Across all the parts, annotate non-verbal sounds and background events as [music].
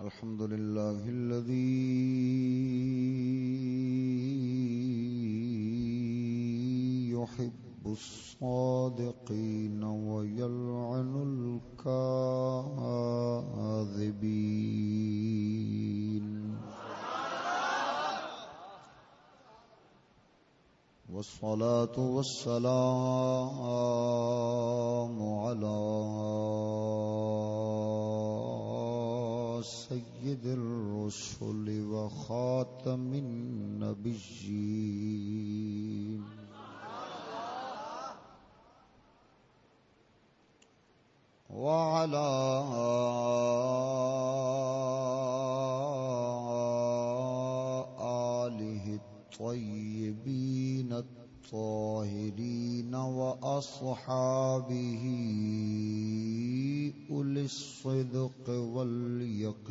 الحمد لله الذي يحب الصادقين ويلعن الكاذبين. والصلاة والسلام على سيد الرسل وخاتم النبيين وعلى الطاهرين وأصحابه أولي الصدق واليقين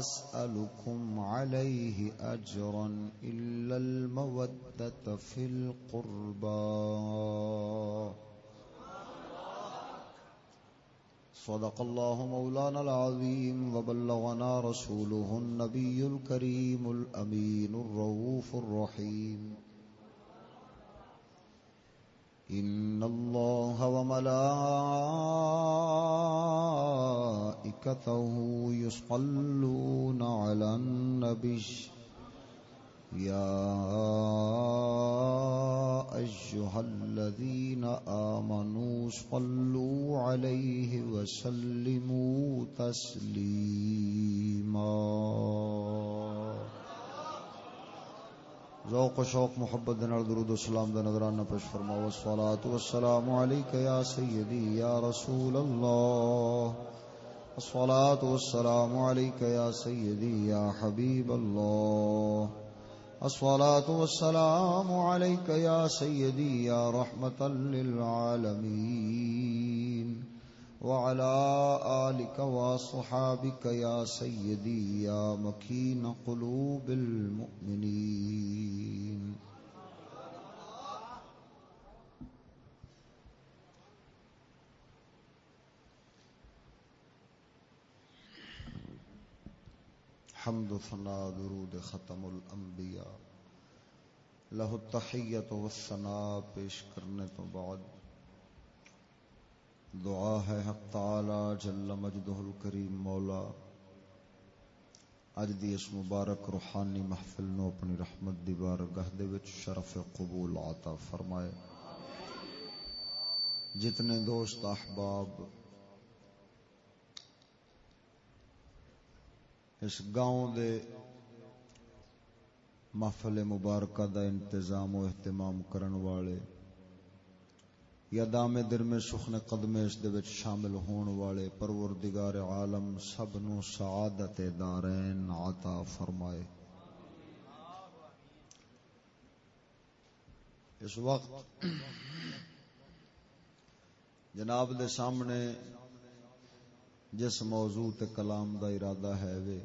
أسألكم عليه أجرا إلا المودة في القربى. صدق الله مولانا العظيم وبلغنا رسوله النبي الكريم الأمين الرؤوف الرحيم. إن الله وملائكته يصلون على النبي يا أيها الذين آمنوا صلوا عليه وسلموا تسليما ذوق و شوق، محبت دے نال، درود و سلام دا نظرانہ پیش فرماؤ۔ الصلاۃ والسلام علیک یا سیدی، یا رسول اللہ۔ الصلاۃ والسلام علیک یا سیدی یا حبیب اللہ الصلاۃ والسلام علیک یا سیدی یا رحمت للعالمین وعلى آلك وصحابك يا سيدي يا مكين قلوب المؤمنين. حمد ثنا درود ختم الانبیاء. له التحیت والثناء پیش کرنے تو بعد دعا ہے حق تعالی جل مجدہ الکریم مولا، اج دی اس مبارک روحانی محفل نو اپنی رحمت دی بارگاہ دے وچ شرف قبول عطا فرمائے۔ جتنے دوست احباب اس گاؤں دے محفل مبارکہ دا انتظام و اہتمام کرن والے یا دام در میں سخن قدم اس دے وچ شامل ہون والے پروردگار عالم سب نو سعادت دارین عطا فرمائے۔ اس وقت جناب دے سامنے جس موضوع تے کلام دا ارادہ ہے وے۔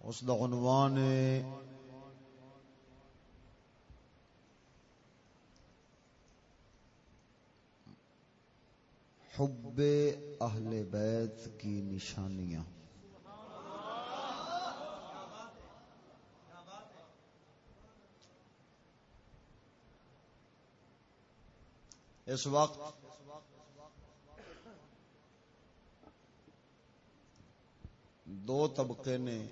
اس دا عنوان ہے حب اہل بیت کی نشانیاں۔ اس وقت دو طبقے نے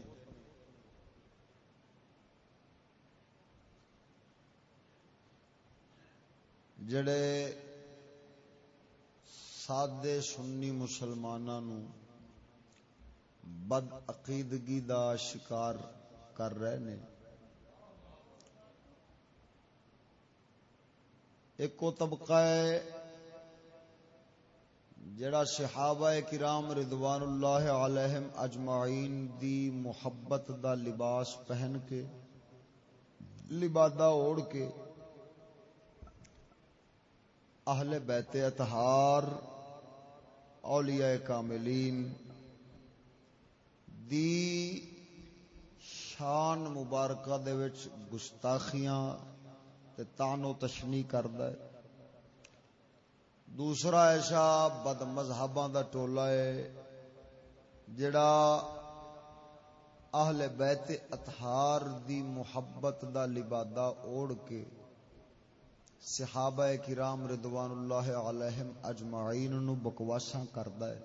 جڑے سادے سنی مسلمانوں بد عقیدگی دا شکار کر رہے نے۔ ایک طبقہ ہے جڑا صحابہ کرام رضوان اللہ علیہم اجمعین دی محبت دا لباس پہن کے، لبادہ اوڑ کے اہل بیت اتہار اولیاء کاملین دی شان مبارکہ دے وچ گستاخیاں تے تانو تشنی کردا ہے۔ دوسرا ایسا بد مذہباں دا ٹولا ہے، جڑا اہل بیت اطہار دی محبت دا لبادہ اوڑ کے صحابہ کرام رضوان اللہ علیہم اجمعین نو بکواساں کردا ہے۔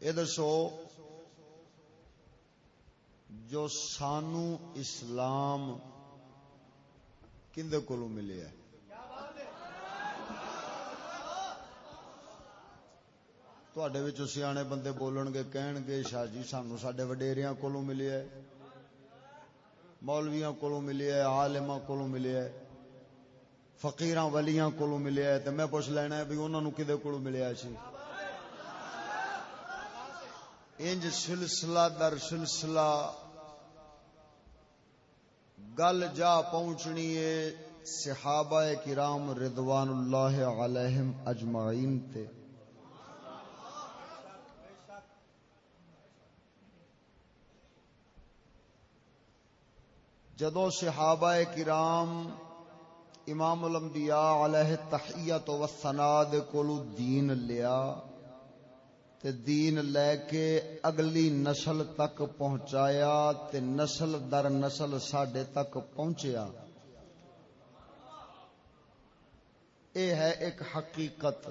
یہ دسو جو سانو اسلام کندے کولو ملے ہے۔ تے سیانے بندے بولن گے، کہن گے، شاہ جی سانو سڈے وڈیریاں کولو ملے ہے۔ مولویاں کولو ملے ہے، عالماں کولو ملے ہے۔ فقیراں ولیاں کولو ملے ہے۔ تے میں پوچھ لینا ہے بھی انہاں نو کدے کولو ملیا سی انج سلسلہ در سلسلہ گل جا پہنچنی ہے صحابہ کرام رضوان اللہ علیہم اجمعین تے۔ جدو صحابہ کرام امام الانبیاء علیہ تحیت و سناد کولو دین لیا تے دین لے کے اگلی نسل تک پہنچایا تے نسل در نسل ساڈے تک پہنچیا۔ اے ہے ایک حقیقت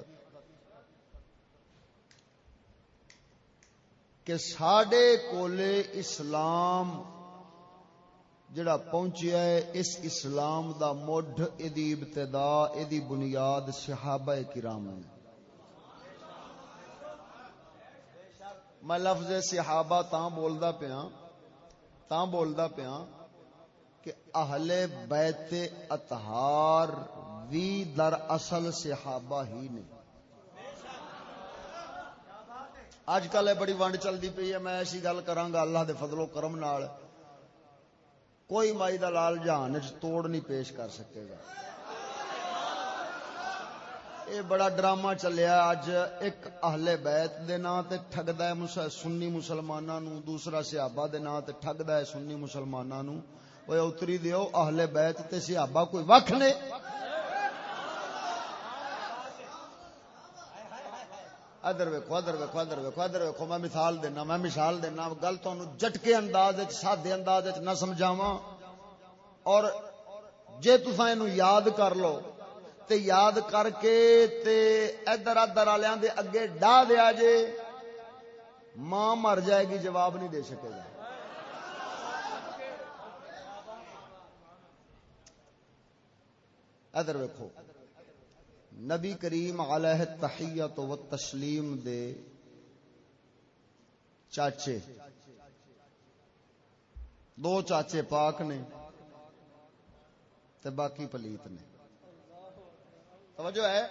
کہ ساڈے کولے اسلام جڑا پہنچیا ہے، اس اسلام دا مڈ ادی ابتدا ادی بنیاد صحابہ کرام ہے میں لفظ صحابہ تاں بولدا پیا، تاں بولدا پیا کہ اہل بیت اطہار وی در اصل صحابہ ہی نے۔ اج کل بڑی ونڈ چلتی پی ہے، میں ایسی گل کرانگا اللہ دے فضل و کرم نال۔ کوئی مائی دا لال جہان توڑ نہیں پیش کر سکے گا۔ یہ بڑا ڈرامہ چلیا اج ایک اہل بیت دے نا تے ٹھگدا ہے سنی مسلماناں نو دوسرا صحابہ دے نا تے ٹھگدا ہے سنی مسلماناں نو اوے اتری دیو اہل بیت تے صحابہ کوئی وکھ نے ادھر ویکھو ادھر ویکھو ادھر ویکھو ادھر ویکھو میں مثال دینا میں مثال دینا گل تانوں جٹکے انداز وچ سادے انداز وچ نہ سمجھاواں اور جے تساں اینو یاد کر لو تے یاد کر کے تے ادھر ادھر والوں دے اگے ڈا دیا جے، ماں مر جائے گی، جواب نہیں دے سکے گا۔ ادھر ویکو نبی کریم علیہ تحیت و تسلیم دے چاچے، دو چاچے پاک نے تے باقی پلیت نے۔ توجہ ہے۔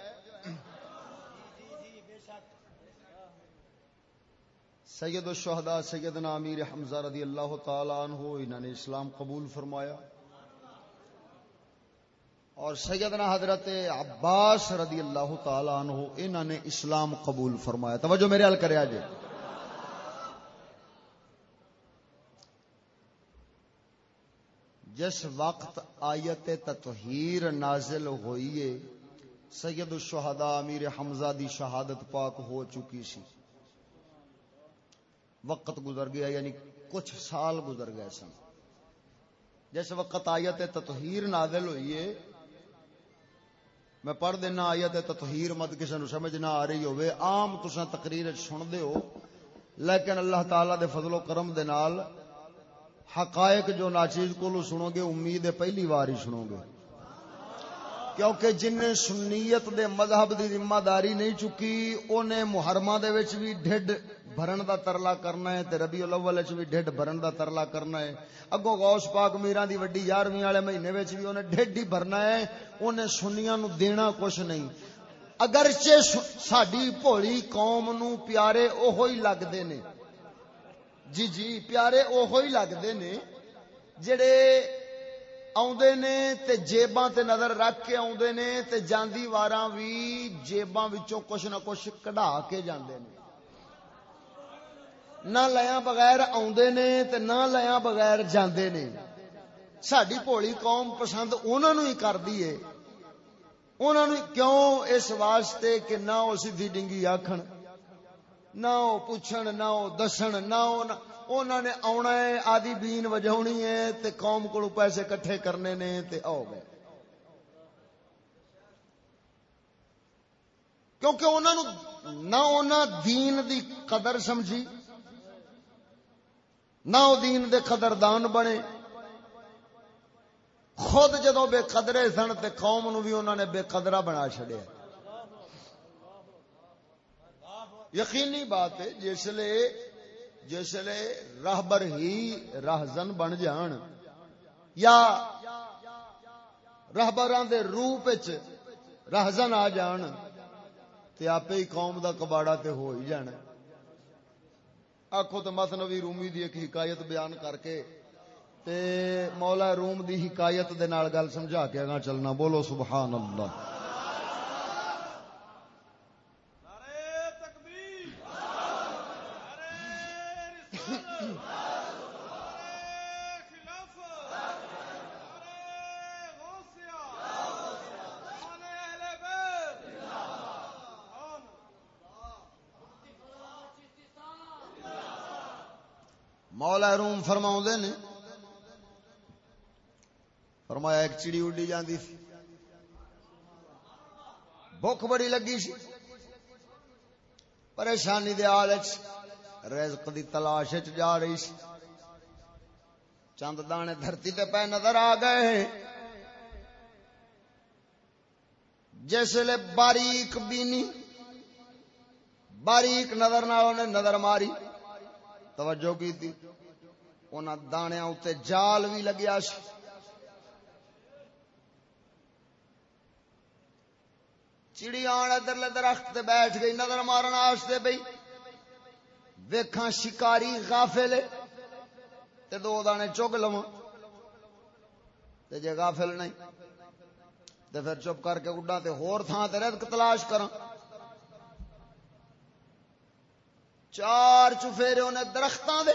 سید الشہداء سیدنا امیر حمزہ رضی اللہ تعالی عنہ انہوں نے اسلام قبول فرمایا۔ اور سیدنا حضرت عباس رضی اللہ تعالی عنہ انہوں نے اسلام قبول فرمایا۔ توجہ میرے حل کرے آجے۔ جس وقت آیت تطہیر نازل ہوئی ہے سید الشہداء امیر حمزہ دی شہادت پاک ہو چکی سی۔ وقت گزر گیا یعنی کچھ سال گزر گئے سن۔ جس وقت آیت تطہیر نازل ہوئی ہے، میں پڑھ دینا آیت تطہیر مت کسی نو سمجھ نہ آ رہی ہوئے۔ عام تساں تقریر سن دے ہو، لیکن اللہ تعالی دے فضل و کرم دے نال حقائق جو ناچیز کو سنو گے، امید ہے پہلی بار ہی سنو گے۔ کیونکہ جن سنیت دے مذہب دی ذمہ داری نہیں چکی اونے محرمہ دے وچ بھی ڈھڈ بھرن دا ترلا کرنا ہے تے ربیع الاول وچ بھی ڈھڈ بھرن دا ترلا کرنا ہے۔ اگوں غوث پاک میران دی وڈی 11ویں والے مہینے وچ بھی اونے ڈھڈ ہی بھرنا ہے اونے سنیاں نو دینا کچھ نہیں۔ اگرچہ ساڈی بھولی قوم نو پیارے اوہو ہی لگدے نے۔ جی جی پیارے اوہو ہی لگدے نے۔ جڑے آدھے نے تے جیباں تے نظر رکھ کے آدھے نے تے جاندی واراں بھی جیباں وچوں کچھ نہ کچھ کڈا کے جاندے نے۔ نہ لیا بغیر آدھے نے تے نہ لیا بغیر جاندے نے۔ ساڈی بھولی قوم پسند انہاں نو ہی کردی ہے۔ انہاں نو کیوں اس واسطے کہ نہ او سیدھی ڈنگی آکھن، نہ او پوچھن، نہ او دسن، نہ او انہوں نے آنا ہے، آدھی بین وجاونی ہے تے قوم کو پیسے کٹھے کرنے نے تے آؤ گئے۔ کیونکہ انہوں نہ انہوں دین دی قدر سمجھی، نہ وہ دین دے قدردان بنے۔ خود جدو بے قدرے سن تے قوم نو بھی انہوں نے بے قدرہ بنا چڑیا یقینی بات ہے، جس لیے جسے راہبر ہی راہزن بن جان، یا راہبر دے روپ راہزن آ جان، تے آپ ہی قوم دا کباڑا تے ہو ہی جانا آخو تو مت نوی رومی دی ایک حکایت بیان کر کے تے مولا روم دی حکایت دے نال گل سمجھا کے اگاں چلنا، بولو سبحان اللہ۔ فرما نے۔ فرمایا ایک چڑی اڈی جاندی سی۔ بھوک بڑی لگی سی۔ پریشانی دے آل رزق دی تلاش جا رہی سی۔ چند دانے دھرتی تے پہ نظر آ گئے۔ جسے باریک بینی، باریک نظر نہ نظر ماری، توجہ کی تھی انہاں دانیاں اتنے جال بھی لگیا سی چڑی آن ادھر درخت بیٹھ گئی نظر مارن واسطے بھائی ویکھاں شکاری غافل تے دو دانے چگ لو تے جے غافل نہیں تے پھر چپ کر کے اڈا تے ہور تھان تے رزق تلاش کراں چار چفیرے انہیں درختوں دے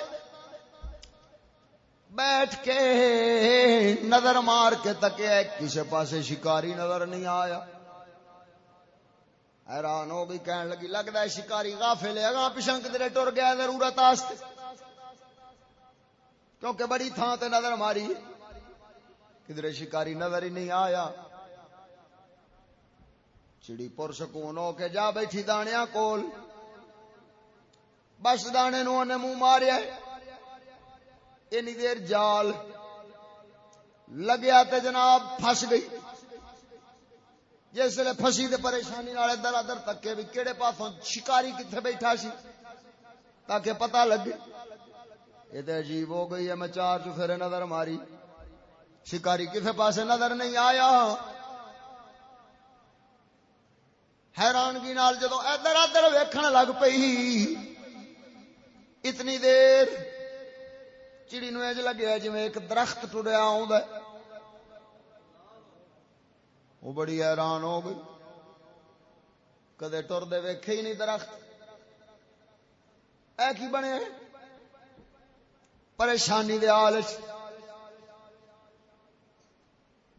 بیٹھ کے نظر مار کے تکیا کسی پاسے شکاری نظر نہیں آیا۔ حیران ہو گئی، کہنے لگی، لگتا ہے شکاری غافل ہے اگاں پچھا کدھر ٹر گیا ضرورت آستے کیونکہ بڑی تھان تے نظر ماری۔ کدھر شکاری نظر ہی نہیں آیا۔ چڑی پرسکون ہو کے جا بیٹھی دانیا کول۔ بس دانے نو نے منہ ماریا اینی دیر جال لگیا تے جناب پھس گئی۔ جس پھسی تے پریشانی نال ادھر ادھر تکے بھی کہڑے پاسوں شکاری کتنے بیٹھا سی تاکہ پتہ لگے۔ یہ تو عجیب ہو گئی ہے، میں چار چفیرے نظر ماری۔ شکاری کسے پاسے نظر نہیں آیا۔ حیرانگی نال جدو ادھر ادھر ویکھن لگ پئی۔ اتنی دیر چڑی نو اج لگیا جی ایک درخت ٹریا وہ بڑی حیران ہو گئی۔ کدے ٹر دے ویکھے ہی نہیں درخت۔ اے کی بنے پریشانی دے آل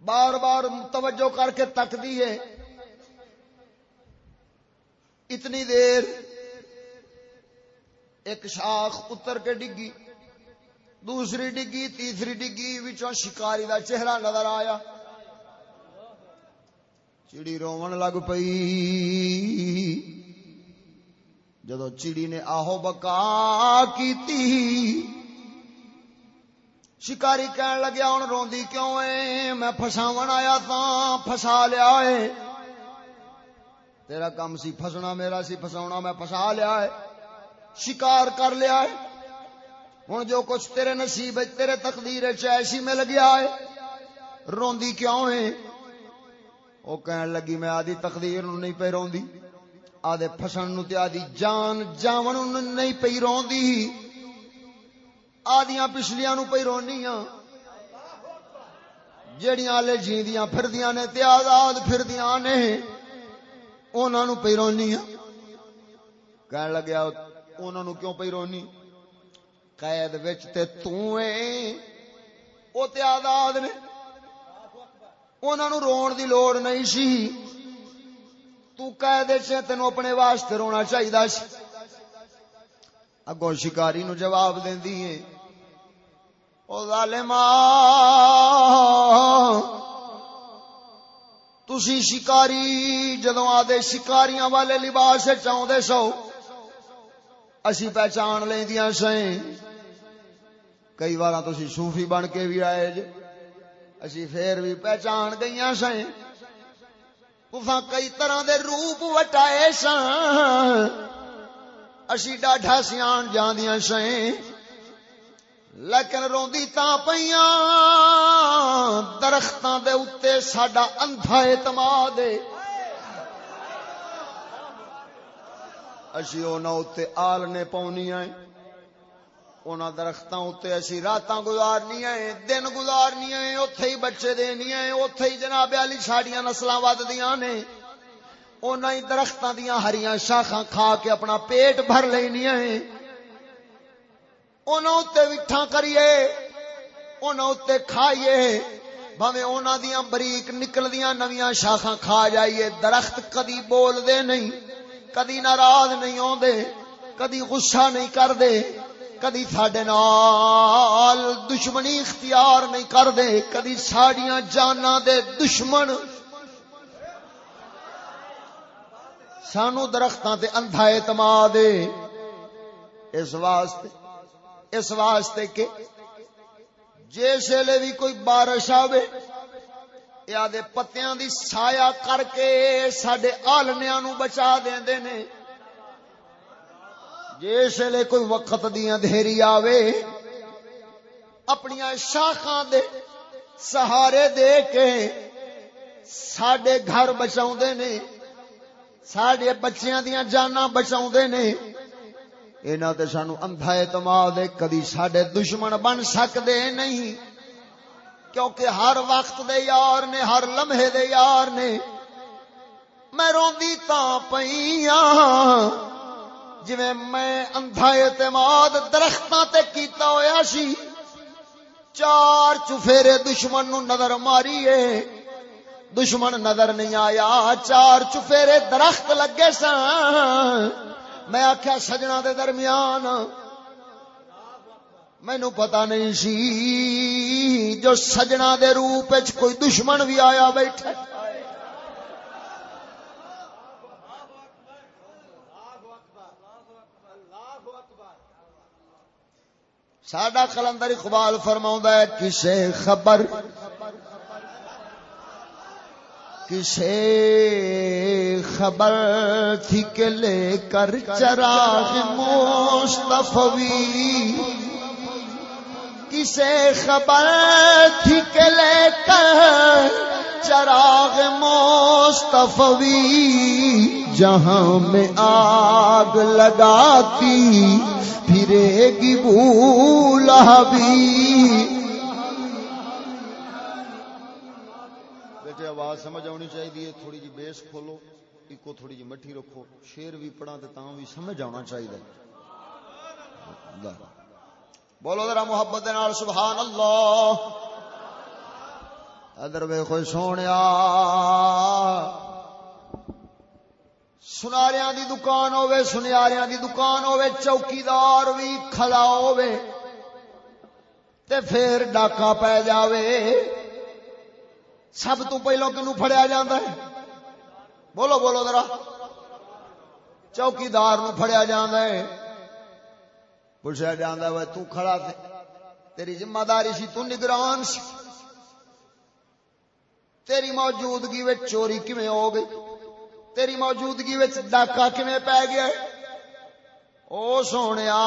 بار بار توجہ کر کے تک ہے۔ اتنی دیر ایک شاخ اتر کے ڈگی۔ دوسری ڈگی، تیسری ڈگی وچوں شکاری دا چہرہ نظر آیا۔ چڑی رو لگ پئی۔ جدو چڑی نے آہو بکا کی شکاری کہن لگیا ہوں روندی کیوں ہے میں فساون آیا تھا فسا لیا ہے تیرا کام سی فسنا میرا سی فساونا میں فسا لیا ہے شکار کر لیا ہے ہوں جو کچھ تیرے نصیب تیرے تقدیر ایسی مل گیا ہے روندی کیوں ہے؟ وہ کہن لگی، میں آدھی تقدیر نو نہیں پہ روندی۔ آدھے فسن نو تے آدھی جان جاون نہیں پہ روندی۔ آدیاں پچھلیاں نو پہ رونی ہاں جڑیاں لے جیندیاں پھردیاں نے تے آزاد پھردیاں نے انہاں نو پہ رونی ہاں کہن لگیا انہاں نو کیوں پہ رونی؟ قید وچ تے تو او تے آزاد نے۔ انہاں نو رون دی لوڑ نہیں سی۔ تو قید وچ تینو اپنے واسطے رونا چاہیدا سی۔ اگوں شکاری نو جواب دیندی ہے او ظالما تسی شکاری جدوں آدے شکاریاں والے لباس چاہندے سو۔ اسی پہچان لیندیاں سیں کئی بار تسی صوفی بن کے بھی آئے جے۔ اسی پھر بھی پہچان گئیاں سیں تساں کئی طرح دے روپ وٹائے سن اسی ڈاڈھا سیان جاندیاں سیں لیکن روندی تا پیاں درختاں دے اتے ساڈا اندھا اعتماد ہے۔ اسی اونا اتے آلنے پاؤنی آئیں۔ اونا درختاں اتے اسی راتاں گزارنی آئیں، دن گزارنی آئیں، اوتھے ہی بچے دینی آئیں، اوتھے ہی جناب علی ساڑیاں نسلاں ود دیاں نے۔ اونا ہی درختاں دیاں ہریاں شاخاں کھا کے اپنا پیٹ بھر لینی آئیں۔ اونا اتے وٹھاں کریے، اونا اتے کھائیے۔ بھاوے اونا دیاں بریک نکل دیاں، نویاں شاخاں کھا جائیے۔ درخت کدی بول دے نہیں۔ کدی ناراض نہیں ہوں دے کدی غصہ نہیں کر دے کدی ساڈے نال دشمنی اختیار نہیں کر دے کدی ساڈیاں جانا دے دشمن۔ سانو درختاں تے اندھا اعتماد اس واسطے اس واسطے کہ جس ویلے بھی کوئی بارش آوے یا دے پتیاں دی سایہ کر کے سڈے آلنیا نو بچا دے نے۔ جس ویلے کوئی وقت دیا دھیری آوے اپنی شاخاں دے سہارے دے کے سڈے گھر بچاؤ نے سڈے بچیاں دیا جانا بچاؤ نے۔ اینا تے سانو اندھا اعتماد کدی ساڈے دشمن بن سکدے نہیں۔ کیونکہ ہر وقت دے یار نے، ہر لمحے دے یار نے میں روندی تا پیاں۔ جویں میں اندھا اعتماد درختاں تے کیتا ہویا سی، چار چفیرے دشمن نو نظر ماریے۔ دشمن نظر نہیں آیا، چار چفیرے درخت لگے سن۔ میں آخیا سجنا دے درمیان مینو پتا نہیں سی جو سجنا دے روپ کوئی دشمن بھی آیا بیٹھا ساڈا کلندر اقبال فرما ہے، کسے خبر کسے خبر تھی کہ لے کر چراغ مصطفی کسے خبر تھی کہ لے کر چراغ مصطفی جہاں میں آگ لگاتی، پھرے گی بولا بھی بیٹے، آواز سمجھ آنی چاہیے، تھوڑی جی بیس کھولو ایک تھوڑی جی مٹھی رکھو، شیر بھی پڑھا تو بھی سمجھ آنا چاہیے۔ بولو ذرا محبت نال، سبحان اللہ۔ ادر وے سونے سناریاں دی دکان ہوے سنیاریاں دی دکان ہوے چوکیدار بھی کھڑا ہوے تے پھر ڈاکا پی جاوے۔ سب تو پہلو کنو فڑیا جاتا ہے؟ بولو بولو ذرا۔ چوکیدار نو فڑیا جاتا ہے۔ پوچھا جاتا ہے تو کھڑا تھے۔ تیری ذمہ داری سی، تو نگران سی۔ تیری موجودگی وچ چوری کیویں ہو گئی؟ تیری موجودگی وچ ڈاکا کیویں پی گیا او سونیا،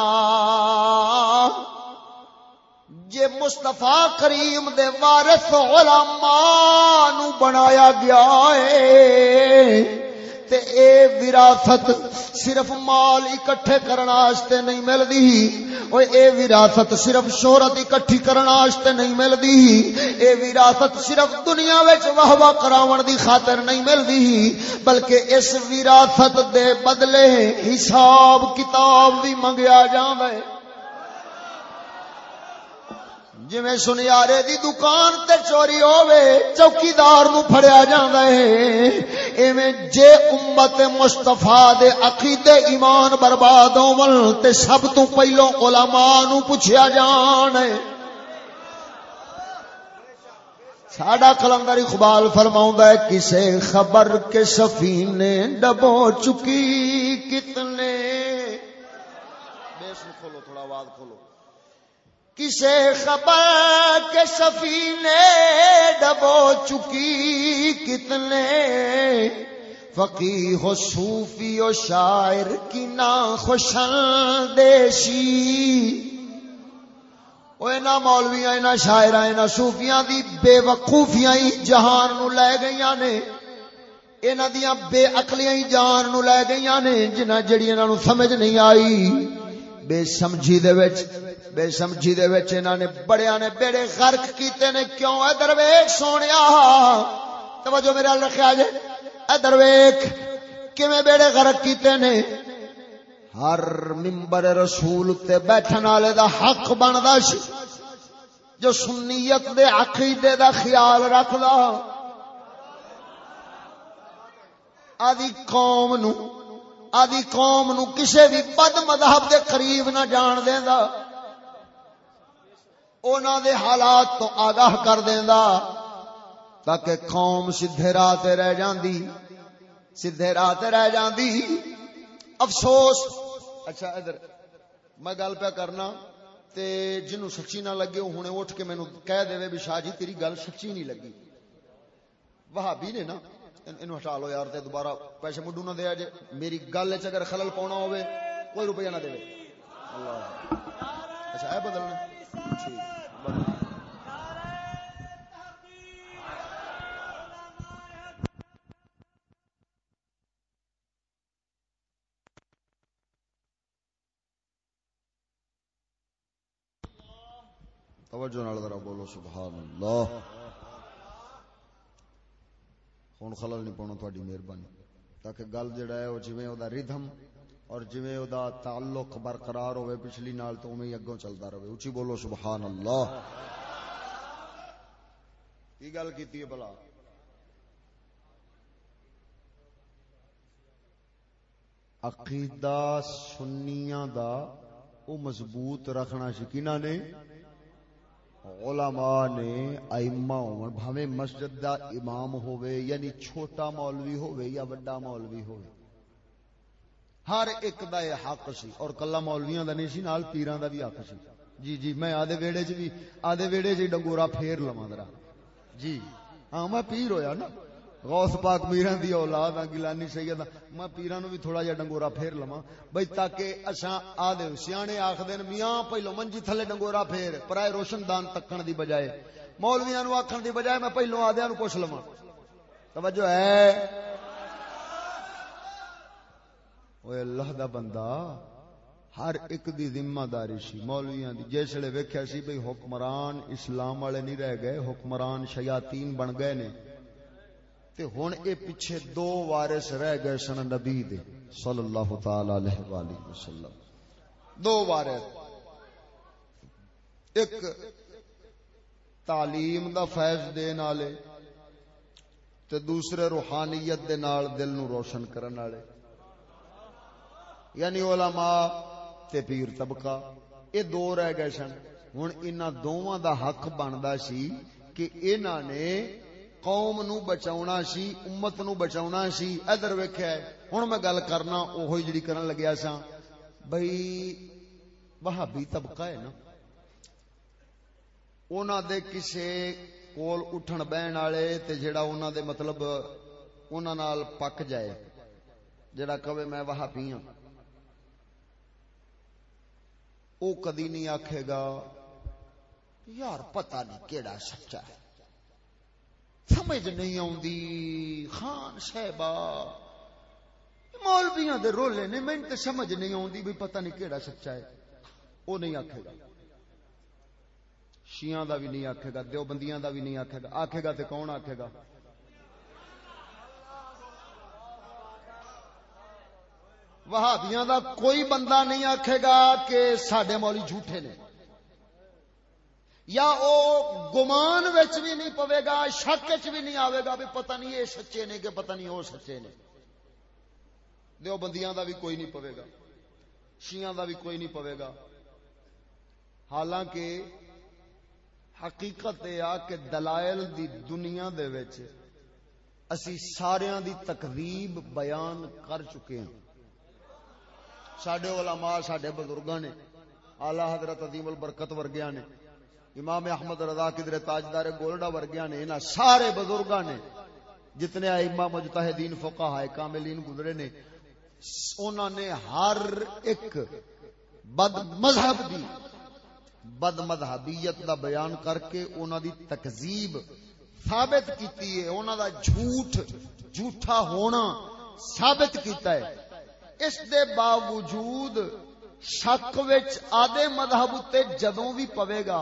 جے مصطفی کریم دے وارث علماء نو بنایا گیا ہے۔ تے اے وراثت صرف مال اکٹھے کرنا واسطے نہیں ملدی۔ اوے اے وراثت صرف شہرت اکٹھی کرنا واسطے نہیں ملدی۔ اے وراثت صرف دنیا وچ واہ واہ کراون دی خاطر نہیں ملدی۔ بلکہ اس وراثت دے بدلے حساب کتاب بھی منگیا جاوے۔ جی سنیارے دی دکان تے چوری ہووے، چوکیدار نو پھڑیا جاندا ہے۔ ایویں جے امت مصطفی دے عقیدے ایمان برباد ہون تے سب تو پہلو علماء نو پوچھیا جان ہے۔ ساڈا کلندر اقبال فرماوندا ہے، کسے خبر کے سفینے ڈبو چکی کتنے؟ بیس کھولو، تھوڑا آواز کھولو۔ کسے خبر کے سفینے ڈبو چکی کتنے؟ فقی ہو صوفی و شاعر کی نا خوشن دیشی اینا مولویاں، اینا شاعر اینا صوفیاں دی بے وقوفیاں ہی جہان نو لے گئیاں نے۔ اینا دیاں بے اقلیاں ہی جہان نو لے گئیاں نے، جنہ جڑی انہاں نو سمجھ نہیں آئی۔ بے سمجھی دے وچ بے سمجھی دے وچ انہاں نے بڑیاں نے بیڑے غرق کیتے نے، کیوں؟ ادھر ویکھ سونیا! توجہ میرے ال رکھیا جے ادھر ویکھ کیویں بیڑے غرق کیتے نے؟ ہر منبر رسول تے بیٹھن والے دا حق بندا سی۔ جو سنیت دے عقیدے دا خیال رکھدا۔ آدی قوم نو آدی قوم نو کسے بھی بد مذہب دے قریب نہ جان دیندا۔ اونا دے حالات تو آگاہ کر دیندا تاکہ قوم سدھے راہ تے رہ جاندی سدھے راہ تے رہ جاندی۔ افسوس۔ اچھا ادھر میں گل پہ کرنا تے جنوں سچی نہ لگے وہ ہنے اٹھ کے مینوں کہہ دے بھی شاہ جی تیری گل سچی نہیں لگی۔ وہابی نے نا اینو ہٹا لو یار تے دوبارہ پیسے مڈو نہ دیا جے میری گل وچ اگر خلل پاونا ہوے کوئی روپیہ نہ دے اللہ۔ اچھا اے بدلنا۔ جی۔ توجہ نال ذرا بولو، سبحان اللہ۔ ہوں خلل نہیں پاؤنا تاری مہربانی۔ تاکہ گل جڑا ہے وہ جویں او دا ردھم اور جویں دا تعلق برقرار ہوئے پچھلی نال تو میں اگوں چلتا رہے۔ اچھی بولو سبحان اللہ۔ کی گل کی بلا عقیدہ سنیاں دا او مضبوط رکھنا شکینہ نے۔ علماء نے ائمہ ہون بھاویں مسجد دا امام ہوئے یعنی چھوٹا مولوی ہوئے یا بڑا مولوی ہوئے ہر ایک دا یہ حق سی اور کلا مولویاں دا نہیں سی، نال پیراں دا بھی حق سی۔ جی جی میں آدھے ویڑے چ بھی، آدھے ویڑے چ ڈنگورا پھیر لواں ذرا۔ جی۔ ہاں میں پیر ہویا نا۔ غوث پاک میران دی اولاد ہاں گلانی سید میں پیران بھی تھوڑا جا ڈنگورا پھیر لما بھئی تاکہ اساں آ دے سیانے آکھ دین میاں پہلو منجی تھلے ڈنگورا پھیر، پرائے روشن دان تکن دی بجائے۔ مولویاں نو آکھن دی بجائے میں پہلو آدیاں نو پوچھ لما توجہ ہے۔ اوے اللہ دا بندہ ہر ایک دی ذمہ داری سی مولویاں دی جیسے ویکھیا سی بھئی حکمران اسلام والے نہیں رہ گئے حکمران شیاطین بن گئے نے تے ہن اے پیچھے دو وارث رہ گئے سن نبی دے صلی اللہ تعالی علیہ والہ وسلم دو وارث ایک تعلیم دا فیض دین والے تے دوسرے روحانیت دے نال دل نو روشن کرن والے یعنی علماء تے پیر طبقہ اے دو رہ گئے سن ہن انہاں دوواں دا حق بندا سی کہ انہاں نے قوم نو بچاونا سی، امت نو بچاونا سی۔ ادھر ویکھیا ہے، ہن میں گل کرنا اوہی جڑی کرن لگیا سا بھئی وہابی طبقہ ہے نا۔ انہوں دے کسے کول اٹھن بہن والے تے جڑا انہوں دے مطلب انہوں نال پک جائے جڑا کہے میں وہاں پی ہوں وہ کدی نہیں آکھے گا، یار پتہ نہیں کیڑا سچا ہے۔ سمجھ نہیں آتی خان صاحبہ۔ مولویاں دے رولے نے میں تے سمجھ نہیں آتی بھی پتہ نہیں کیڑا سچا ہے۔ وہ نہیں آکھے گا۔ شیاں دا بھی نہیں آکھے گا، دیوبندیاں دا بھی نہیں آکھے گا۔ آکھے گا تے کون آکھے گا؟ وہابیاں دا کوئی بندہ نہیں آکھے گا کہ سڈے مولی جھوٹے نے۔ یا او گمان وچ بھی نہیں پوے گا، شک وچ بھی نہیں آوے گا بھی پتہ نہیں یہ سچے نے کہ پتہ نہیں وہ سچے نے۔ دیو بندیاں دا بھی کوئی نہیں پوے گا شیاں دا بھی کوئی نہیں پوے گا۔ حالانکہ حقیقت یہ آ کہ دلائل دی دنیا دے وچ اسی ساریاں دی تقریب بیان کر چکے ہیں سڈے علماء سڈے بزرگاں نے آلہ حضرت عظیم البرکت ورگیا نے، امام احمد رضا کدر تاجدار گولڈا ورگیا نے، انہاں سارے بزرگاں نے، جتنے امام مجتہدین فقہاء کاملین گزرے نے انہوں نے ہر ایک بد مذہب دی، بد مذہبیت دا بیان کر کے انہوں دی تکذیب ثابت کیتی ہے انہوں دا جھوٹ، جھوٹا ہونا ثابت کیتا ہے۔ اس دے باوجود شک وچ آدھے مذہب تے جدوں بھی پوے گا،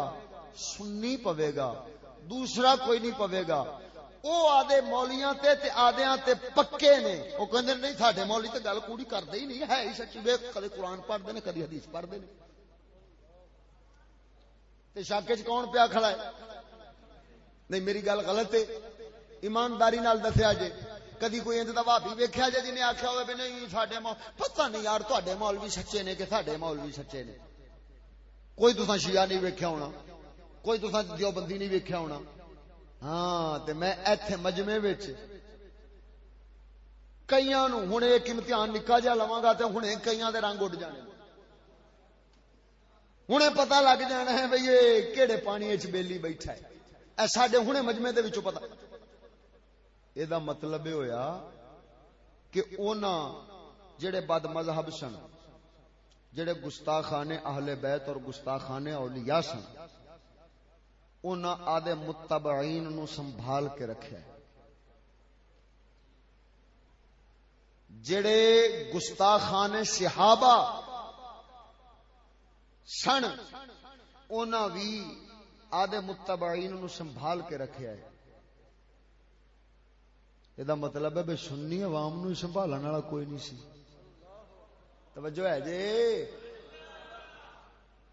سنی پوے گا، دوسرا کوئی نہیں پوے گا۔ او آدھے مولیاں تے تے آدھیاں تے پکے نے۔ او کہندے نہیں، ساڈے مولی تے گل کوڑی کردے ہی نہیں، ہے ہی سچی ویکھ کدے قرآن پڑھدے نے، کدی حدیث پڑھدے نے۔ تے شک وچ کون پیا کھڑا ہے؟ نہیں، میری گل غلط ہے۔ ایمانداری نال دسیا جے۔ کدی کوئی انج دا بھابی ویکھیا جے جی جنے آکھیا ہوے نہیں، ساڈے مول، پتہ نہیں یار تواڈے مولوی سچے نے کہ ساڈے مولوی سچے نے۔ کوئی تساں شیعہ نہیں ویکھیا ہونا، کوئی تساں دیوبندی نہیں ویکھیا ہونا۔ ہاں تے میں ایتھے مجمع وچ کئیاں نو ہن ایک امتحان نکا جا لواں گا تے ہن کئیاں دے رنگ اڈ جانے۔ ہن پتہ لگ جانا ہے بھئی یہ کیڑے پانی وچ بیلی بیٹھا ہے۔ اے ساڈے ہن مجمع دے وچوں پتہ۔ یہ مطلب یہ ہویا کہ اونا جڑے بد مذہب سن، جڑے گستاخانے اہل بیت اور گستاخانے اولیاء سن، اونا آدھے متبعین نو سنبھال کے رکھے۔ جڑے گستاخانے صحابہ سن، اونا بھی آدھے متبعین نو سنبھال کے رکھے۔ ہے یہ مطلب ہے بے سنی عوام نو سنبھالن والا کوئی نہیں سی توجہ ہے جی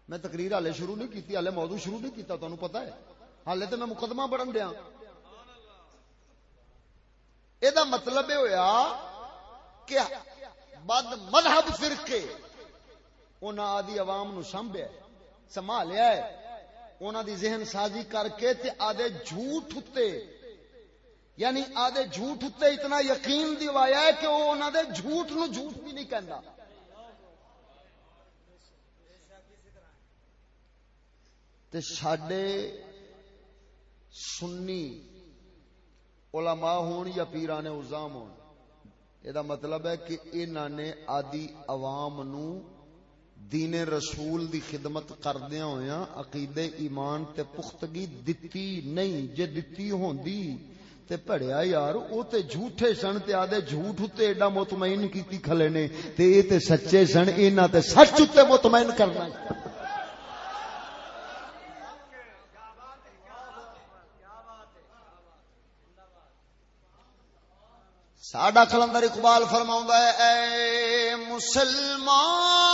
میں تقریر ہالے شروع نہیں کی ہالے موضوع شروع نہیں کیتا تمہیں پتا ہے ہالے تو میں مقدمہ بڑھن دیا یہ مطلب یہ ہوا کہ بد مذہب فرقے انہاں آدھی عوام نو سنبھیا سنبھالیا ہے انہاں دی ذہن سازی کر کے تے آدھے جھوٹ ہوتے یعنی آدھے جھوٹ تے اتنا یقین دیوایا ہے کہ وہ انہوں دے جھوٹ نو جھوٹ بھی نہیں کہنا تے ساڈے سنی علماء ہون یا پیرانے ازام ہون یہ مطلب ہے کہ انہوں نے آدی عوام نو دین رسول دی خدمت کردیا ہوا عقیدے ایمان تے پختگی دتی نہیں، جے دتی ہوندی تے پڑھیا یار او تے جھوٹے سن تے آدے جھوٹ تے ایڈا مطمئن کیتی کھلے نے تے اے تے سچے سن اینا تے سچ تے مطمئن کرنا ساڈا کلندر اقبال فرماؤں ہے اے مسلمان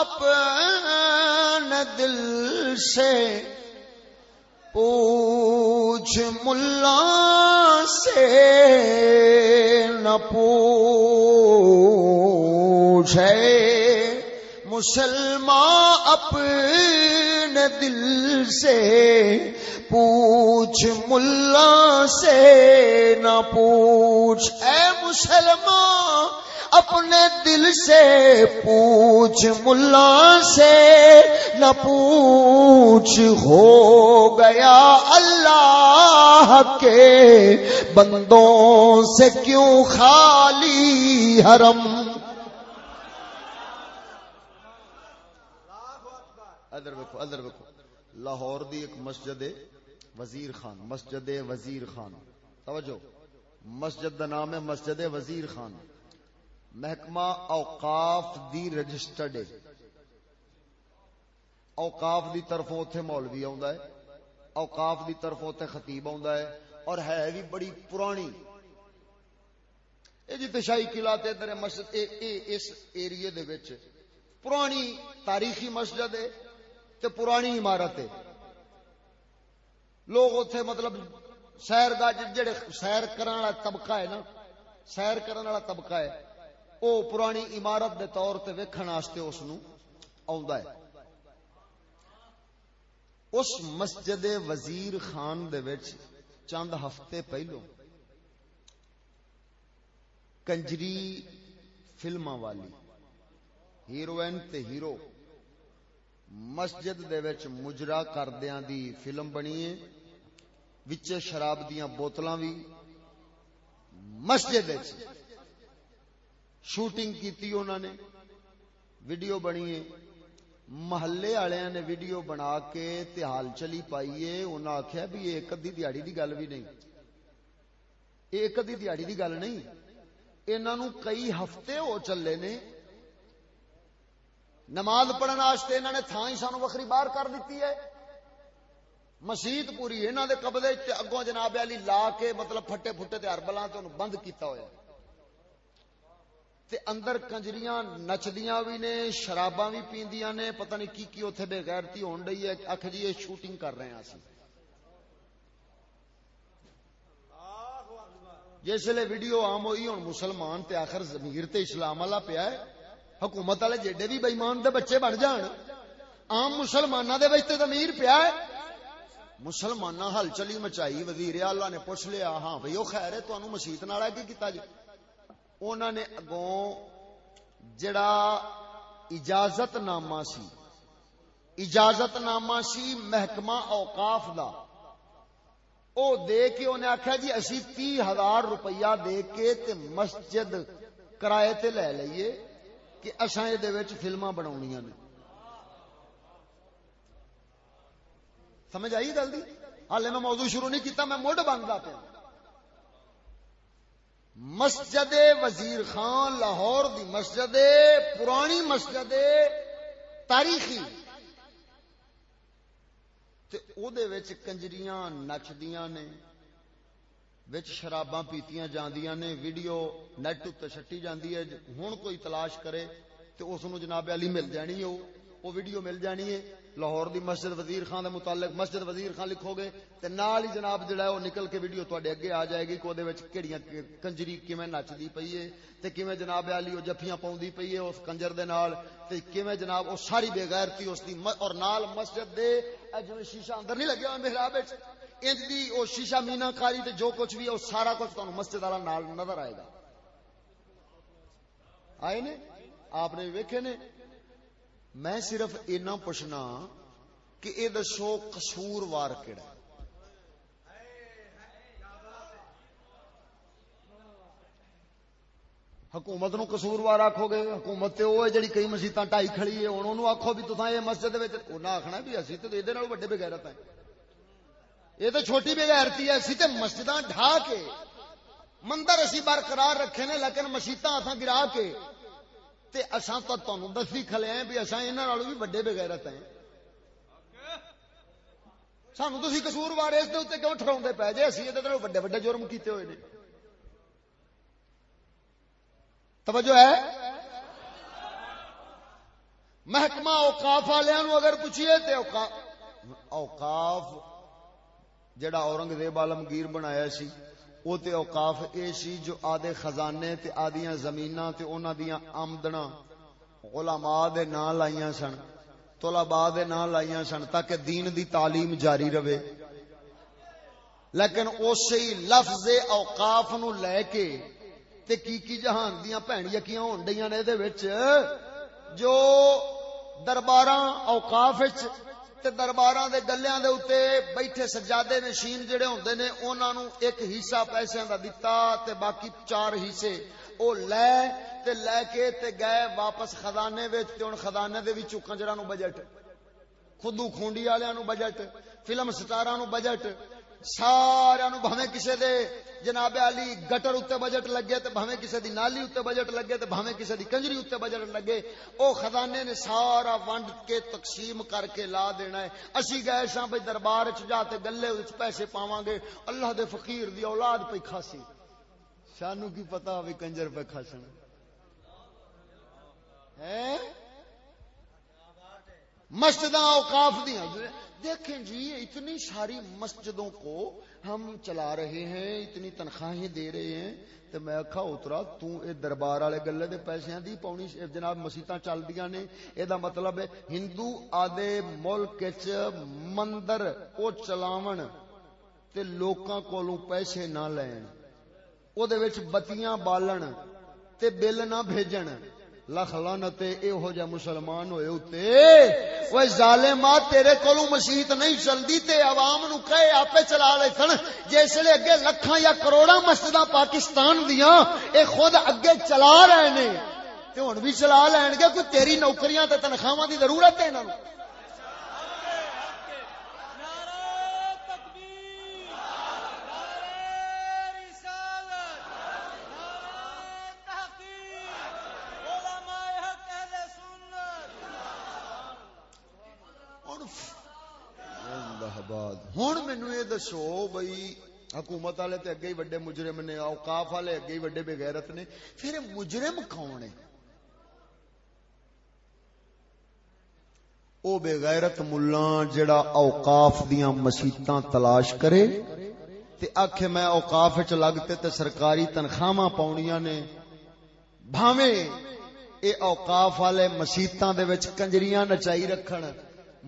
اپنے دل سے پوچھ ملا سے نہ پوچھ مسلمان اپنے دل سے پوچھ ملا سے نہ پوچھ۔ اے مسلمان اپنے دل سے پوچھ، ملا سے نہ پوچھ، ہو گیا اللہ کے بندوں سے کیوں خالی حرم؟ ادھر ویکو ادھر ویکو لاہور دی ایک مسجد وزیر خان، مسجد وزیر خان۔ توجہ، مسجد دا نام ہے مسجد وزیر خان۔ محکمہ اوقاف دی رجسٹرڈ ہے۔ اوقاف دی طرفوں اتنے مولوی ہے، اوقاف دی طرفوں اتنے خطیب ہے، اور ہے بھی بڑی پرانی۔ یہ جی تشائی قلعہ تے ادھر مسجد، اے اے، اس ایریے دے وچ پرانی تاریخی مسجد ہے تے پرانی عمارت ہے۔ لوگ اتنے مطلب سیر کا جڑے سیر کرنے والا طبقہ ہے نا، سیر کرنے والا طبقہ ہے۔ وہ پرانی عمارت دے طور تے ویکھن واسطے اس ہے۔ اس مسجد وزیر خان دے وچ چند ہفتے پہلو کنجری فلما والی ہیروئن تے ہیرو مسجد دے وچ مجرا کردیاں دی فلم بنی ہے۔ وچے شراب دیاں بوتلاں بھی مسجد وچ شوٹنگ کیتی انہوں نے، ویڈیو بنی ہے۔ محلے والے نے ویڈیو بنا کے تہال چلی پائیے انہوں نے آخیا بھی یہ ایک ادی دیہڑی کی گل بھی نہیں۔ یہ ایک ادی دیہڑی کی گل نہیں۔ انہوں کئی ہفتے ہو چلے نے۔ نماز پڑھنے انہوں نے تھان ہی سانو وکری باہر کر دیتی ہے۔ مسیت پوری انہوں دے قبضے اگوں جناب علی لا کے مطلب پھٹے پھٹے تے اربلاں تے بند کیتا ہوا تے اندر کنجریاں نچدیاں بھی نے، شراباں بھی پیندیاں نے، پتہ نہیں کی کی اوتھے بے غیرتی ہون رہی ہے۔ اکھ جی یہ شوٹنگ کر رہے ہیں اسی جس لیے ویڈیو عام ہوئی ہوں مسلمان تے آخر ضمیر تے اسلام والا پیا ہے۔ حکومت والے جیڈے بھی بےمان دے بچے بن جان، عام مسلمانوں دے بچے ضمیر پیا ہے۔ مسلمان ہل چلی مچائی، وزیر اللہ نے پوچھ لیا ہاں بھائی وہ خیر ہے تمہیں مسیت نال کی کیتا جی۔ انہوں نے اگوں جڑا اجازت نامہ سی اجازت نامہ سی محکمہ اوقاف دا، او دے کے انہیں آخیا جی اسی تی ہزار روپیہ دے کے تے مسجد کرائے تے لے لئیے کہ اصا یہ فلما بنا نے۔ سمجھ آئی گل دی؟ ہالے میں موضوع شروع نہیں کیتا، میں مڈ بنتا پیا۔ مسجد وزیر خان لاہور دی مسجد، پرانی مسجد، تاریخی۔ کنجریاں نچدیاں نے، وچ شراباں پیتیاں جاندیاں نے، ویڈیو نیٹ اتنے چھٹی جاندی ہے، ہن کوئی تلاش کرے تو اس جناب علی مل جانی ہے۔ وہ ویڈیو مل جانی ہے۔ لاہور دی مسجد وزیر خان دے متعلق مسجد وزیر خان لکھو گے تے نال ہی جناب جڑا ہے وہ نکل کے ویڈیو تواڈے اگے آ جائے گی کہ دے وچ کیڑیاں کنجری کیویں نچدی پئی ہے تے کیویں جناب علی او جفیاں پاوندی پئی ہے اس کنجر دے نال تے کیویں جناب او ساری بے غیرتی اس دی اور نال مسجد دے جویں شیشہ اندر نہیں لگیا محراب وچ، انج دی او شیشہ مینا کاری تے جو کچھ بھی ہے، او سارا کچھ تانوں مسجد والا نال نظر آئے گا۔ آئے نے؟ آپ نے ویکھے نے؟ میں صرف اینا پوچھنا کہ یہ دسو کسور وار کہڑا حکومت نو قصوروار آکھو گے؟ حکومت تے وہ جڑی کئی مسیطاں ٹائی کھڑی ہے انہوں آکھو بھی تساں یہ مسجد وچ انہاں آکھنا بھی اسی تے ایدے نال بڑے بغیرت ہیں۔ یہ تو چھوٹی بغیرتی ہے، اسی تے مسجداں ڈھا کے، مندر اسی برقرار رکھے نے، لیکن مسیطاں اساں گرا کے تے اساں تو تانوں دسی کھلے ہیں بھی اساں انہاں نالوں بھی بڑے بغیرت ہیں۔ سانو تھی کسور وار اس کیوں ٹھراؤ پی جی اسی یہ وڈے وڈے جرم کیتے ہوئے نے۔ توجہ ہے؟ محکمہ اوقاف والوں اگر پوچھیے تو اوقاف جڑا اورنگزیب عالمگیر بنایا سی وہ تے اوقاف اے سی جو آدھے خزانے تے آدیاں زمیناں تے انہاں دیاں آمدناں علماء دے نام لائیاں سن، طلباء دے نام لائیاں سن تاکہ دین دی تعلیم جاری رہے۔ لیکن اسی لفظ اوقاف نو لے کے تے کی کی جہان دیاں بھن یقیاں ہون ڈیاں نے دے وچ، جو درباراں اوقاف وچ تے درباراں دے گلیاں دے اوتے بیٹھے سجادے نشین جڑے ہوندے نے، انہاں نو ایک حصہ پیسے دا دتا تے باقی چار حصے او لے تے لے کے تے گئے واپس خزانے وچ تے ہن خزانے دے وچوں کنجراں نو بجٹ، خودو کھونڈی والےاں نو بجٹ، فلم سٹاراں نو بجٹ سارا نو بھویں کسے دے جناب علی، گٹر اتنے بجٹ لگے تو بھویں کسے دی نالی اتنے بجٹ لگے تو بھویں کسے دی کنجری اتنے بجٹ لگے۔ او خزانے نے سارا ونڈ کے تقسیم کر کے لا دینا ہے۔ اسی گئے سا بھائی دربار چ جاتے گلے پیسے پاواں گے۔ اللہ دے فقیر دی اولاد پہ کھاسی۔ سانو کی پتا بھی کنجر پہ کھاسن۔ مسجد اوقاف دیا دیکھیں جی اتنی ساری مسجدوں کو ہم چلا رہے ہیں، اتنی تنخواہیں دے رہے ہیں، تو میں اکھا اترا، تو اے دربار والے گلے دے پیسے دی پاؤنی جناب مسیطاں چل دیا نے۔ اے دا مطلب ہے، ہندو آدھے ملک مندر او چلاون تے لوکاں کولوں پیسے نہ لین، او دے وچ بتیاں بالن تے بل نہ بھیجن۔ لکھ لانت یہو جہ مسلمان ہوئے ہوتے وہ ظالما تیرے کولو مسیت نہیں چلتی تے عوام نو کہے آپے چلا لے سن جسے اگے لکھاں یا کروڑا مسجد پاکستان دیاں، اے خود اگے چلا رہے نے۔ تے ہن بھی چلا لین گے کوئی تیری نوکریاں تے تنخواہاں دی ضرورت ہے انہاں نو۔ ہوں مینو یہ دسو بھائی حکومت والے تے اگے ہی وڈے مجرم نے، اوقاف والے اگے ہی وڈے بغیرت نے، پھر مجرم کون ہے؟ او بغیرت ملا جڑا اوقاف دیاں مسیتاں تلاش کرے، تے آخ میں اوقاف چ لگتے تے سرکاری تنخواہ پاؤنیاں نے۔ بھاویں، اے اوقاف والے مسیتاں دے وچ کنجریاں نچائی رکھن۔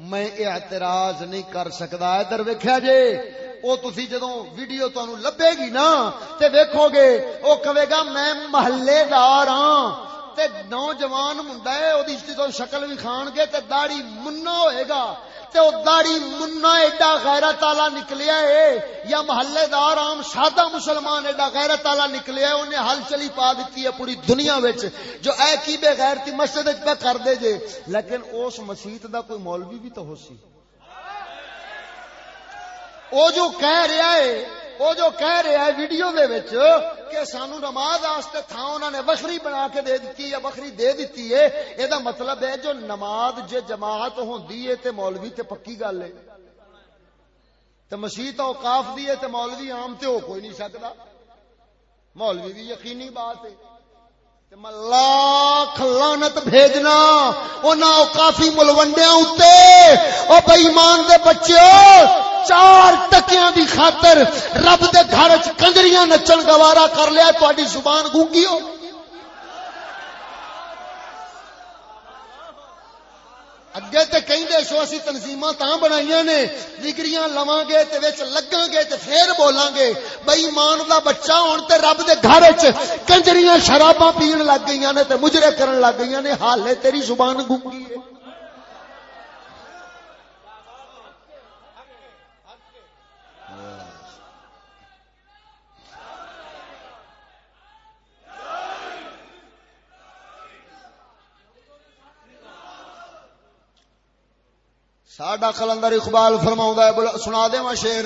میں اعتراض نہیں کر سکتا۔ ادھر ویکیا جے جی، وہ تھی جدو ویڈیو تہن لبے گی نا، تے ویکھو گے، وہ کہے گا، میں محلے دار ہاں۔ تے نوجوان منڈا ہے، وہ شکل بھی کھان گے، تے داڑی منا ہوئے گا۔ تے او داڑی منا ایڈا غیرت والا نکلیا ہے، یا محلے دار عام سادہ مسلمان ایڈا غیرت والا نکلیا ہے، انہیں ہل چلی پا دیتی ہے پوری دنیا وچ، جو اے کی بے غیرتی مسجد وچ پہ کر دے جے۔ لیکن اس مسجد دا کوئی مولوی بھی تو ہو سی۔ او جو کہہ رہا ہے وہ جو کہہ رہا ہے ویڈیو دے وچ کہ سانو نماز واسطے تھا انہوں نے وکری بنا کے دے دیتی یا وکری دے دیتی ہے یہ مطلب ہے جو نماز جے جماعت ہوندی ہے تے مولوی تے پکی گل ہے۔ تے مسیت اوقاف دی ہے تے مولوی عام تے ہو کوئی نہیں سکتا مولوی بھی یقینی بات ہے۔ لاکھ لانت بھیجنا انہاں کافی ملوڈیا اتنے وہ بئیمان دے بچے چار ٹکیاں دی خاطر رب دے گھر چ کنجریاں نچن گوارا کر لیا تاری زبان گونگی ہو؟ اگے تے کہندے سو اسی تنظیماں تاں بنائیاں نے، ڈگریاں لواں گے تے وچ لگاں گے تے پھر بولاں گے۔ بے ایمان دا بچہ ہن تے رب دے گھر وچ کنجریاں شراباں پین لگ گئیاں نے تے مجرے کرن لگ گئیاں نے، حالے تیری زبان گونگی ہے۔ ساڈا کلندر اقبال فرما ہے سنا دے ماں شیر۔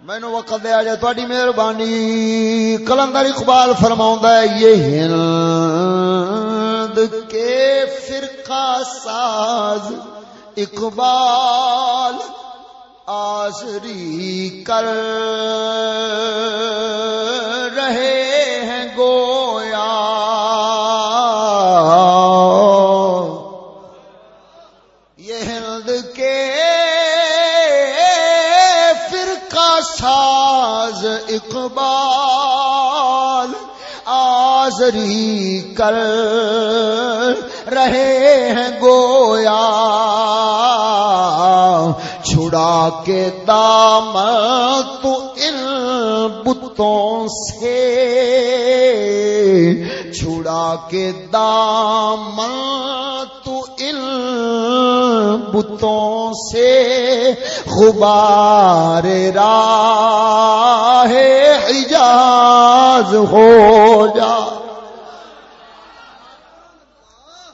مینو وقت دیا جائے تاری مہربانی۔ کلندر اقبال فرما ہے، یہ ہند کے فرقہ ساز اقبال آسری کر۔ رہے ہیں گویا۔ یہ ہند کے فرقہ ساز اقبال آزری کر رہے ہیں گویا۔ چھڑا کے دام تو بتوں سے چھڑا کے دام تو ان بتوں سے غبار راہ حجاز ہو جا۔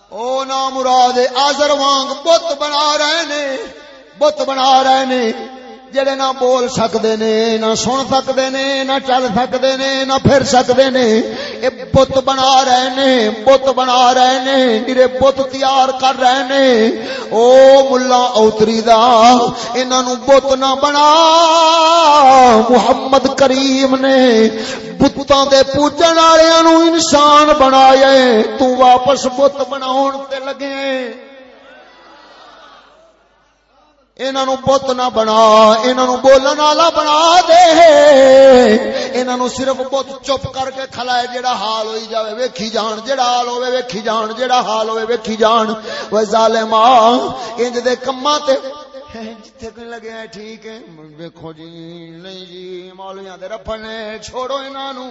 او نا مراد آزر وانگ بت بنا رہے نے، بت بنا رہے نے۔ جڑے نہ بول سکتے نے، نہ سن سکتے نے، نہ چل سکتے نے، نہ پھر سکتے نے۔ اے بت بنا رہے نے، بت بنا رہے نے، میرے بت تیار کر رہے نے۔ او ملا اوتری دا، انہاں نو بت نہ بنا۔ محمد کریم نے بتاں دے پوجن والےاں نو انسان بنایا تو واپس بت بناون تے لگے۔ انہوں بت نہ بنا انہوں بولن والا بنا دے۔ انہوں صرف بت چپ کر کے کھلائے جڑا حال ہوئی جاوے، ویکھی جان جڑا حال ہوے ویکھی جان جڑا حال ہوے ویکھی جان۔ وہ ظالما انج دے کماں تے جتھے کوئی لگے ہیں ٹھیک ہے، ویکھو جی نہیں جی مولویاں دے رفن چھوڑو انہاں نو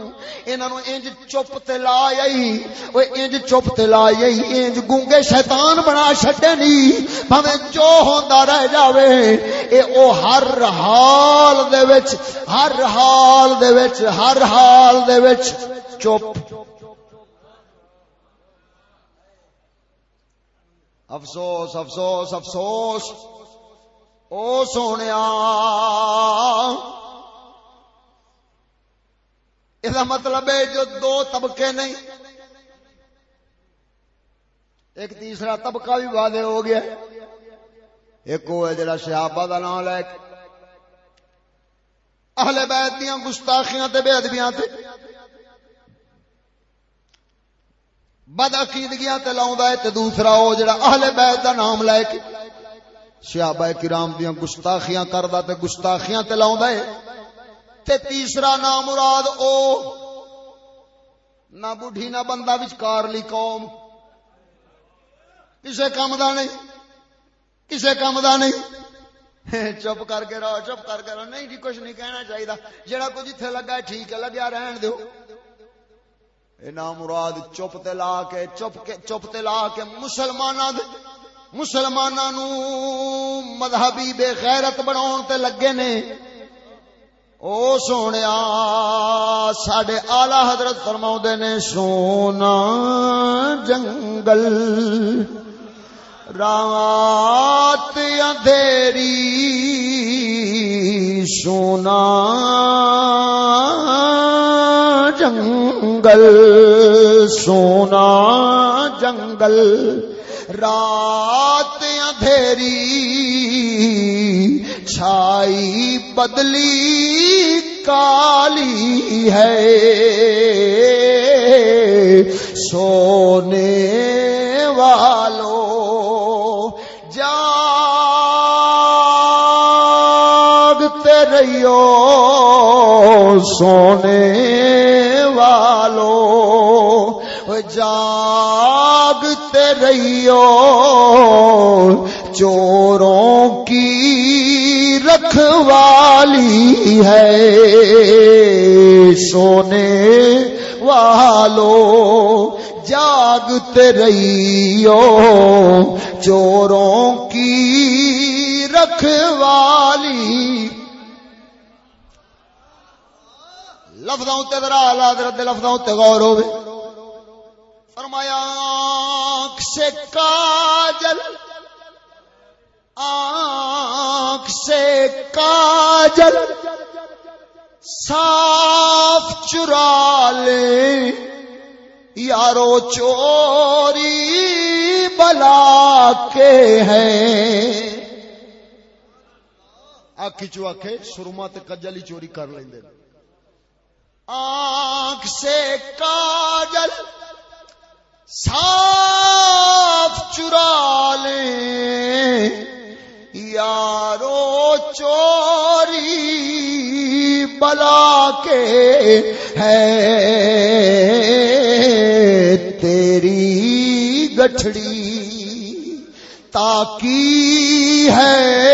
انہاں نو انج چپ تے لا آئی اوے انج چپ تے لا آئی انج گونگے شیطان بنا چھڈے نہیں بھاویں جو ہوندا رہ جاوے، اے او ہر حال دے وچ، ہر حال دے وچ، ہر حال دے وچ چپ۔ افسوس افسوس افسوس۔ او سونے یہ مطلب ہے جو دو طبقے نہیں، ایک تیسرا طبقہ بھی واضح ہو گیا، ایک وہ ہے جڑا شہابہ کا نام لے اہل بیت دیا گستاخیاں تے بے ادبیاں تے۔ بد عقیدگیاں تے ہے تے دوسرا وہ جڑا اہل بیت دا نام لے کے صحابہ کرام دیاں گستاخیاں کردا تے گستاخیاں تے لاوندا ہے۔ تے تیسرا نام مراد او، نہ بڈھی نہ بندہ وچکار لی قوم۔ کسے کام دا نہیں، کسے کام دا نہیں۔ [laughs] چپ کر کے رہو، چپ کر کے رہو۔ نہیں جی کچھ نہیں کہنا چاہیے جڑا کچھ اتنے لگا ہے ٹھیک ہے، لگیا رہن دو نام مراد چپ تے لا کے، چپ کے، چپ تے لا کے مسلمانوں مسلمانوں مذہبی بے غیرت بناؤ تے لگے نے۔ او سونے سڈے آلہ حضرت فرما نے، سونا جنگل، رات اندھیری، سونا جنگل سونا جنگل۔ رات اندھیری چھائی بدلی کالی ہے۔ سونے والو جاگتے رہیو۔ سونے والو جاگتے رہیو چوروں کی رکھوالی ہے۔ سونے والو جاگتے رہیو چوروں کی رکھوالی لفظوں تے ذرا حضرت لفظوں تے غور ہوے فرمایا آنکھ سے کاجل، آنکھ سے کاجل، صاف چرا لے۔ یارو چوری بلا کے ہیں آخ چو آخ سرما کجل ہی چوری کر لیں آنکھ سے کاجل صاف چرا لیں۔ یارو چوری بلا کے ہے۔ تیری گٹھڑی تاکی ہے۔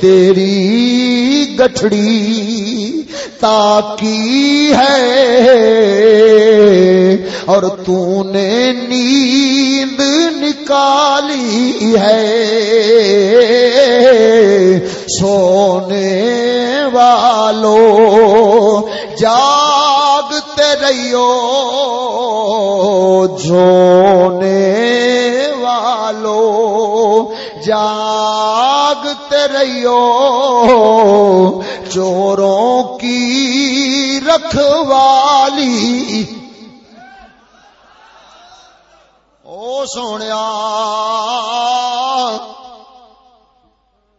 تیری گٹھڑی تاکی ہے اور تو نے نیند نکالی ہے سونے والو جاگتے رہیو جونے والو جاگتے رہیو چوروں کی رکھوالی او سونے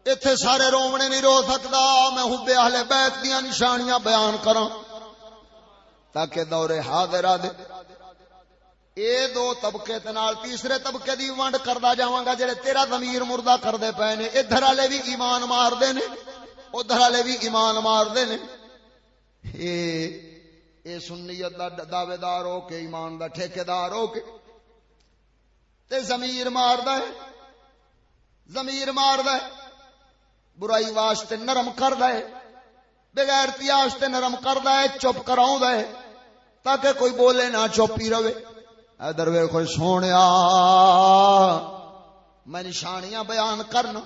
اتے سارے رومنے نہیں رو سکتا، میں حبے اہل بیت دیا نشانیاں بیان کروں تاکہ دورے حاضرہ دے۔ اے دو طبقے تنال تیسرے طبقے دی ونڈ کردا جاواں گا، جڑے تیرا ضمیر مردہ کردے پے نے، ادھر والے بھی ایمان مار دے نے۔ ادھر والے بھی ایمان مار دے نے اے سنیت دا دعوے دار ہو کے، ایمان دا ٹھیکیدار ہو کے۔ تے ضمیر ماردا ہے۔ ضمیر ماردا ہے۔ برائی واسطے نرم کردا ہے۔ بغیر واسطے نرم کردا ہے، چپ کراوندا ہے۔ تاکہ کوئی بولے نہ چوپی رہے۔ ادھر وے کوئی سونے میں نشانیاں بیان کرنا۔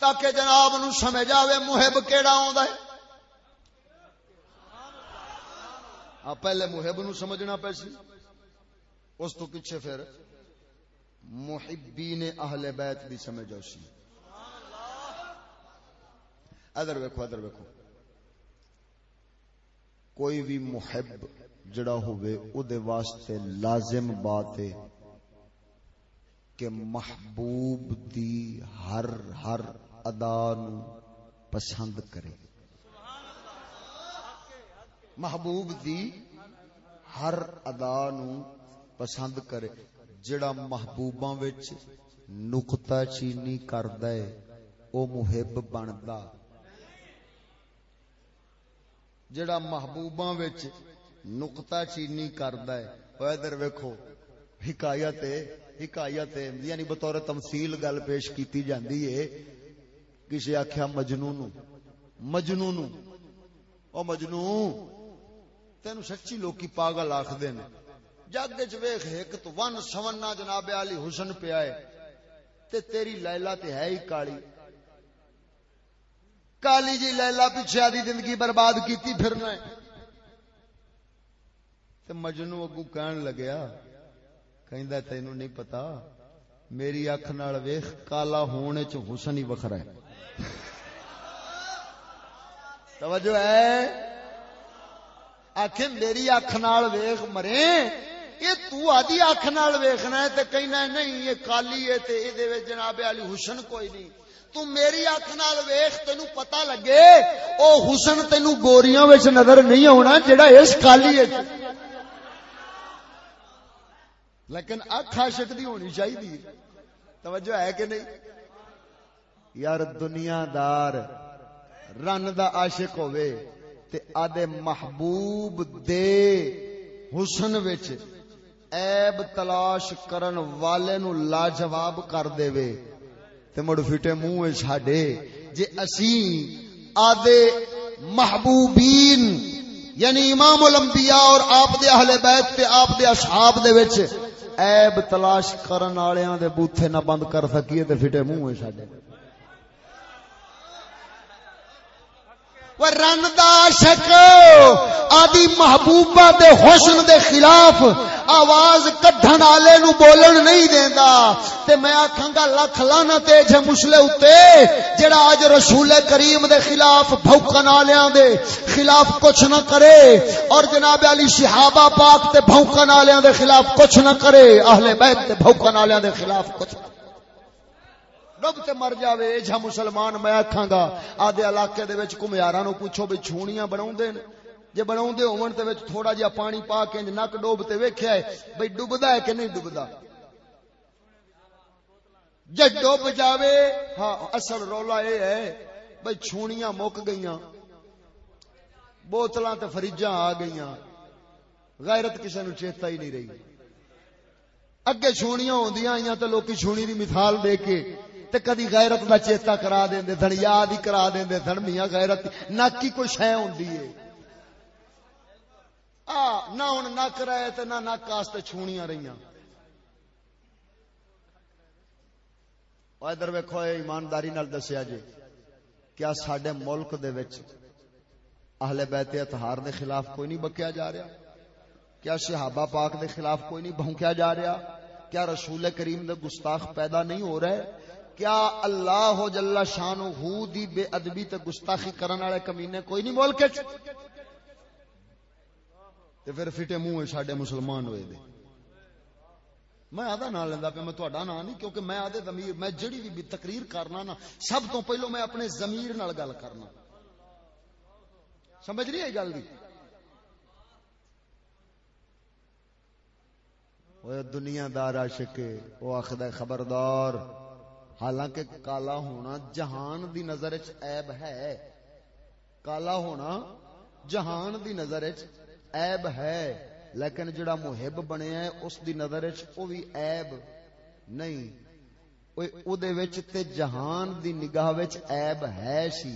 تاکہ جناب نو سمجھ آئے محب کہڑا آ ہاں، پہلے محب نو سمجھنا پیسی اس تو پیچھے پھر محبین اہل بیت بھی سمجھ سی۔ ادھر ویکو ادھر ویکو کوئی بھی محب جڑا ہوئے او دے واسطے لازم بات ہے کہ محبوب دی ہر ہر ادا نو پسند کرے۔ محبوب دی ہر ادا نو پسند کرے، جڑا محبوباں وچ نقطہ چینی کردا ہے، او محب بندا۔ جڑا محبوباں وچ نقطہ چینی کرد ادھر ویکو حکایت ہے حکایت ہے یعنی بطور تمثیل گل پیش کیتی جاندی ہے کسی آخیا مجنو نو مجنو نو۔ او مجنو تینو سچی لوکی پاگل آخدے نے۔ جگ ویخ ایک تو ون سونا جناب علی حسن پیا ہے۔ تے تیری لیلا تے ہے ہی کالی۔ کالی جی لیلا پیچھے آدھی زندگی برباد کیتی پھرنا ہے۔ تے مجنو اگو کہن لگیا، کہندا تینوں نہیں پتا، میری اکھ نال ویکھ، کالا ہونے چ حسن ہی وکھرا ہے۔ توجہ ہے؟ آخ میری اکھ نال ویکھ مرے۔ یہ تو آدھی اکھ نال ویکھنا ہے تے کہنا نہیں، یہ کالی ہے تے اے دے جناب علی حسن کوئی نہیں۔ تو میری اکھ نال ویکھ تینو پتہ لگے۔ او حسن تینو گوریاں وچ نظر نہیں آنا جڑا اس کالی ہے۔ لیکن اکھ عاشق دی ہونی چاہیے توجہ ہے کہ نہیں؟ یار دنیا دار رن دا عاشق ہوے تے آدے محبوب دے حسن وچ عیب تلاش کرن والے نو لاجواب کر دے وے تے مڑ فٹے منہ چھاڈے جے اسی آدے محبوبین یعنی امام الانبیاء اور آپ دے اہل بیت تے آپ دے اصحاب دے وچ عیب تلاش کرن والےاں دے بوتھے نہ بند کر سکیے تے فٹے منہ ساڈے رن دا آدی محبوبہ دے حسن دے خلاف آواز کڈن والے نو بولن نہیں دیندا۔ تے میں آکھاں گا لکھ لانا تے جے مسلے اتے، جڑا اج رسول کریم دے خلاف بھوکن والیاں دے خلاف کچھ نہ کرے، اور جناب علی صحابہ پاک تے بھوکن والیاں دے خلاف کچھ نہ کرے، اہل بیت تے بھوکن والیاں دے خلاف کچھ نہ کرے۔ ڈب تے مر جاوے جا مسلمان میں آکھاں گا، آدھے علاقے دے وچ کمیاراں نو پوچھو بھی چھونیاں بناوندے نے جے بناوندے ہون تے وچ تھوڑا جہا پانی پا کے نک ڈوب تے ویکھیا ہے، بھئی ڈوبدا ہے کہ نہیں ڈوبدا؟ جے ڈوب جاوے ہاں اصل رولا اے ہے، بھئی چھونیاں مک گئیاں، بوتلاں تے فریجاں آ گئیاں۔ غیرت کسے نو چیتا ہی نہیں رہی۔ اگے چھونیاں ہوندیاں آئیاں تے لوکی چھونی دی مثال دے کے تے کدی غیرت دا چیتا کرا دیندے سن، یاد ہی کرا دیندے سن، میاں غیرت نہ کی کوئی شے ہوندی ہے؟ آ، نہ ہن نک رہے تے نہ نک واسطے چھونیاں رہیاں۔ ادھر ویکھو ایمانداری نال دسیا جی کیا سڈے ملک دے وچ اہل بیت اتہار دے خلاف کوئی نہیں بکیا جا رہا؟ کیا صحابہ پاک دے خلاف کوئی نہیں بھونکیا جا رہا؟ کیا رسول کریم دے گستاخ پیدا نہیں ہو رہے؟ کیا اللہ جل شان ہو دی بے ادبی تے گستاخی کرن والے کمینے کوئی نہیں ملک تے پھر فٹے منہ ساڈے مسلمان ہوئے دے۔ میں آدھا نام لینا پہ میں تھوڑا نام نہیں، کیونکہ میں آدھے زمیر میں جڑی بھی تقریر کرنا نا، سب تو پہلو میں اپنے زمیر نال گل کرنا۔ سمجھ رہی ہے گل دی؟ دنیا دار عاشق وہ آخد خبردار۔ حالانکہ کالا ہونا جہان دی نظر عیب ہے۔ کالا ہونا جہان دی نظر عیب ہے، لیکن جڑا محب بنیا ہے، اس دی نظر او بھی عیب نہیں۔ او دے وچ تے جہان دی نگاہ وچ عیب ہے سی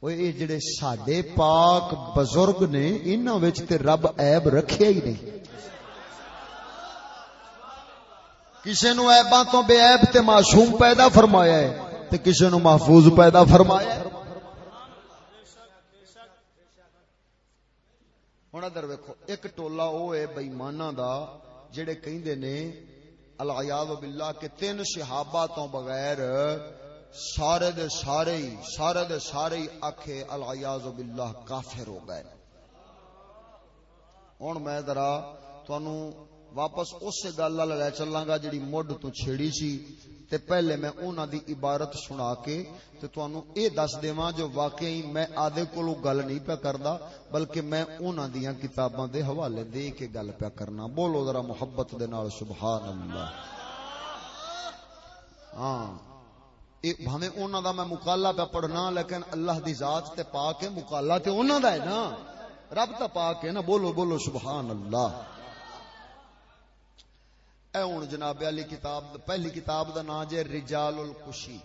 او اے جڑے ساڈے پاک بزرگ نے، انہاں وچ تے رب عیب رکھیا ہی نہیں۔ کسے نو عیباں تو بے عیب تے معصوم پیدا فرمایا ہے تے کسے نو محفوظ پیدا فرمایا ہے۔ ہوں ادھر ویکو ایک ٹولا وہ ہے بئیمانا دا، جڑے کہندے نے الیاض باللہ کہ تین صحابہ تو بغیر سارے دے سارے ہی، سارے دے سارے ہی آکھے الیاض باللہ کافر ہو گئے۔ ہوں میں ذرا تانوں واپس اس گل لے چلاں گا جڑی مڈ تو چھیڑی سی تے پہلے میں انہاں دی عبارت سنا کے تے تانوں اے دس دیواں جو واقعی میں آدھے کولو گل نہیں پیا کردا بلکہ میں انہاں دیاں کتاباں دے حوالے دے کے گل پیا کرنا۔ بولو ذرا محبت دے نال سبحان اللہ ہاں اے بھاویں انہاں دا میں مقالہ پہ پڑھنا، لیکن اللہ دی ذات تے پاک ہے مقالہ تے انہاں دا ہے نا۔ رب تا پاک نا۔ بولو بولو سبحان اللہ اے ہوں جناب علی کتاب پہلی کتاب دا نام جے رجال القشی۔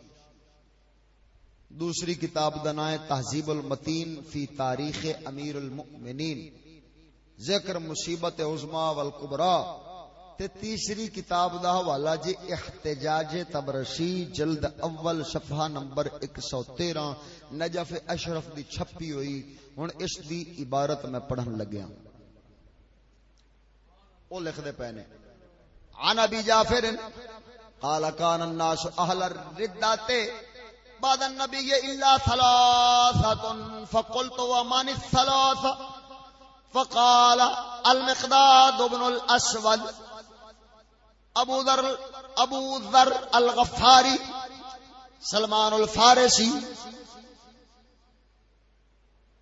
دوسری کتاب دا نام ہے تہذیب المتین فی تاریخ امیر المؤمنین۔ ذکر مصیبت عظما والکبرا تے تیسری کتاب دا حوالہ جی احتجاج تبرسی جلد اول صفحہ نمبر 113 نجف اشرف دی چھپی ہوئی۔ ہن اس دی عبارت میں پڑھن لگیا ہاں۔ او لکھ دے پہنے عن ابي جعفر قال كان الناس اهل الردات بعد النبي الا ثلاثه فقلت ومن الثلاثه فقال المقداد بن الاسود ابو ذر ابو ذر الغفاري سلمان الفارسی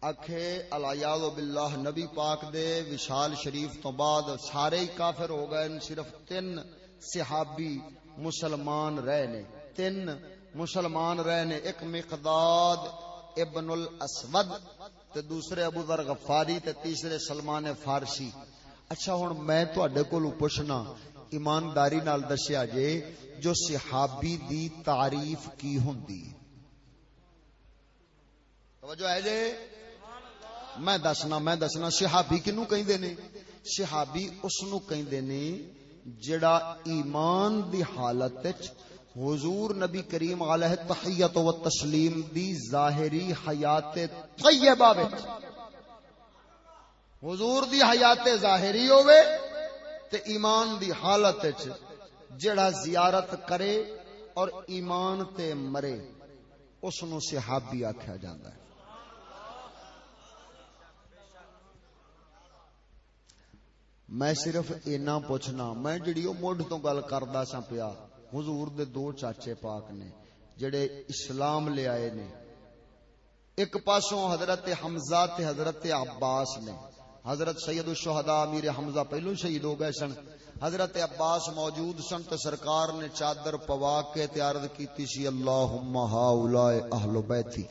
اکھے الیاذ باللہ، نبی پاک دے وشال شریف تو بعد سارے ہی کافر ہو گئے، صرف تین صحابی مسلمان رہے نے تین مسلمان رہے نے ایک مقداد ابن الاسود تے دوسرے ابو ذر غفاری تے تیسرے سلمان فارسی۔ اچھا ہن میں تواڈے کولوں پوچھنا، ایمانداری نال دسیا جے، جو صحابی دی تعریف کی ہوندی۔ توجہ ہے جے؟ میں دسنا میں دسنا، صحابی کنو کہندے نے؟ صحابی اس نو کہندے نے جڑا ایمان دی حالت وچ حضور نبی کریم علیہ تحیت و تسلیم دی ظاہری حیات طیبہ وچ۔ حضور دی حیات ظاہری ہوے تے ایمان دی حالت وچ جڑا زیارت کرے اور ایمان تے مرے اس نو صحابی آکھیا جاندا ہے۔ میں صرف اینا پوچھنا، میں جڑی او مڈ تو گل کردا سا پیا، حضور دے دو چاچے پاک نے، جڑے اسلام لے آئے نے۔ ایک پاسوں حضرت حمزہ تے حضرت عباس نے۔ حضرت سید الشہداء امیر حمزہ پہلو شہید ہو گئے سن۔ حضرت عباس موجود سن تے سرکار نے چادر پوا کے تے عرض کیتی سی، اللہم ہاؤلائے اہل بیتی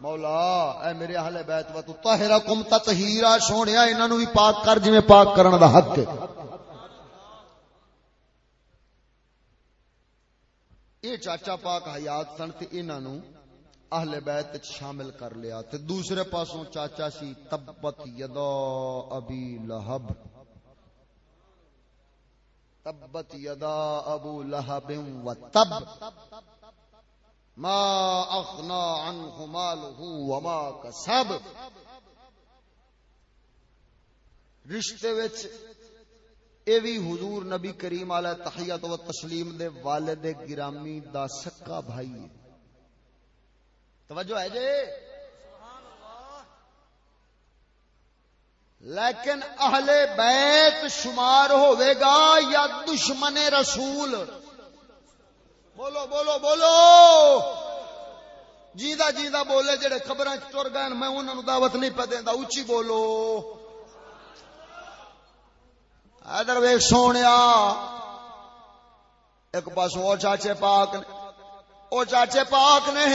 مولا، اے میرے اہل بیت و تطہرا کم تطہیرا سونیا، انہاں نو بھی پاک کر، جویں پاک کرن دا حق ہے۔ اے چاچا پاک حیات سن تے انہاں نو اہل بیت شامل کر لیا۔ تے دوسرے پاسوں چاچا سی، تبت یدا ابی لہب۔ تبت یدا ابو لہب و تب۔ ما اغنا عنه ماله وما کسب رشتے وچ اے بھی حضور نبی کریم علیہ تحیت و تسلیم دے والد گرامی دا سکا بھائی ہے۔ توجہ ہے جی؟ لیکن اہل بیت شمار ہوئے گا یا دشمن رسول؟ بولو بولو بولو! جیدا جیدا بولے جڑے خبر تر گئے میں انہوں نے دعوت نہیں پہ دینا اچھی بولو! ادھر ویک سونے ایک پاس وہ چاچے پاک نے وہ چاچے پاک نے!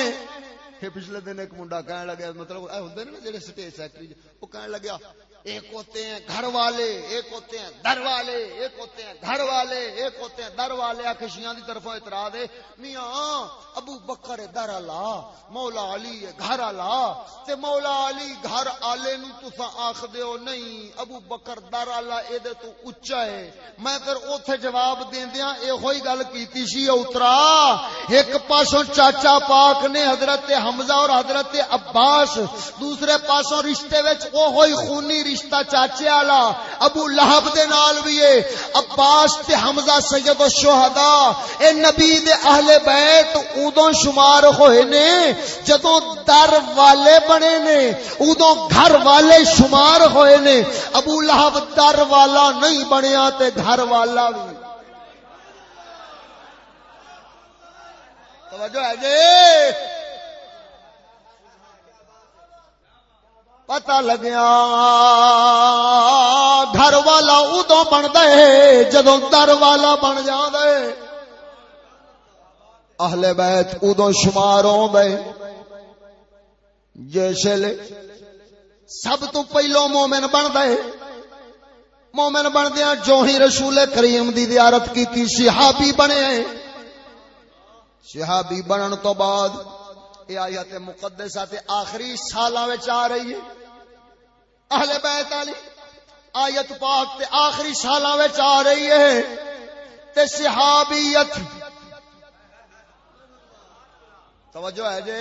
پچھلے دن ایک منڈا کہنے لگا مطلب ہوں نا جی سٹیج سیکٹری وہ کہنے لگا ایک ہوتے ہیں گھر والے، ایک ہوتے ہیں در والے، ایک ہوتے ہیں گھر والے، ایک ہوتے ہیں در والے آخشیاں دی طرف اعتراض ہے، میاں، ابو بکر در اللہ مولا علی گھر اللہ تے مولا علی گھر آلے نو تسا آخ دیو نہیں، ابو بکر در اللہ اے دے تو اچا ہے۔ میں پھر اوتھے جواب دیندیاں اے ہوئی گل کیتی سی اترا، ایک پاسوں چاچا پاک نے حضرت حمزہ اور حضرت عباس، دوسرے پاسوں رشتے وچ او ہوئی خونی رشتہ چاچے والا ابو لہب دے نال بھی ہے، عباس تے حمزہ سید الشہداء اے نبی دے اہل بیت اودوں شمار ہوئے نے، جدوں در والے بنے نے، اودوں گھر والے شمار ہوئے نے، ابو لہب در والا نہیں بنیا تے گھر والا بھی۔ توجہ ہے جی؟ پتا لگیا گھر والا ادو بن دے جدو در والا بن جا دے اہل بیت ادو شمار ہو دے جیسے سب تو پہلو مومن بن دے مومن بن دیا جو ہی رسول کریم دی زیارت کی تھی صحابی بنے صحابی بنن تو بعد یہ آیت مقدسہ تے آخری سالاں وچ آ رہی ہے اہل بیت علی، آیت پاک تے آخری سالاں وچ آ رہی ہے۔ تے صحابیت۔ توجہ ہے جی۔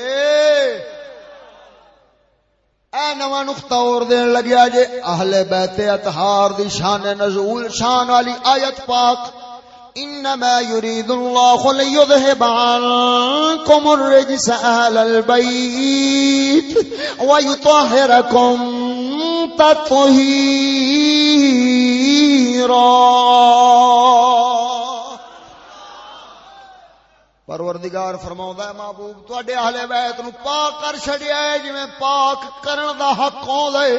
اے نواں نقطہ اور دین لگیا جے اہل بیت اطہار دی شان نزول، شان والی آیت پاک۔ انما يريد الله ليذهب عنكم الرجس اهل البيت ويطهركم تطهيرا. پروردگار فرماؤں ہے، محبوب، تواڈے اہل بیت نو پاک کر چھڈیا ہے، جویں پاک کرن دا حق ہوندا ہے۔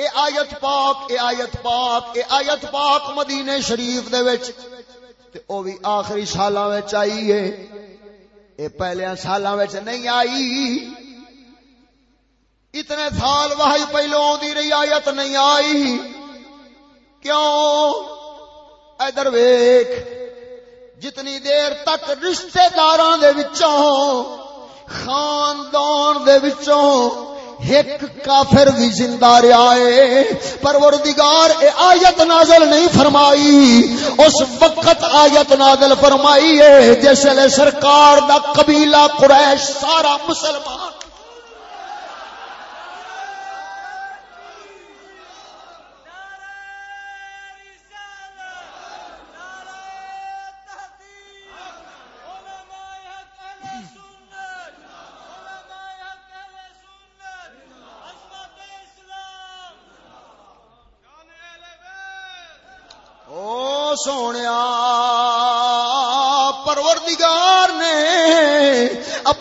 اے آیت پاک، اے آیت پاک، اے آیت پاک مدینے شریف دے وچ۔ تے او بھی آخری سالاں وچ آئی ہے اے پہلے سالاں وچ نہیں آئی۔ اتنے سال وحی پہلو دی رہی، آیت نہیں آئی۔ کیوں؟ ادھر ویخ جتنی دیر تک رشتے دار خاندان دے وچوں ایک کافر بھی زندہ رہا ہے، پروردگار، اے آیت نازل نہیں فرمائی۔ اس وقت آیت نازل فرمائی ہے جسے سرکار دا قبیلہ قریش، سارا مسلمان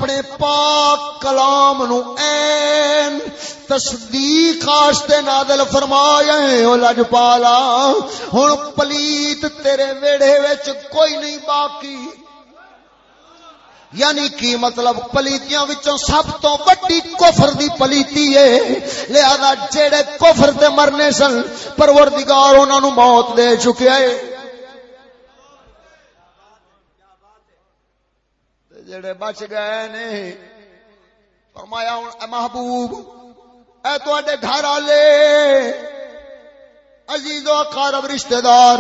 اپنے پاک کلام نو این تصدیق آستے نادل فرمایا ہے، او لج پالا ہن پلیت تیرے ویڑے وچ کوئی نہیں باقی۔ یعنی کی مطلب پلیتیاں وچوں سب تو بڑی کفر دی پلیتی ہے، لہذا جڑے کفر تے مرنے سن، پروردگار انہاں نو موت دے چکیا ہے۔ جڑے بچ گئے نے۔ فرمایا ہوں محبوب، اے تے گھر والے، عزیز و اقارب رشتہ دار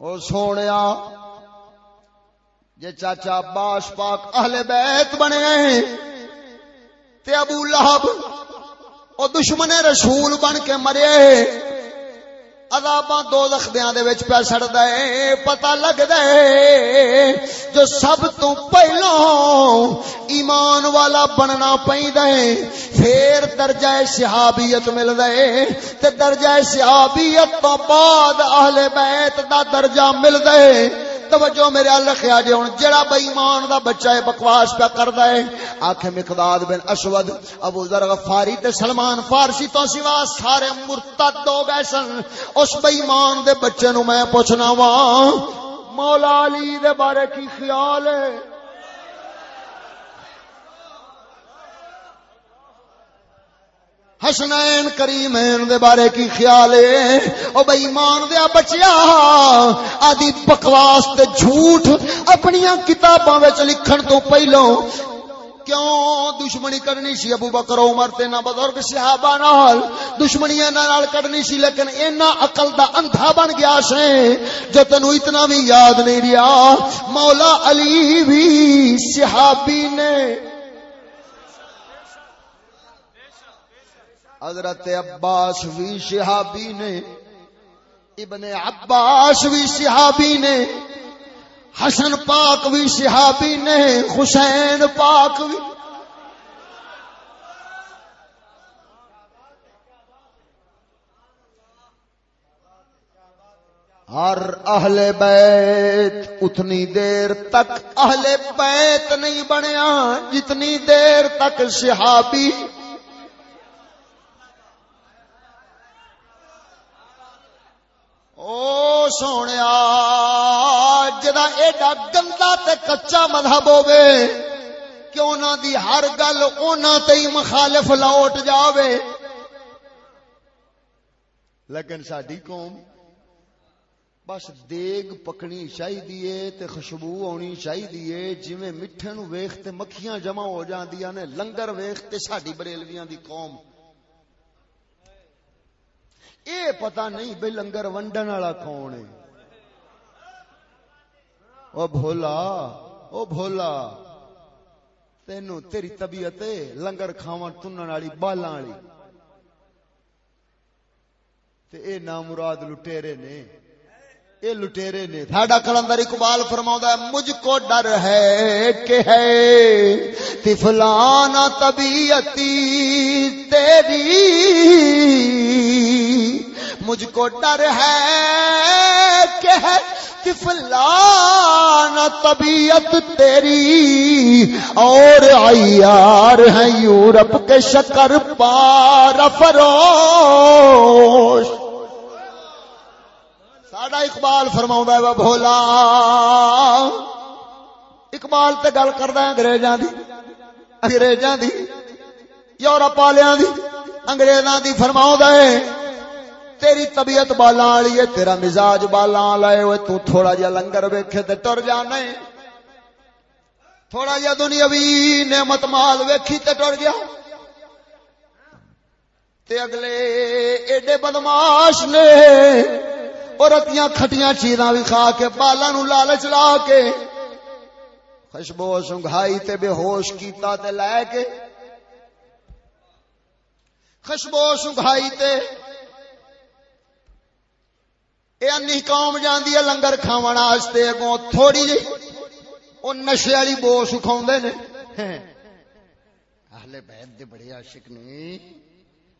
او سونے جے چاچا عباس پاک اہل بیت بنے ہیں تے ابو لہب، او دشمن رسول بن کے مرے۔ عذاباں دو لخدیاں دے وچ پہ سڑ ہے۔ پتہ لگ ہے جو سب تو پہلو ایمان والا بننا پئی دے پھر درجہ صحابیت مل ہے۔ تے درجہ صحابیت تو بعد اہل بیت دا درجہ مل ہے۔ توجہ میرے اللہ خیا جی ہوں جڑا بے ایمان دا بچہ ہے بکواس پہ کردا ہے آکھے مقداد بن اسود، ابو ذر غفاری تے سلمان فارسی تو سوا سارے مرتد ہو گئے سن۔ اس بے ایمان دے بچے نو میں پوچھنا وا، مولا علی دے بارے کی خیال ہے؟ حسنین کریمین دے بارے کی خیال ہے؟ او بے ایمان دیا بچیا آدھی بکواس تے جھوٹ اپنی کتاباں وچ لکھن تو پہلو کیوں دشمنی کرنی سی ابو بکر عمر تے نہ بزرگ صحابہ نال؟ دشمنیاں نال کرنی سی، لیکن اینا عقل دا اندھا بن گیا سے، جو تینو اتنا بھی یاد نہیں رہا مولا علی بھی صحابی نے حضرت عباس بھی صحابی نے، ابن عباس بھی صحابی نے، حسن پاک بھی صحابی نے، حسین پاک بھی ہر اہل بیت اتنی دیر تک اہل بیت نہیں بنیا، جتنی دیر تک صحابی او سونے جا ایڈا گندا تے کچا مذہب ہوے کہ انہوں دی ہر گل انہوں تے ہی مخالف لوٹ جاوے لیکن ساری قوم بس دیگ پکنی چاہیے تے خوشبو آنی چاہیے جی میٹھے نو ویخ تے مکھیاں جمع ہو جاندیاں نے لنگر ویخ تے ساڈی بریلویاں دی قوم یہ پتا نہیں بھائی لنگر ونڈن والا کون ہے۔ او بھولا او بھولا تینو تیری طبیعت لنگر کھاون تنن والی بالاں والی۔ تے اے نامراد لٹیرے نے۔ اے لٹیرے نے۔ ساڈا کلندر اقبال فرماوندا ہے، مجھ کو ڈر ہے کہ ہے تفلانا طبیعتی تیری مجھ کو ڈر ہے کہ ہے تفلانا طبیعت تیری اور آئیار ہیں یورپ کے شکر پار فروش ساڈا اقبال فرما ہے بھولا اقبال تے گل کردا انگریزاں دی انگریزاں دی، یورپ والیاں دی، انگریزاں دی فرماؤں ہے، تیری طبیعت بالا والی ہے، تیرا مزاج بالا والا ہے تو تھوڑا جا لنگر ویکھے تے ٹر جانا ہے۔ تھوڑا جا دنیاوی نعمت مال ویکھی تے ٹر گیا۔ تے اگلے ایڈے بدماش نے اور رتیاں کھٹیاں چیزاں بھی کھا کے بالا نو لالچ لا کے خوشبو سنگھائی تے بے ہوش کیتا تے لے کے خوشبو سنگھائی تے اے انی قوم جاندی ہے لنگر کھاون واسطے، اگوں تھوڑی جی او نشے والی بو سکھاوندے نے۔ اہل بیت دے بڑے عاشق نے۔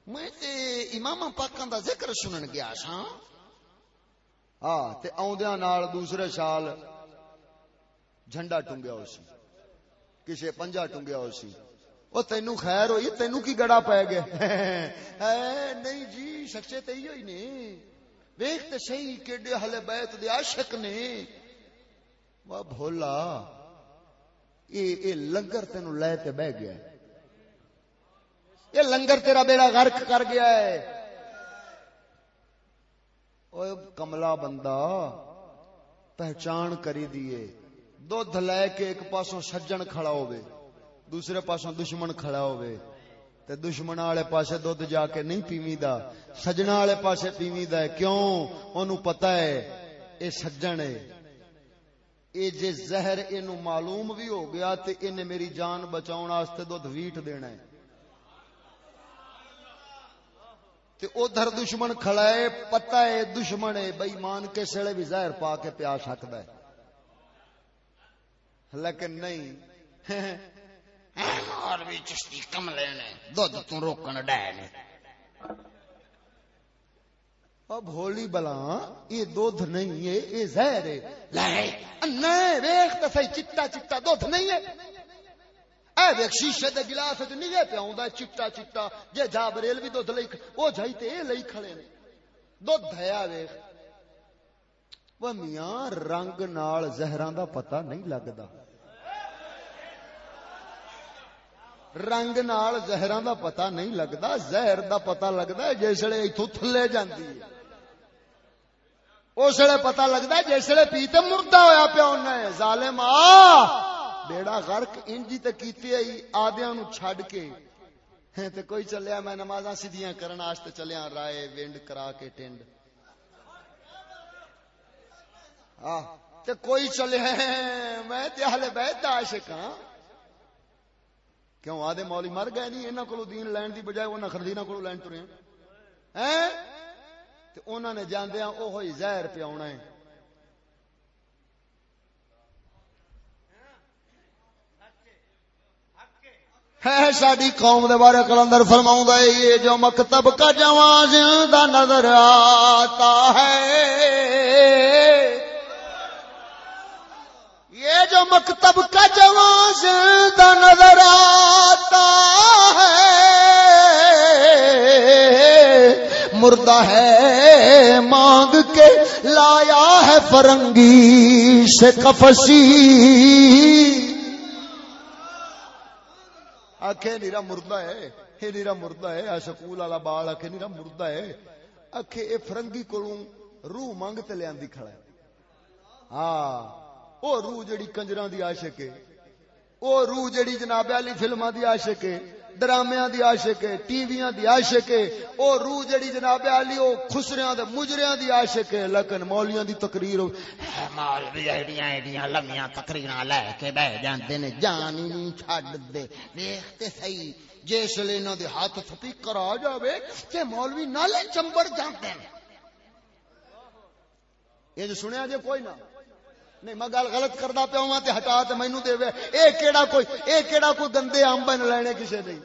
میں تے امام پاکاں دا ذکر سنن گیا ساں۔ ہاں تے آدھا نال دوسرے سال جھنڈا ٹنگیا ہو سی کسی پنجا ٹنگیا ہو سی۔ وہ تینو خیر ہوئی، تینو کی گڑا پی گیا نہیں جی سچے تو ہی نے۔ ویخ تو سی کیڈے ہلے بیت دے عاشق نے۔ وہ بھولا یہ لنگر تینو لے تے بہ گیا۔ یہ لنگر تیرا بیڑا غرق کر گیا ہے۔ کملا بندہ پہچان کری دیے دودھ لے کے ایک پاسوں سجن کھڑا ہوئے دوسرے پاسوں دشمن کھڑا ہوئے تے دشمن والے پاسے دودھ جا کے نہیں پیوی دا سجنا والے پاسے پیوی دا ہے کیوں اونوں پتہ ہے اے سجن ہے اے جے زہر اینو معلوم بھی ہو گیا تے اینے میری جان بچاؤن واسطے دودھ ویٹ دینا ہے تے ادھر دشمن کھڑا ہے پتہ ہے دشمن ہے بے ایمان کے سڑے بھی زہر پا کے پیا سکدا ہے۔ لیکن نہیں۔ اور بھی چشتی کم لینے دودھ تو روکن ڈے نے۔ اب ہولی بلا یہ دودھ نہیں ہے یہ زہر ہے۔ لے ویخ تو صحیح چٹا چٹا دودھ نہیں ہے۔ اے ویخ شیشے دے گلاس وچ نہیں پیا ہوندا چٹا چٹا۔ جے جا بریل بھی دودھ لئی، او جائی تے اے لئی کھڑے نے۔ دودھ ہے آ ویخ وہ میاں رنگ نال زہراں دا پتہ نہیں لگدا۔ رنگ نال زہراں دا پتہ نہیں لگدا، زہر دا پتہ لگدا ہے جسے ایتھوں تھلے جاندی ہے۔ اس ویلے پتا لگتا ہے جسے پیتے مردہ ہویا پیا انہیں ظالم آ! بیڑا غرق انجی تے کیتی آئی آدھیاں نو چھڑ کے۔ ہیں تے کوئی چلیا، میں نمازاں سیدھیاں کرن واسطے چلیا، رائے وینڈ کرا کے ٹینڈ۔ آ تے کوئی چلے میں تے اہل بیت دا عاشق ہاں۔ کیوں؟ آدھے مولی مر گئے نہیں، انہاں کولوں دین لین دی بجائے انہاں خردیناں کولوں لین ٹرے ہیں۔ تے انہاں نے جاندیاں اوہو ہی زہر پیاونا ہے۔ ہے ساری قوم دے بارے کلندر فرماؤں ہے، یہ جو مکتب کا جوان زندہ نظر آتا ہے۔ یہ جو مکتب کا جوان زندہ نظر آتا ہے۔ مردہ ہے، مانگ کے لایا ہے فرنگی سے کفسی آخے نیرا مردہ ہے یہ نیرا مردہ ہے، آ سکول والا بال آخے نیرا مردہ ہے۔ آخے یہ فرنگی کو روح منگ تے لیا کھڑا ہے۔ ہاں وہ روح جڑی کنجراں دی عاشق ہے۔ وہ روح جڑی جناب علی فلماں دی عاشق ہے۔ ڈرامیاں دی عاشق ہے، ٹی ویاں دی عاشق ہے۔ او روح جڑی جناب علی، او خسریاں دے مجریاں دی عاشق ہے۔ لیکن مولیاں دی تقریر ہو۔ مولوی ایڈیاں ایڈیاں لمیاں تقریراں لے کے بہ جاندے نے، جان ہی نہیں چھڈ دے۔ ویکھ تے صحیح، جس لے انہاں دے ہاتھ سپیکر آ جاوے تے مولوی نالے چمبڑ جاندے نے۔ یہ سنیا جے کوئی نہ۔ نہیں، میں گل غلط کردا پیا ہوں، تے ہٹا تے مینوں دے اے کیڑا کوئی، اے کیڑا کوئی گندے انب نے لینے کسے نہیں۔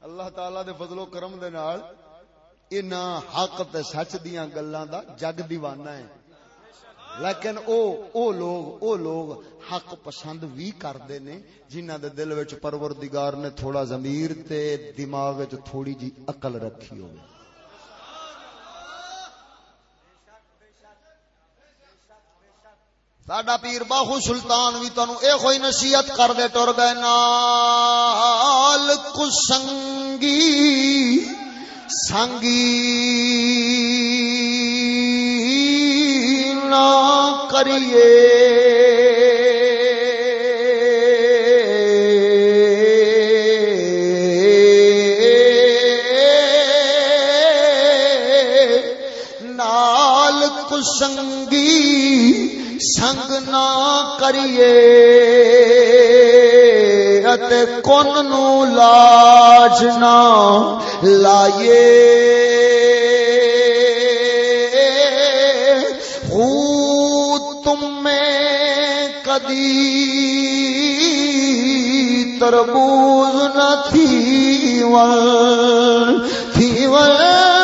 اللہ تعالی دے فضل و کرم دے نال حق تے سچ دیاں گلاں دا جگ دیوانہ ہے۔ لیکن او او لوگ او لوگ حق پسند بھی کردے نے جنہاں دے دل وچ پروردگار نے تھوڑا ضمیر تے دماغ وچ تھوڑی جی عقل رکھی ہوئے ساڈا پیر باہو سلطان بھی تنوع اے کوئی نصیحت کر دے ٹر گئے نال کسنگی سنگی نہ کریے۔ سنگ نہ کریے۔ اتے کن نو لاج نہ لائیے۔ ہو تم میں کدی تربوز نہ تھی، ول تھی، ول۔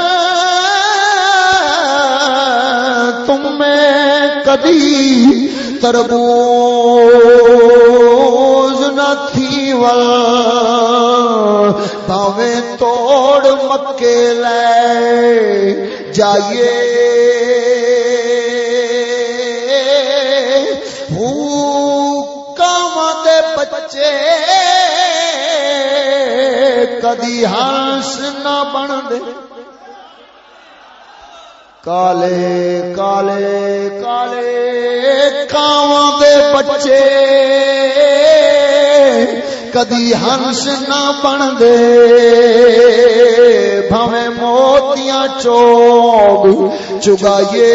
تم میں کدی تربوز نہ تھی ول۔ پاوے توڑ مکے لے جائیے۔ بچے کدی ہنس نہ بن دے۔ کالے کالے کالے کاواں دے بچے۔ کدی ہنس نہ بن دے بھویں موتیاں چوگ چگائیے۔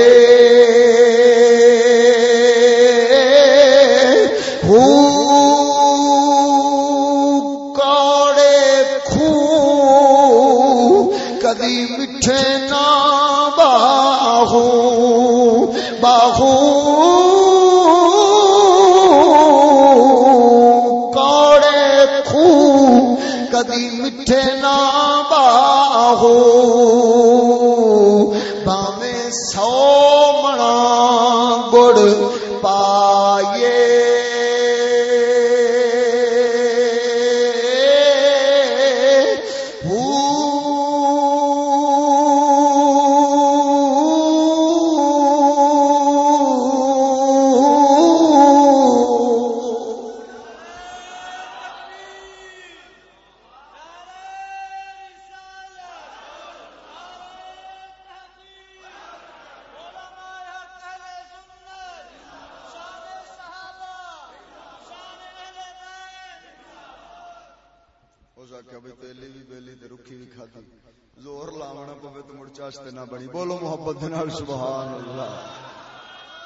بنی بولو محبت دے نال، سبحان اللہ۔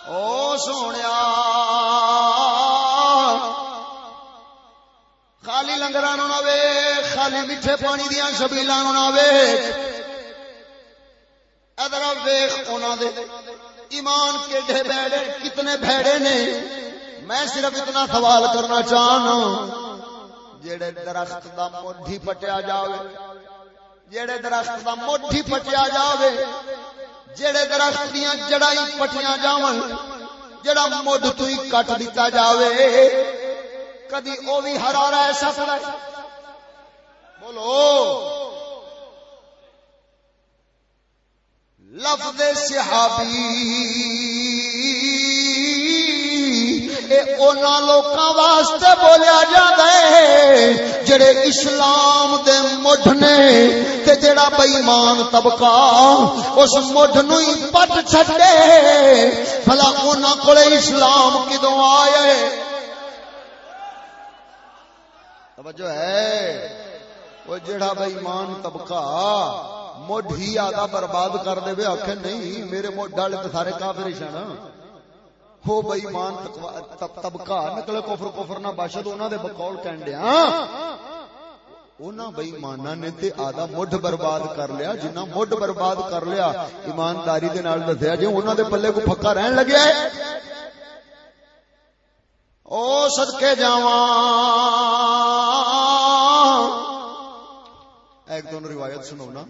او سونیا۔ خالی لنگراں نو نہ ویکھ، خالی میٹھے پانی دیاں شبیلاں نو نہ ویکھ۔ ادھر ویکھ انہاں دے ایمان کیڑے بھڑے کتنے بھڑے نے۔ میں صرف اتنا سوال کرنا چاہنا جڑے درخت دا مڈھی پٹیا جاوے۔ جڑے درخت دا مڈھی پٹیا جاوے، جڑے درخت دیاں جڑاں پٹیاں جاون، جڑا مڈ تو ہی کٹ دتا جاوے۔ کدی او بھی ہرا رہ سکدا ہے بولو۔ لفظ صحابی۔ اونا لوکاں واسطے بولیا جاتا ہے۔ جڑے اسلام دے مڈھ نے تے جڑا بے ایمان طبقہ اس مڈھ نو ہی پٹ چھڈے۔ بھلا اونا کولے اسلام کدوں آئے؟ توجہ ہے۔ وہ جڑا بے ایمان طبقہ مڈھ ہی آدھا برباد کر دے آخ نہیں، میرے مڈھ والے تو سارے کافر ہی سن۔ ہو بے ایمان طبقہ نکلے کفر کفر نہ باشد انہاں دے بقول کہن دیا۔ انہاں بے ایماناں نے تے آدھا مڈھ برباد کر لیا جنہ مڈھ برباد کر لیا، ایمانداری دے نال دسیا جے انہاں دے پلے کو پھکا رہن لگیا ہے او صدقے جاواں۔ ایک دونوں روایت سنو نا۔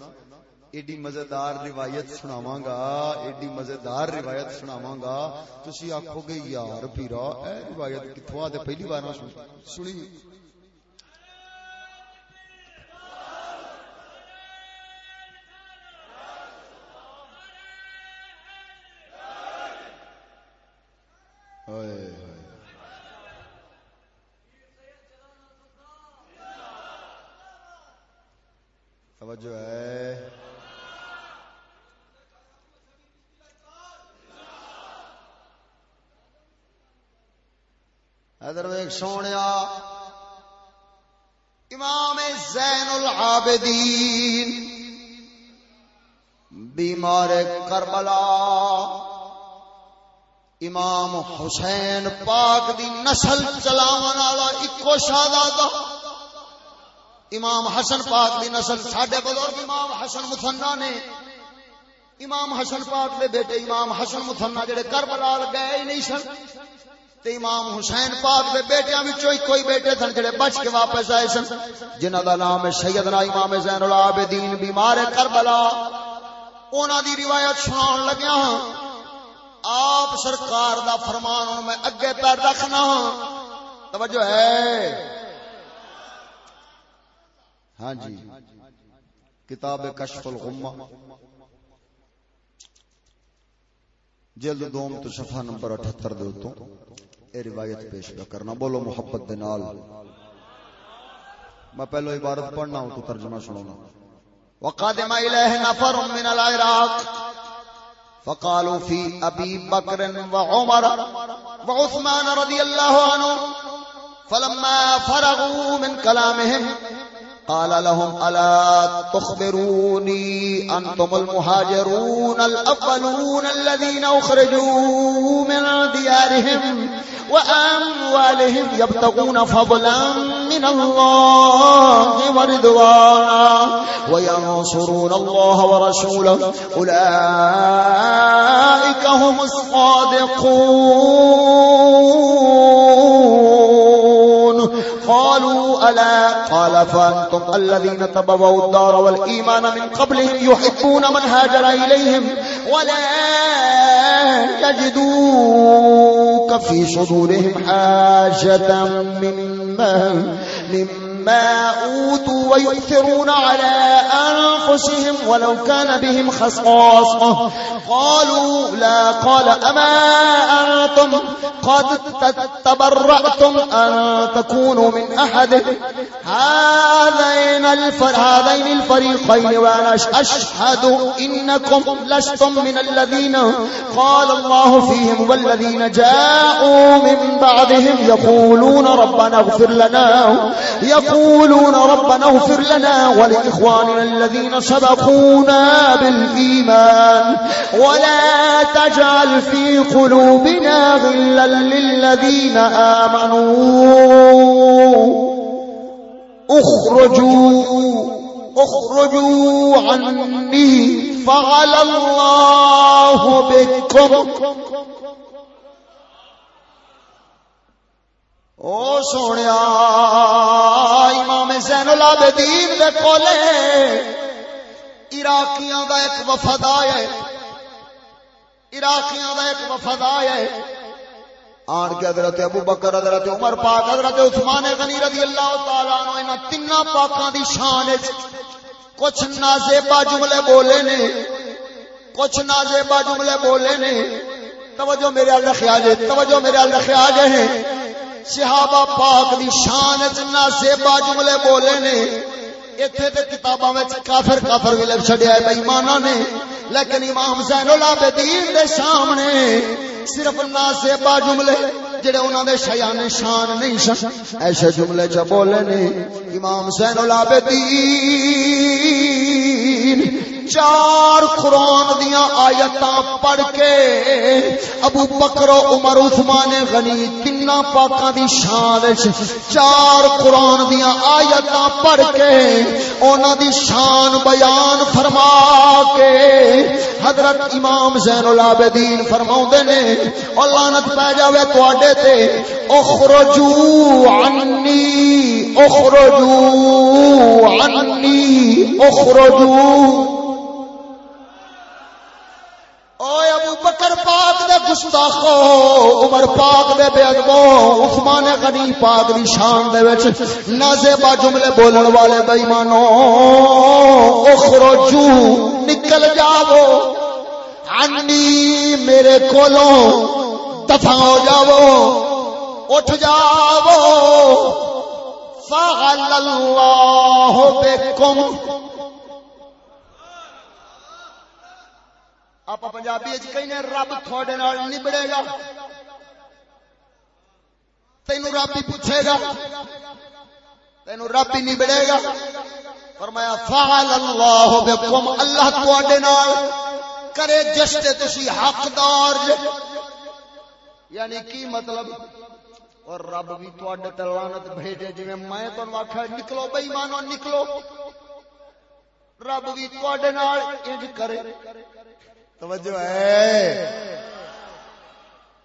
ایڈی مزیدار روایت سناواں گا ایڈی مزیدار روایت سناواں گا تسی آکھو گے، یار پیرا، اے روایت کتھوں آ تے پہلی بار سنی۔ توجہ ہے۔ ادھر ایک سونے امام زین العابدین بیمار کربلا۔ امام حسین پاک دی نسل چلاون والا اکو شہزادہ۔ امام حسن پاک دی نسل ساڈے بزرگ امام حسن مثنا نے۔ امام حسن پاک دے بیٹے امام حسن مثنا جڑے کربلا گئے ہی نہیں سن۔ تے امام حسین پاک دے بیٹیاں وچوں ہی کوئی بیٹے سن جڑے بچ کے واپس آئے سن، جنہاں دا نام ہے سیدنا امام زین العابدین بیمار کربلا۔ انہاں دی روایت سنان لگیا ہاں۔ آپ سرکار دا فرمان ہن میں اگے پیر رکھنا ہاں۔ توجہ ہے۔ ہاں جی۔ کتاب کشف الغمہ۔ جلد دوم تو صفحہ نمبر 78 دے اتوں۔ اے روایت پیش کرنا، بولو محبت دے نال۔ میں پہلو عبارت پڑھنا ہوں تو ترجمہ سنونا وقادم الیہ نفر من العراق فقالوا في أبي بكر وعمر وعثمان رضي الله عنه فلما فرغوا من كلامهم قال لهم ألا تخبروني أنتم المهاجرون الأفلون الذين أخرجوا من ديارهم وأموالهم يبتغون فضلا من الله ورضوانا وينصرون الله ورسوله أولئك هم الصادقون قالوا ألا؟ قال، فأنتم الذين تبووا الدار والإيمان من قبلهم يحبون من هاجر إليهم ولا يجدوك في صدورهم حاجة مما مما ما أوتوا ويؤثرون على أنفسهم ولو كان بهم خصاصة قالوا لا قال أما أنتم قد تبرأتم أن تكونوا من أحد هذين, الفر هذين الفريقين وأنا أشهد إنكم لستم من الذين قال الله فيهم والذين جاءوا من بعدهم يقولون ربنا اغفر لنا يقول يقولون ربنا اغفر لنا ولإخواننا الذين سبقونا بالإيمان ولا تجعل في قلوبنا غلا للذين آمنوا. اخرجوا اخرجوا عني، فعلى الله بكم. او سونے امام زین العابدین دے کولے عراقیاں دا ایک وفد آیا ہے عراقیاں دا ایک وفد آیا ہے آن کے حضرت ابو بکر حضرت عمر پاک حضرت عثمان غنی رضی اللہ تعالی عنہ انہاں تیناں پاکاں دی شان وچ کچھ نازیبا جملے بولے نے کچھ نازیبا جملے بولے نے توجہ میرے ال رکھیا جے توجہ میرے ال رکھیا جے صحابہ پاک دی شان جنا زیبا جملے بولے نے، ایتھے تے کتاباں وچ کافر کافر وی لکھ چھڈیا ہے بے نے۔ لیکن امام زین العابدین دے سامنے صرف نازیبا جملے جڑے انہاں دے شیان شان نہیں سن۔ ایسے جملے چ بولے نے، امام زین العابدین چار قرآن دیا آیت پڑھ کے ابو بکرو عمر عثمان غنی تین پاکاں دی شان چار قرآن دیا آیت پڑھ کے اونا دی شان بیان فرما کے حضرت امام زین العابدین فرماؤں نے اور لانت پہ جاوے تو تے، اخرجو عنی اخرجو عنی، اخرجو اوے ابو بکر پاک دے گستاخو، عمر پاک دے بے ادبو عثمان غنی پاک دی شان دے وچ نازیبا جملے بولن والے بے ایمانو اخرجو، نکل جاؤ عنی میرے کولوں دفع ہو جاؤ، اٹھ جاؤ، فعل اللہ بکم آپ پنجابی کہیں رب تھوڑے نبڑے گا۔ تین رب ہی پوچھے گا۔ تین رب ہی نبڑے گا۔ فرمایا، فعل اللہ بکم۔ اللہ تھوڑے نال کرے جس تے تسی حقدار یعنی کی مطلب؟ اور رب بھی تھوڑے تے لعنت بھیجے، جویں میں تانوں آکھیا نکلو بے ایمانو نکلو۔ رب بھی تھوڑے نال انج کرے۔ توجہ ہے۔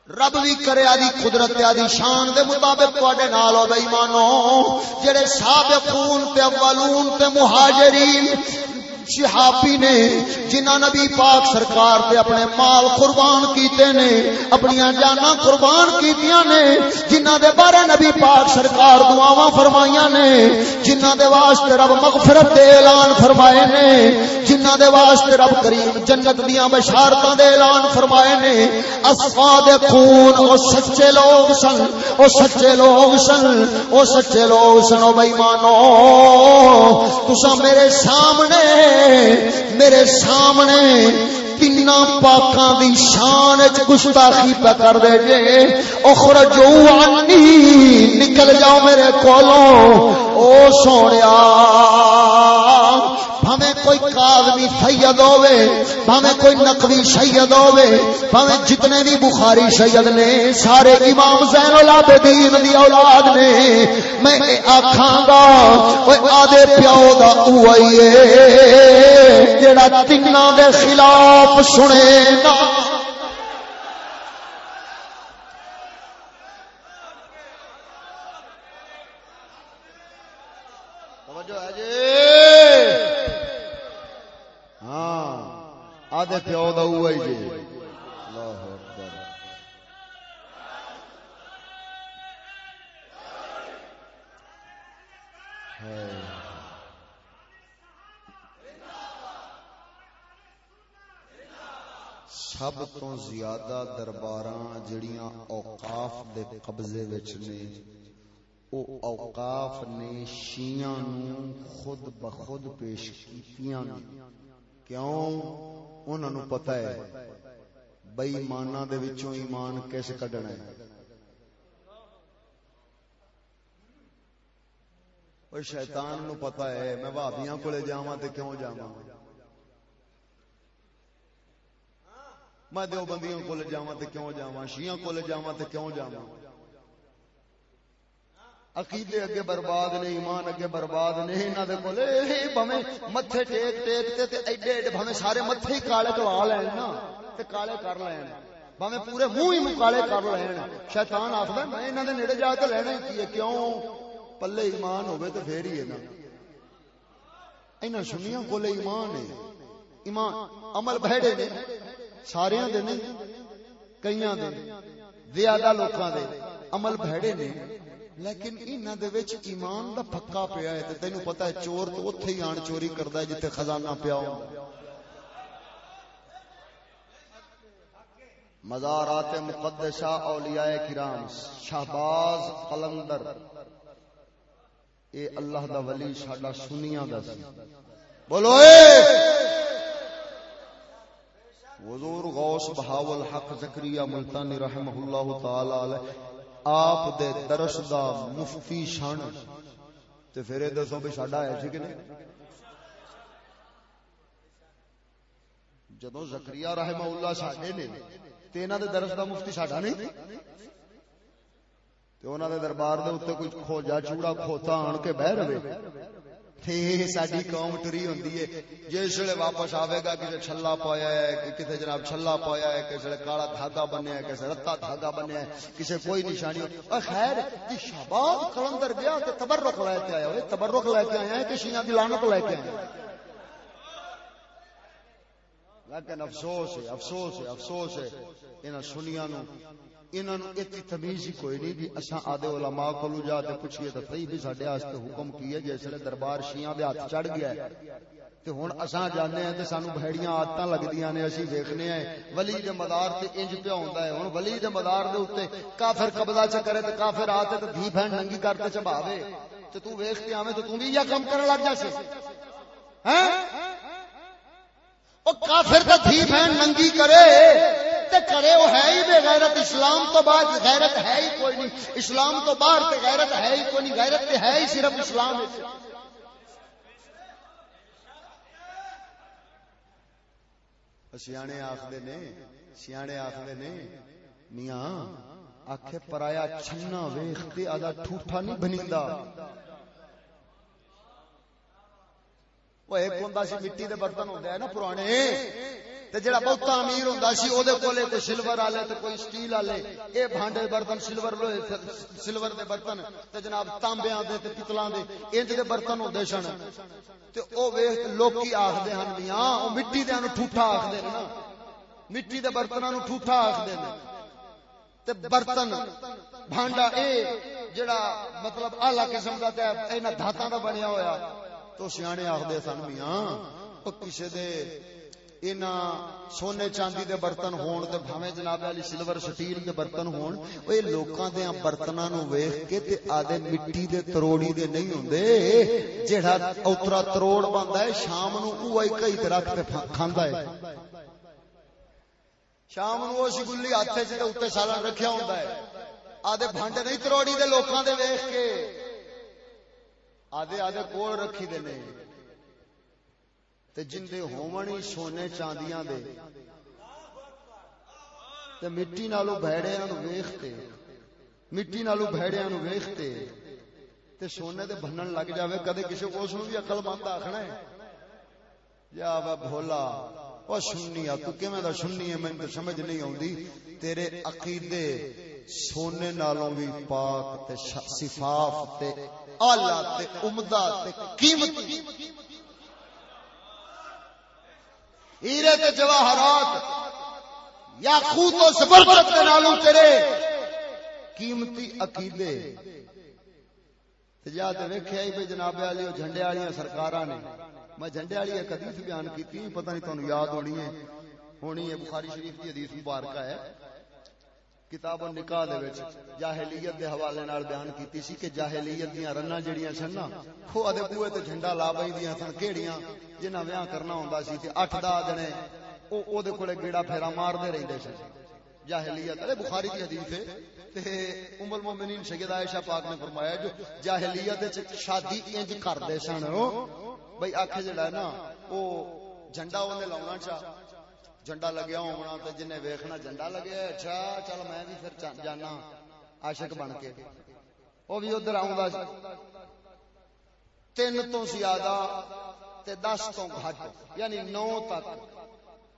رب بھی کرے آدھی قدرت آدھی شان دے مطابق تواڈے نال ہو بے ایمانو۔ جڑے سابقون تے اولون تے مہاجرین شہابی نے جنہ نبی پاک سرکار تے اپنے مال قربان کیتے نے اپنی جانا قربان کیتیاں نے جنہ دے بارے نبی پاک سرکار دعاواں فرمائیاں نے جنہ دے واسطے رب مغفرت دے اعلان فرمائے نے جنہ دے واسطے رب کریم جنت دیاں بشارتاں دے اعلان فرمائے نے۔ الصادقون، او سچے لوگ سن، او سچے لوگ سن، او سچے لوگ سن او بے ایمانو۔ تساں میرے سامنے میرے سامنے تین پاکاں دی شان وچ گستاخی پہ کر دے جے۔ اخرجو عنی، نکل جاؤ میرے کولوں۔ او سونیا بھاویں کوئی قاضی سید ہوے بھاویں کوئی نقوی سید ہوے بھاویں جتنے بھی بخاری سید نے، سارے امام زین العابدین دی اولاد نے۔ میں آکھاں گا اوے آدے پیو دا اوئیے جڑا تیناں دے خلاف سنے نا توجہ ہے جی ہاں آدھے پیو دا اوئی جی۔ اللہ اکبر سب تو زیادہ درباراں جڑیاں اوقاف دے قبضے وچ نے، او اوقاف نے شیعاں نو خود بخود پیش کیتیاں نے۔ کیوں؟ انہاں نو پتہ ہے بے ایماناں دے وچوں ایمان کیس کڈنا ہے؟ او شیطان نو پتہ ہے، میں بھابیاں کولے جاواں تے کیوں جاواں؟ میں دیوبندیوں کول جاواں تے کیوں جاواں؟ شیعاں کول جاواں تے کیوں جاواں؟ عقیدے اگے برباد نے، ایمان اگے برباد نے، انہاں دے کول اے بھویں متھے ٹیک ٹیک تے تے ایڈے ایڈے بھویں سارے متھے ہی کالے کروا لین نا، تے کالے کر لین۔ بھویں پورے منہ ہی مکالے کر لین۔ شیطان آکھدا میں انہاں دے نیڑے جا کے لینا ہی کی ہے؟ کیوں؟ پلے ایمان ہوے تے پھر ہی ہے نا۔ انہاں سنیاں کول ایمان ہے۔ ایمان عمل بہڑے نے سارے دے نہیں، کئیاں دے، زیادہ لوکاں دے عمل بھڑے نے۔ لیکن انہاں دے وچ ایمان دا پکا پیا ہے تے تینو پتہ ہے چور تو اوتھے ہی آن چوری کردا ہے جتھے خزانہ پیا ہوندا مزارات مقدسہ اولیاء کرام، شہباز قلندر۔ اے اللہ دا ولی ساڈا سنیاں دا سی۔ بولو اے! حضور غوث بہاول حق زکریہ ملتانی رحمہ اللہ تعالی علیہ۔ آپ دے درس دا مفتی شان۔ تے پھر دسو بھی ساڈا ہے ٹھیک نہیں جدو زکریہ رحمہ اللہ ساڈے نے، تے انہاں دے درس دا مفتی ساڈا نہیں؟ تے انہاں دے دربار دے اوتے کوئی کھوجا چوڑا کھوتا آن کے بہ رہے۔ ساری قوم ٹری ہوندی ہے۔ جس ویلے واپس آئے گا کسی چھلا پایا ہے کسی جناب چھلا پایا ہے کسی کالا دھاگا بنیا ہے کسی رتا دھاگا بنیا ہے کسی کوئی نشانی ہو۔ خیر جی شباب کلندر گیا تو تبرک لے کے آیا۔ ہوئے تبرک لے کے آیا ہے کہ شیعہ دی لعنت لے کے آیا۔ لیکن افسوس ہے افسوس ہے افسوس ہے۔ انہاں سنیاں نو انہاں نو ایک تمیز ہی کوئی نہیں بھی اساں آدے علماء کولو جا تے پوچھئے تے صحیح بھی ساڈے واسطے حکم کیے جس ویلے دربار شیعہ دے ہاتھ چڑھ گیا ہے۔ تے ہن اساں جانے ہیں تے سانو بھڑیاں عادتاں لگدیاں نے اسی ویکھنے ہیں۔ ولی دے مدار تے انج پیا ہوندا ہے۔ ہن ولی دے مدار دے اوتے کافر قبضہ چ کرے تے کافر آ تے دھی بہن ننگی کر تے چباوے تے تو ویکھ کے آویں تے تو بھی یا کم کرن لگ جاسے ہیں او کافر تے دھی بہن ننگی کرے۔ تے کرے وہ ہے ہی بے غیرت، اسلام تو بعد غیرت ہے ہی کوئی نہیں۔ اسلام تو باہر تے غیرت ہے ہی کوئی نہیں، غیرت تے ہے ہی صرف اسلام۔ سیانے آخدے نے، سیانے آخدے نے، میاں، آکھے پرایا چھنا ویخ تے آدھا ٹھوٹا نہیں بنیندا۔ وہ ایک ہوندا سی مٹی دے برتن ہوندے نا پرانے۔ تے جڑا بہت امیر ہوندا سی او دے کولے تے سلور والے تے کوئی سٹیل والے اے بھانڈے برتن سلور لوہے سلور دے برتن، تے جناب تانبیاں دے تے پتلاں دے، انج دے برتن ہوندے سن۔ تے او ویکھ لوکی آکھدے ہن میاں او مٹی دے نو ٹھوٹا آکھدے نا۔ مٹی دے برتناں نو ٹھوٹا آکھدے نے۔ تے برتن، بھانڈا اے جڑا مطلب اعلی قسم دا تے انہاں دھاتاں دا بنیا ہویا۔ تو سیانے آخدے سن میاں او کسے دے سونے چاندی دے برتن ہون تے بھاویں جناب علی سلور سٹیل دے برتن ہون او لوکاں دے برتناں نو ویکھ کے تے آدے مٹی دے تروڑی دے نہیں ہوندے جیڑا اوترا تروڑ بندا ہے، شام نو اوہی کئی تے رکھ کے کھاندا ہے۔ شام نو او شگلی ہاتھے چ تے اوتے سالن رکھیا ہوندا ہے۔ آدے بھانڈے نہیں تروڑی دے لوکاں دے ویکھ کے۔ آدے آدے کول رکھی دے نہیں تے جن دے ہون سونے چاندیاں دے، تے مٹی نالو بھڑیاں نو ویکھ مٹی نالو بھڑیاں نو ویکھ تے سونے دے بھنن لگ جاوے، کدے کسے کوس نو بھی عقل مند آکھنا ہے؟ یا وا بھولا، او سنیا تو کیویں دا سنی ہے؟ میں تے سمجھ نہیں اوندی تیرے عقیدے سونے نالوں بھی پاک تے شفاف تے اعلی تے عمدہ تے قیمتی۔ ہیرے تے جواہرات یا خود و زبرجت کے نالوں تیرے قیمتی عقیدے۔ جا تے ویکھیا ہی بھئی جناب علی او جھنڈے والیاں سرکاراں نے۔ میں جھنڈے والی ایک حدیث بیان کیتی، پتہ نہیں تانوں یاد ہونی ہے ہونی ہے بخاری شریف کی حدیث مبارکہ ہے۔ کتاب النکاح دے وچ جاہلیت دے حوالے نال بیان کیتی سی کہ جاہلیت دیاں رناں جڑیاں سن نا کھوہ دے بوئے تے جھنڈا لا پیندیاں سن، کیڑیاں جنہاں ویاہ کرنا ہوندا سی تے اٹھ دا جنے او او دے کولے گیڑا پھیرا مار دے رہندے سن۔ جاہلیت، ارے بخاری کی حدیث ہے، تے ام المومنین سیدہ عائشہ پاک نے فرمایا، جو جاہلیت وچ شادی انج کردے سن بھائی آکھے جڑا ہے نا، او جھنڈا اونے لاونا چاہ جنڈا لگیا ہونا تے جنے ویکھنا لگیا اچھا چل میں پھر جانا، عاشق بن کے۔ او بھی ادھر آوندا تین تو زیادہ تے دس تو گھٹ یعنی نو تک۔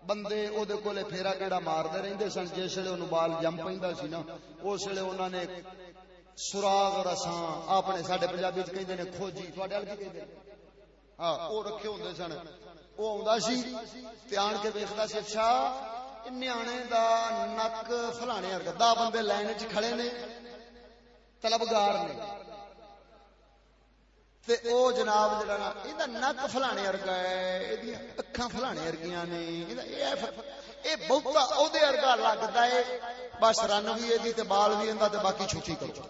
بندے وہ دے کولے پھیرا گیڑا مار دے سن، جس ویلے اونوں بال جم پہ سی نا، اس ویلے انہاں نے سراغ رساں اپنے سارے پنجابی نے، کھوجی، تواڈے ہاں وہ رکھے ہوندے سن۔ وہ آندا تے آن کے ویکھدا سی اچھا نیانے دا نک فلانے ورگا دا بندے لائن کھڑے نے طلبگار نے تے او جناب جڑا نا ایندا نک فلانے ارگا ہے ایدی اکھاں فلانے ارگیاں نے ایندا اے اے بہتا اودے ورگا لگدا ہے بس رن وی ایدی تے بال وی ایندا تے باقی چھٹی کرو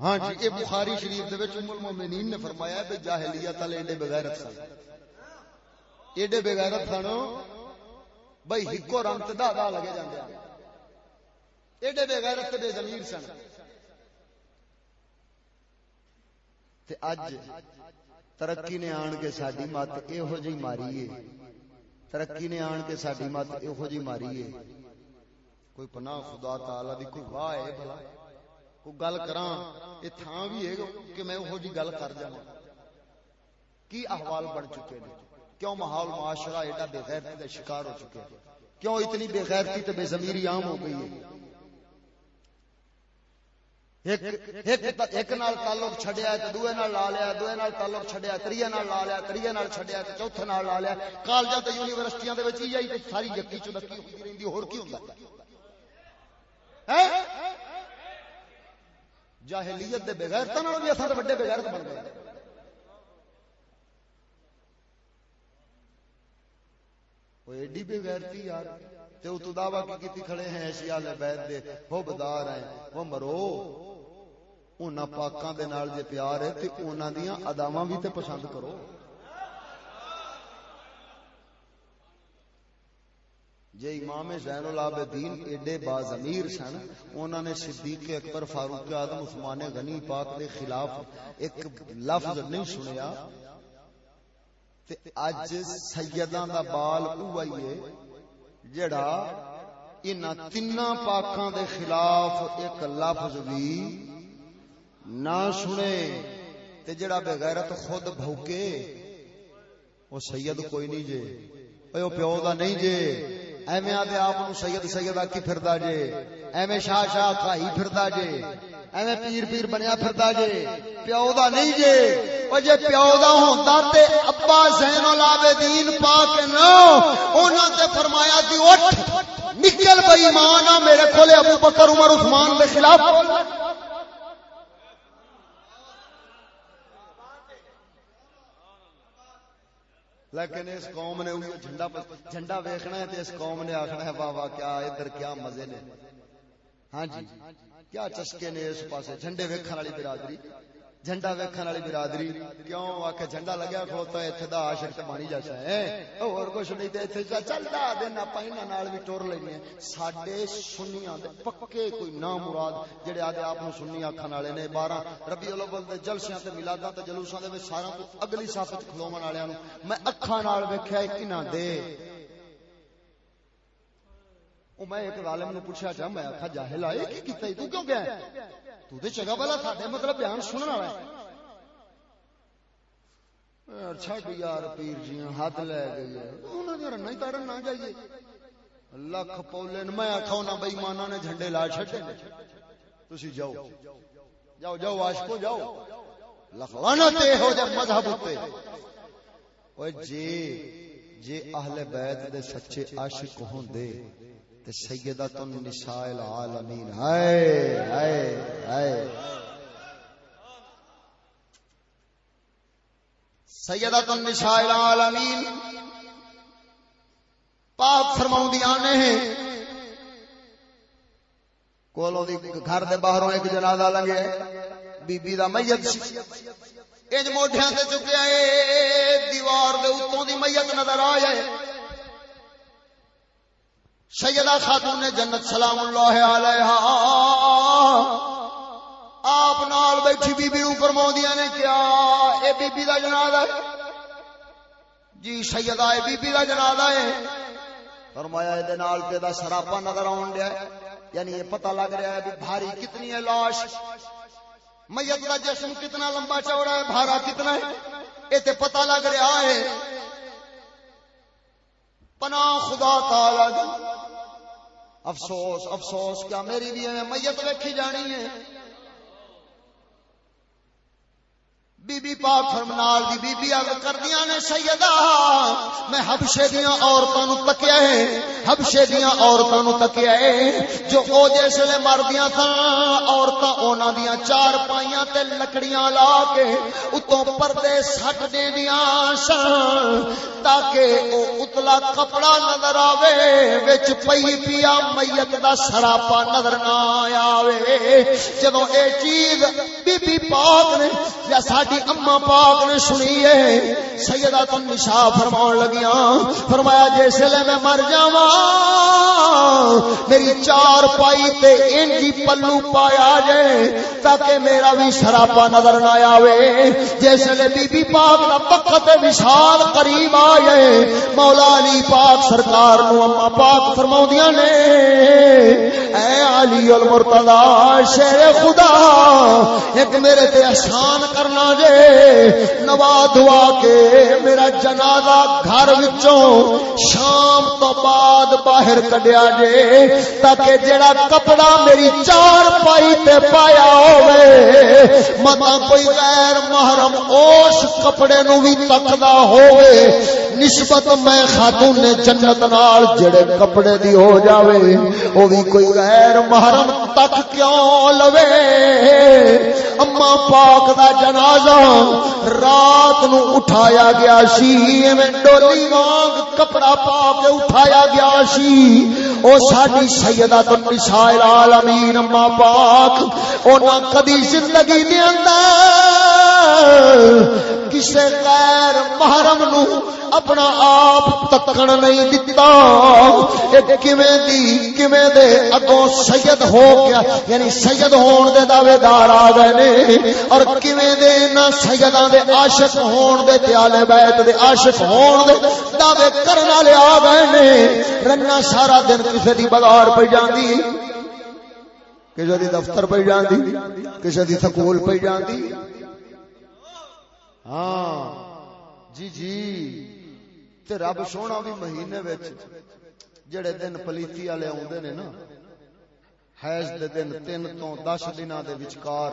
ہاں جی یہ بخاری شریف دے وچ ام المومنین نے فرمایا ہے کہ جاہلیت والے ایڈے بغیرت سن۔ ایڈے بغیرت سن بھائی ہکو رنگ تے دا دا لگے جاندے ایڈے بغیرت تے بے ضمیر سن۔ تے اج ترقی نے آن کے ساڈی مت ایہو جی ماری ہے۔ ترقی نے آن کے ساڈی مت ایہو جی ماری ہے۔ کوئی پناہ خدا تعالی دی کوئی واہ ہے بھلا۔ گل کراں بھی ہے کہ میں وہ جی گل کر جا کی احوال بن چکے ہیں کیوں ماحول معاشرہ ایڈا بے غیرتی کا شکار ہو چکے؟ کیوں اتنی بے غیرتی تے بے ضمیری عام ہو گئی ہے؟ ایک نال تعلق چھڈیا تے دوے نال لا لیا دوے نال تعلق چھڈیا تریے نال لا لیا، تریے نال چھڈیا تے چوتھے نال لا لیا۔ کالجاں تے یونیورسٹیاں دے وچ ہی تے ساری یکی چنکی ہوندی رہندی ہور کی ہوندا ہے؟ جاہلیت دے بغیرتا نال بھی اساں تے بڑے بغیرت بن گئے۔ وہ ایڈی بغیرتی یار، تے او تو دعویٰ کی کیتی کھڑے ہیں اشیاء لے بیت دے، وہ بدار ہیں، وہ مرو۔ انہاں پاکاں دے نال جے پیار ہے، تے انہاں دیاں اداواں بھی تے پسند کرو۔ جے امام زین العابدین ایڈے بازمیر سن انہوں نے صدیق اکبر فاروق اعظم عثمان غنی پاک دے خلاف ایک لفظ نہیں سنیا۔ تے اج سیداں دا بال اوہی ہے، جڑا انہاں تیناں پاکاں دے خلاف ایک لفظ بھی نہ سنے۔ تے جڑا بے غیرت خود بھوکے وہ سید کوئی نہیں جے۔ او پیو دا نہیں جے۔ ایویں آدھے آپ سید سید آکی پھردا جے، ایویں شاہ شاہ کھائی پھردا جے، ایویں پیر پیر بنیا پھردا جے پیو دا نہیں جے، او جے پیو دا ہوندا تے ابا زین العابدین پاک نو، انہاں تے فرمایا دی اٹھ، نکل بے ایمان میرے کولے ابو بکر، عمر، عثمان دے خلاف۔ لیکن اس قوم نے جھنڈا جھنڈا ویکھنا ہے تے اس قوم نے آکھنا ہے، واہ واہ، کیا ادھر کیا مزے نے۔ ہاں جی۔ کیا چسکے نے اس پاسے جھنڈے ویکھن والی برادری؟ جھنڈا ویکھن والی برادری۔ کیوں؟ آ کے جھنڈا لگیا کھوتا ہے اتنے دا عاشق تے بانی جیسا ہے اور کچھ نہیں تے اتنے چلتا دن آپ نال بھی ٹور لینے ساڈے سنیاں دے پکے کوئی نام مراد جڑے آدھے آپ سنی آکھن والے نے، بارہ ربی الاول دے جلسیاں تے میلاداں تے جلوساں دے وچ سارا اگلی صف وچ کھلوون والےاں نو میں اکھاں نال ویکھیا کنا دے۔ او میں ایک عالم نو پوچھا جا میں آکھا جاہل آئے، کی کیتا تو کیوں گیا تو تے چنگا بلا ساڈے مطلب بیان سنن والا ہے۔ اچھا یار پیر جی ہاتھ لے گئی ہے۔ انہاں دے رن تارن نہ جائیے۔ لکھ پولے میں آکھا نہ بے ایماناں نے جھنڈے لا چھڈے تسی جاؤ۔ جاؤ جاؤ، عاشقو جاؤ۔ لکھ لعنت ہو جے مذہب تے اوے جی جے اہل بیت دے سچے عاشق ہوندے تے سیدہ النساء العالمین۔ ہائے ہائے ہائے۔ سیدہ النساء العالمین۔ پاک فرماؤں دیاں نے، کولوں دی گھر دے باہروں ایک جنازہ لگے بی بی دا میت سی۔ انج موڈیاں تے چکیا اے دیوار دے اوتوں دی میت نظر آ جائے۔ سیدہ خاتون نے جنت سلام اللہ علیہ۔ آپ نال بیٹھی بی بی نو فرما نے کیا اے بی بی دا جنازہ ہے؟ جی سیدہ اے بی بی دا جنازہ ہے۔ فرمایا، اے نال تے دا سراپا نظر آن دیا یعنی یہ پتہ لگ رہا ہے بھی بھاری کتنی ہے لاش۔ میت کا جسم کتنا لمبا چوڑا ہے، بھارا کتنا ہے؟ یہ تے پتہ لگ رہا ہے۔ پناہ خدا تعالی دی۔ افسوس افسوس کیا میری بھی میت ویکھی جانی ہے؟ بی بی پاک فرمنال دی بی بی اگ کردیاں نے سیدہ۔ میں حبشے دیاں عورتاں نو تکیا ہے۔ حبشے دیاں عورتاں نو تکیا ہے۔ جو او جس لے مردیاں تھا عورتاں انہاں دیاں چار پائیاں تے لکڑیاں لا کے اتوں پردے سٹ دیندیاں سن تاکہ او اتلا کپڑا نظر آوے، وچ پئی پیا میت دا سراپا نظر نہ آوے۔ جدوں اے چیز بی بی پاک نے یا ساڈی دی اما پاک نے سنی ہے۔ سیدہ تن نشا فرماؤں لگیاں۔ فرمایا، جس لے میں مر جاواں، میری چار پائی تے انجی پلو پایا جے، تاکہ میرا بھی سراپا نظر نہ آوے۔ جس لے بی بی پاک دا وقت وشال قریب آئے۔ مولا علی پاک سرکار نو اما پاک فرماؤندیاں نے۔ اے علی المرتضی، شیر خدا، ایک میرے تے احسان کرنا جے۔ نوا دعا کے میرا جنازہ گھر وچوں شام تو بعد باہر کڈیا جے، تاکہ جڑا کپڑا میری چار پائی تے پایا ہوے متا کوئی غیر محرم اوش کپڑے نو بھی تکدا ہوے نسبت میں خاتون نے جنت نال جڑے کپڑے دی ہو جاوے، او بھی کوئی غیر محرم تک کیوں لوے؟ اما پاک دا جنازہ رات نو اٹھایا گیا سی میں ڈولی وانگ کپڑا پا کے اٹھایا گیا سی۔ او ساڈی سیدہ تو نساء العالمین اما پاک او نہ کبھی زندگی دے اندر کسے غیر محرم نو اپنا آپ تکن نہیں دتا۔ ایک کیویں دی، کیویں دے؟ اگوں سید ہو گیا۔ یعنی سید ہون دے دعوے دار آ گئے نے۔ اور کیویں دے نہ سیداں دے عاشق ہون دے تے اہل بیت دے عاشق ہون دے دعوے کرن والے آ گئے نے۔ رنا سارا دن کسے دی بازار پہ جاندی۔ کسے دی دفتر پہ جاندی، کسے دی سکول پہ جاندی۔ ہاں۔ جی جی۔ تے رب سونا بھی مہینے وچ جڑے دن پلیتی والے آوندے نے نا، حیض دے دن تین تو دس دناں دے وچکار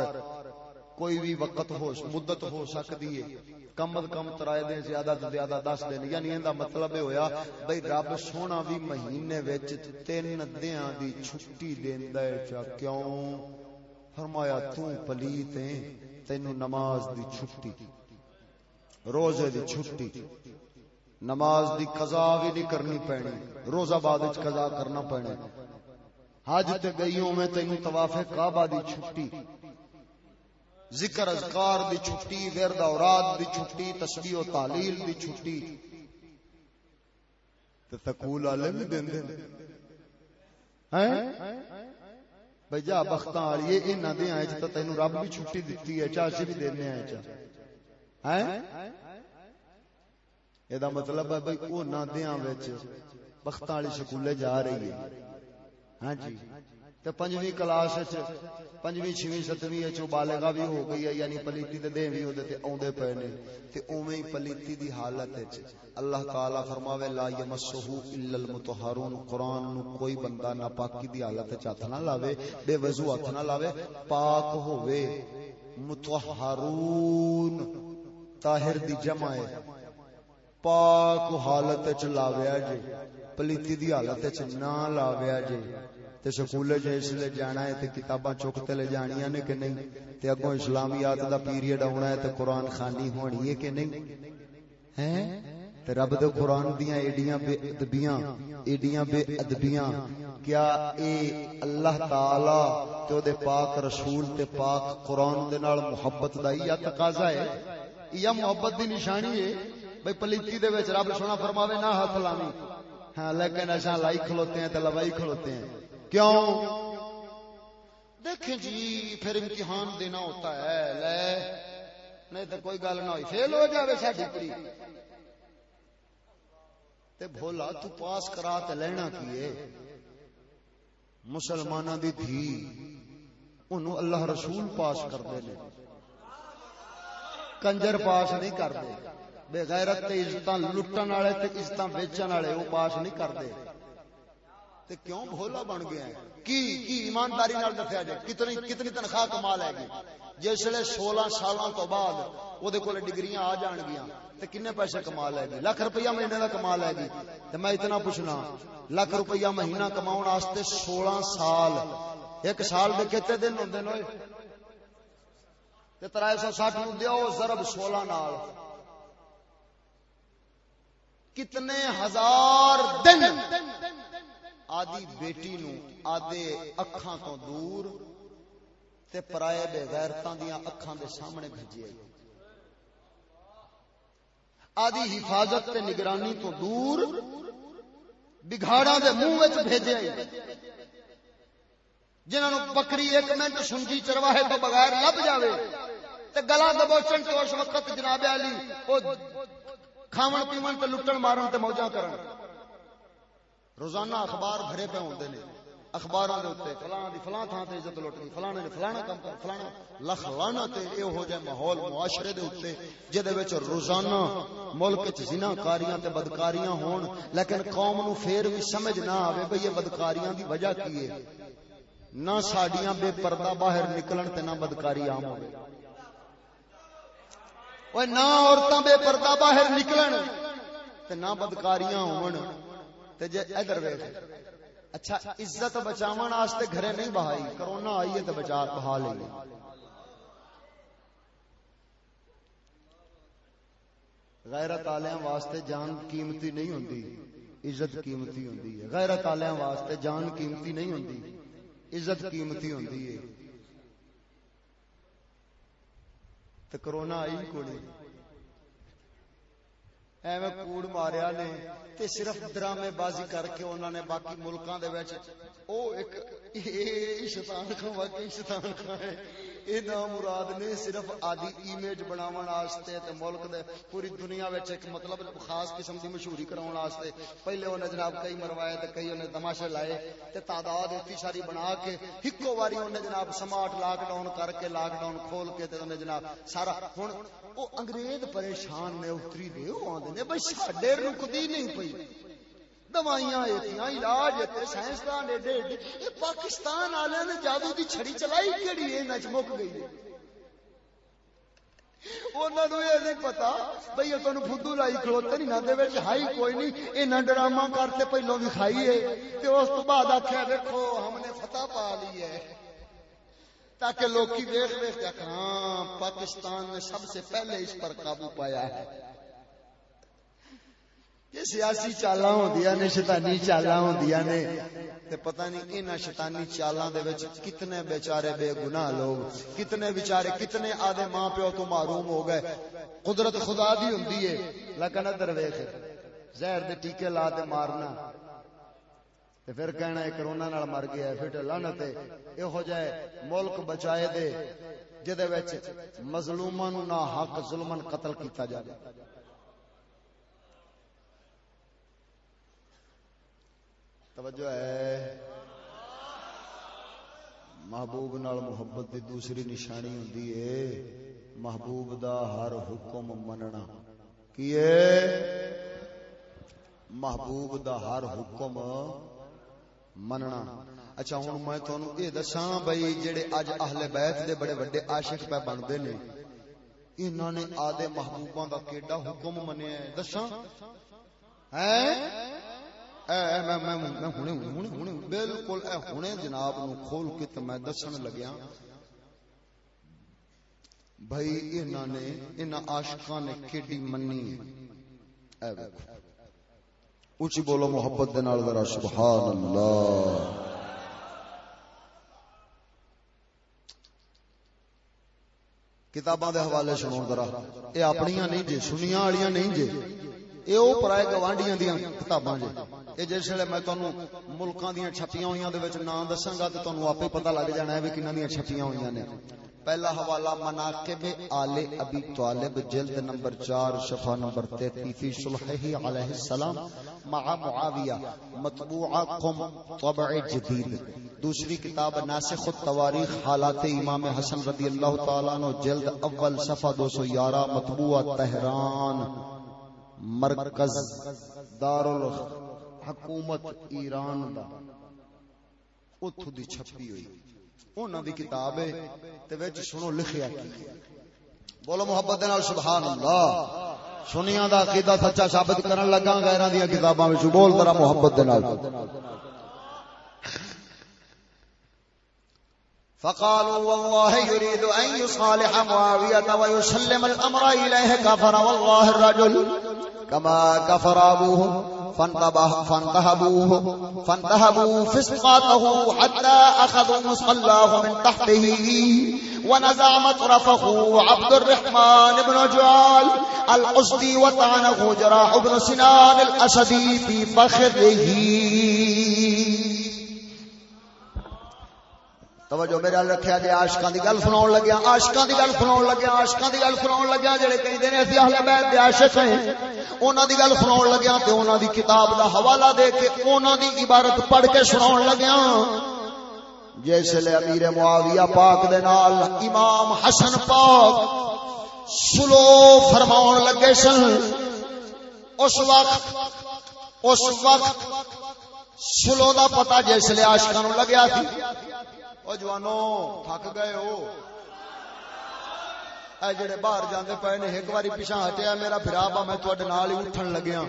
کوئی بھی وقت ہو، مدت ہو سکتی ہے۔ کم از کم ترائے دن زیادہ تو زیادہ دس دن۔ یعنی ایندا مطلب ہویا بھئی رب سونا بھی مہینے وچ تین دیاں دی چھٹی دیندا ہے۔ چا کیوں؟ فرمایا، تو پلیت ہے تینو نماز دی چھٹی۔ روزے دی چھٹی۔ نماز دی قضا بھی نہیں کرنی پینی۔ روزہ بعد قضا کرنا پینا حج تے گئیوں میں تینوں طواف کعبہ دی چھٹی۔ ذکر اذکار دی چھٹی ورد اوراد دی چھٹی، تسبیح و تعلیل دی چھٹی۔ تے تقول والے بھی دیندے ہیں۔ بھئی جا بختاں والی انہاں دے آئے تے تینوں رب بھی چھٹی دتی ہے، چاچی بھی دینے آئے چا ہیں یہ مطلب ہے بھائی انہاں دیاں وچ بختاں والی سکولے جا رہی ہے ہاں جی تے پنجویں کلاس وچ پنجویں چھویں ستویں وچ بالغا بھی ہو گئی ہے یعنی پلیتی دے دے بھی اودے تے اوندے پے نے تے اوویں پلیتی دی حالت وچ اللہ تعالی فرماوے لا یمسہ الا المطہرون قران نو کوئی بندہ نہ پاکی دی حالت وچ ہاتھ نہ لاوے بے وضو ہاتھ نہ لاوے پاک ہووے مطہرون طاہر دی جمع ہے۔ پاک حالت وچ لاویا جے، پلیتی دی حالت وچ نہ لاویا جے۔ تے سکول جس لے جانا ہے، تے کتاباں چک تے لے جانیاں نے کہ نہیں؟ تے اگوں اسلامیات دا پیریڈ آنا ہے، تے قرآن خانی ہونی ہے کہ نہیں؟ ہیں؟ تے رب دے قرآن دیاں ایڈیاں بے ادبیاں، ایڈیاں بے ادبیاں۔ کیا اے اللہ تعالی تے دے پاک رسول تے پاک قرآن دے نال محبت دا یا تقاضا ہے؟ یا محبت دی نشانی ہے۔ بھئی پلیتی دے وچ رب سونا فرماوے نہ ہاتھ لاویں۔ ہاں لیکن ایسا لائی کھلوتے ہیں تے لوائی کھلوتے ہیں۔ کیوں؟ دیکھیں جی پھر امتحان دینا ہوتا ہے۔ لے، نہیں تو کوئی گل نہ ہوئی۔ فیل ہو جائے ساری پڑی تے بھولا، تو پاس کرا تے لینا کیے مسلمانہ دی دھی۔ انہوں اللہ رسول پاس کر دے لے کنجر پاس نہیں کر دے بے غیرت تے عزتاں لٹن والے تے عزتاں بیچن والے وہ پاس نہیں کر دے تے کیوں بھولا بن گیا ہے کی کی ایمانداری نال دسیا جائے کتنی کتنی تنخواہ کما لے گی جس ویلے سولہ سالاں تو بعد وہ کول ڈگریاں آ جان گیا تے کنے پیسے کما لے گی لاکھ روپیہ مہینے کا کما لے گی تے میں اتنا پوچھنا لاکھ روپیہ مہینہ کماؤن واسطے سولہ سال ایک سال دے کتے دن ہوندے نوئے تے ترائے سو ساٹھ نو دیو ضرب سولہ نال۔ کتنے ہزار دن آدی بیٹی نو آدے اکھاں تو دور تے پرائے بے غیرتاں دیاں اکھاں دے سامنے بھیجے آدی حفاظت تے نگرانی تو دور بگھاڑا دے منہ وچ بھیجے جنہاں نو بکری ایک منٹ سنجی چرواہے تو بغیر لب جاوے۔ تے گلا دبوچن تو اس وقت جناب علی، او کھاون پیون تے لٹن مارن تے موجاں کرن۔ روزانہ اخبار بھرے پہ ہوندے نے، اخباراں دے اوتے فلاں دی فلاں تھاں تے عزت لٹنی فلاں نے فلاں کم کر فلاں لکھ لانا تے اے ہو جائے ماحول، معاشرے دے اوتے جے دے وچ روزانہ ملک وچ زنا کاریاں تے بدکاریاں ہون، لیکن قوم نو پھر بھی سمجھ نہ آوے بھئی یہ بدکاریاں دی وجہ کی ہے۔ نہ ساڈیاں بے پردہ باہر نکلن تے نہ بدکاری عام ہوے اوے نہ عورتاں بے پردہ باہر نکلن تے نہ بدکاریاں ہون تے جے ادھر ویکھ اچھا عزت بچاون واسطے گھرے نہیں بہائی کرونا آئی ہے تے بچا بہا لے غیرت عالیاں واسطے جان قیمتی نہیں ہوندی عزت قیمتی ہوندی ہے غیرت عالیاں واسطے جان قیمتی نہیں ہوندی عزت قیمتی ہوندی ہے تو کرونا آئی کوڑی ایویں کوڑ ماریا نے تے صرف ڈرامے بازی کر کے انہوں نے باقی ملکاں دے وچ او ایک شیطان کھوا کے شیطان کھائے اے نام مراد نے صرف آدی ایمیج بناون واسطے تے ملک دے پوری دنیا وچ ایک مطلب خاص قسم دی مشہوری کراون واسطے پہلے انہیں جناب کئی مروائے تے کئی انہیں تماشے لائے تے تعداد اتنی ساری بنا کے ہکو واری انہیں جناب سمارٹ لاک ڈاؤن کر کے لاک ڈاؤن کھول کے تے انہیں جناب سارا ہن او انگریز پریشان نے اتری دے او آندے نے بھئی ساڈے رکدی نہیں پئی دوائیاں ایتیاں علاج ایتے سائنسدان ایڈے ایڈے یہ پاکستان والے نے جادو دی چھڑی چلائی کیڑی ہے نچ مک گئی انہوں نے یہ نہیں پتا بھئی یہ تمہیں فدو لائی کھلوتے نہیں نہ ہائی کوئی نہیں یہ ڈرامہ کرتے پہلو بھی کھائی ہے تو اس تو بعد آخیا دیکھو ہم نے فتح پا لی ہے تاکہ لوگ ویخ ویخ ہاں پاکستان نے سب سے پہلے اس پر قابو پایا ہے یہ سیاسی چالا ہوں نے، شیطانی چالا ہوں نے۔ تے پتہ نہیں انہاں شیطانی چالاں دے وچ کتنے بیچارے بے گناہ لوگ، کتنے بیچارے، کتنے آدھے ماں پیو تو محروم ہو گئے۔ قدرت خدا دی ہوندی ہے۔ لیکن ادھر ویکھ، زہر دے ٹیکے لا تے مارنا۔ تے پھر کہنا ہے کرونا نال مر گیا ہے، پھر لعنت ہے۔ ایہو جائے ملک بچائے دے جدے وچ مظلوماں نو نہ حق ظلمن قتل کیتا جائے توجہ ہے۔ محبوب نال محبت دی دوسری نشانی ہوندی ہے محبوب دا ہر حکم مننا۔ کی ہے؟ محبوب دا ہر حکم مننا۔ اچھا ہوں میں تھانوں یہ دساں بھائی جڑے اج اہل بیت دے بڑے بڑے عاشق پہ بنتے نے انہوں نے آدھے محبوباں دا کیڈا حکم منیا ہے؟ دساں۔ ہیں؟ بالکل جناب نو کھول کے تو میں دسن لگیا۔ بھائی انہوں نے ان آشکا نے کیڈی منی؟ اچھی بولو محبت دے نال ذرا سبحان اللہ کتاباں دے حوالے سنو ذرا۔ اے اپنیاں نہیں جے، سنیاں والیاں نہیں جے۔ اے او پرائے گوانڈیاں دیاں کتاباں جے۔ اے جس ویلے میں تانوں ملکاں دیاں چھپیاں ہویاں دے وچ نام دساں گا تے تانوں آپے پتہ لگ جانا ہے کہ کناں دیاں چھپیاں ہویاں نے۔ پہلا حوالہ مناقب آل ابی طالب جلد نمبر چار شفا نمبر تیتی فی صلحہ علیہ السلام مع معاویہ مطبوعہ قم طبع جدید۔ دوسری کتاب ناسخ التواریخ حالات امام حسن رضی اللہ تعالیٰ عنہ جلد اول صفحہ دو سو یارہ مطبوعہ تہران۔ مرکز دار حکومت ایران دا۔ اتھو دی چھپی ہوئی۔ انہاں دی کتاب ہے، تے وچ سنو لکھیا کی۔ بولو محبت دے نال سبحان اللہ۔ سنیاں دا عقیدہ سچا ثابت کرن لگا غیراں دی کتاباں وچ بول ذرا محبت دے نال۔ فقالوا والله يريد أن يصالح معاوية ويسلم الأمر إليه، كفر والله الرجل۔ كما كفر أبوه فانتهبوه. فانتهبوا فسقاته حتى أخذوا مصلاه من تحته. ونزع مطرفه عبد الرحمن بن جعال القصدي وطعنه جراح بن سنان الأسدي في فخذه. توجہ میرے ال رکھیا جی عاشقاں دی گل سناون لگیا عاشقاں دی گل سناون لگیا عاشقاں دی گل سناون لگیا جڑے کہندے نے اسی اہل بیت دے عاشق ہیں، انہاں دی گل سناون لگیا تے انہاں دی کتاب دا حوالہ دے کے انہاں دی عبارت پڑھ کے سناون لگیا جیسے لے امیر معاویہ پاک دے نال امام حسن پاک سلو فرماون لگے سن۔ اس وقت اس وقت سلو دا پتہ جیسے لے عاشقاں نو لگیا سی۔ او جوانو، تھک گئے ہو۔ اے جڑے باہر جاندے پے نے، ایک واری پیچھے ہٹیا، میرا بھرا با میں تواڈے نال ہی اٹھن لگیا۔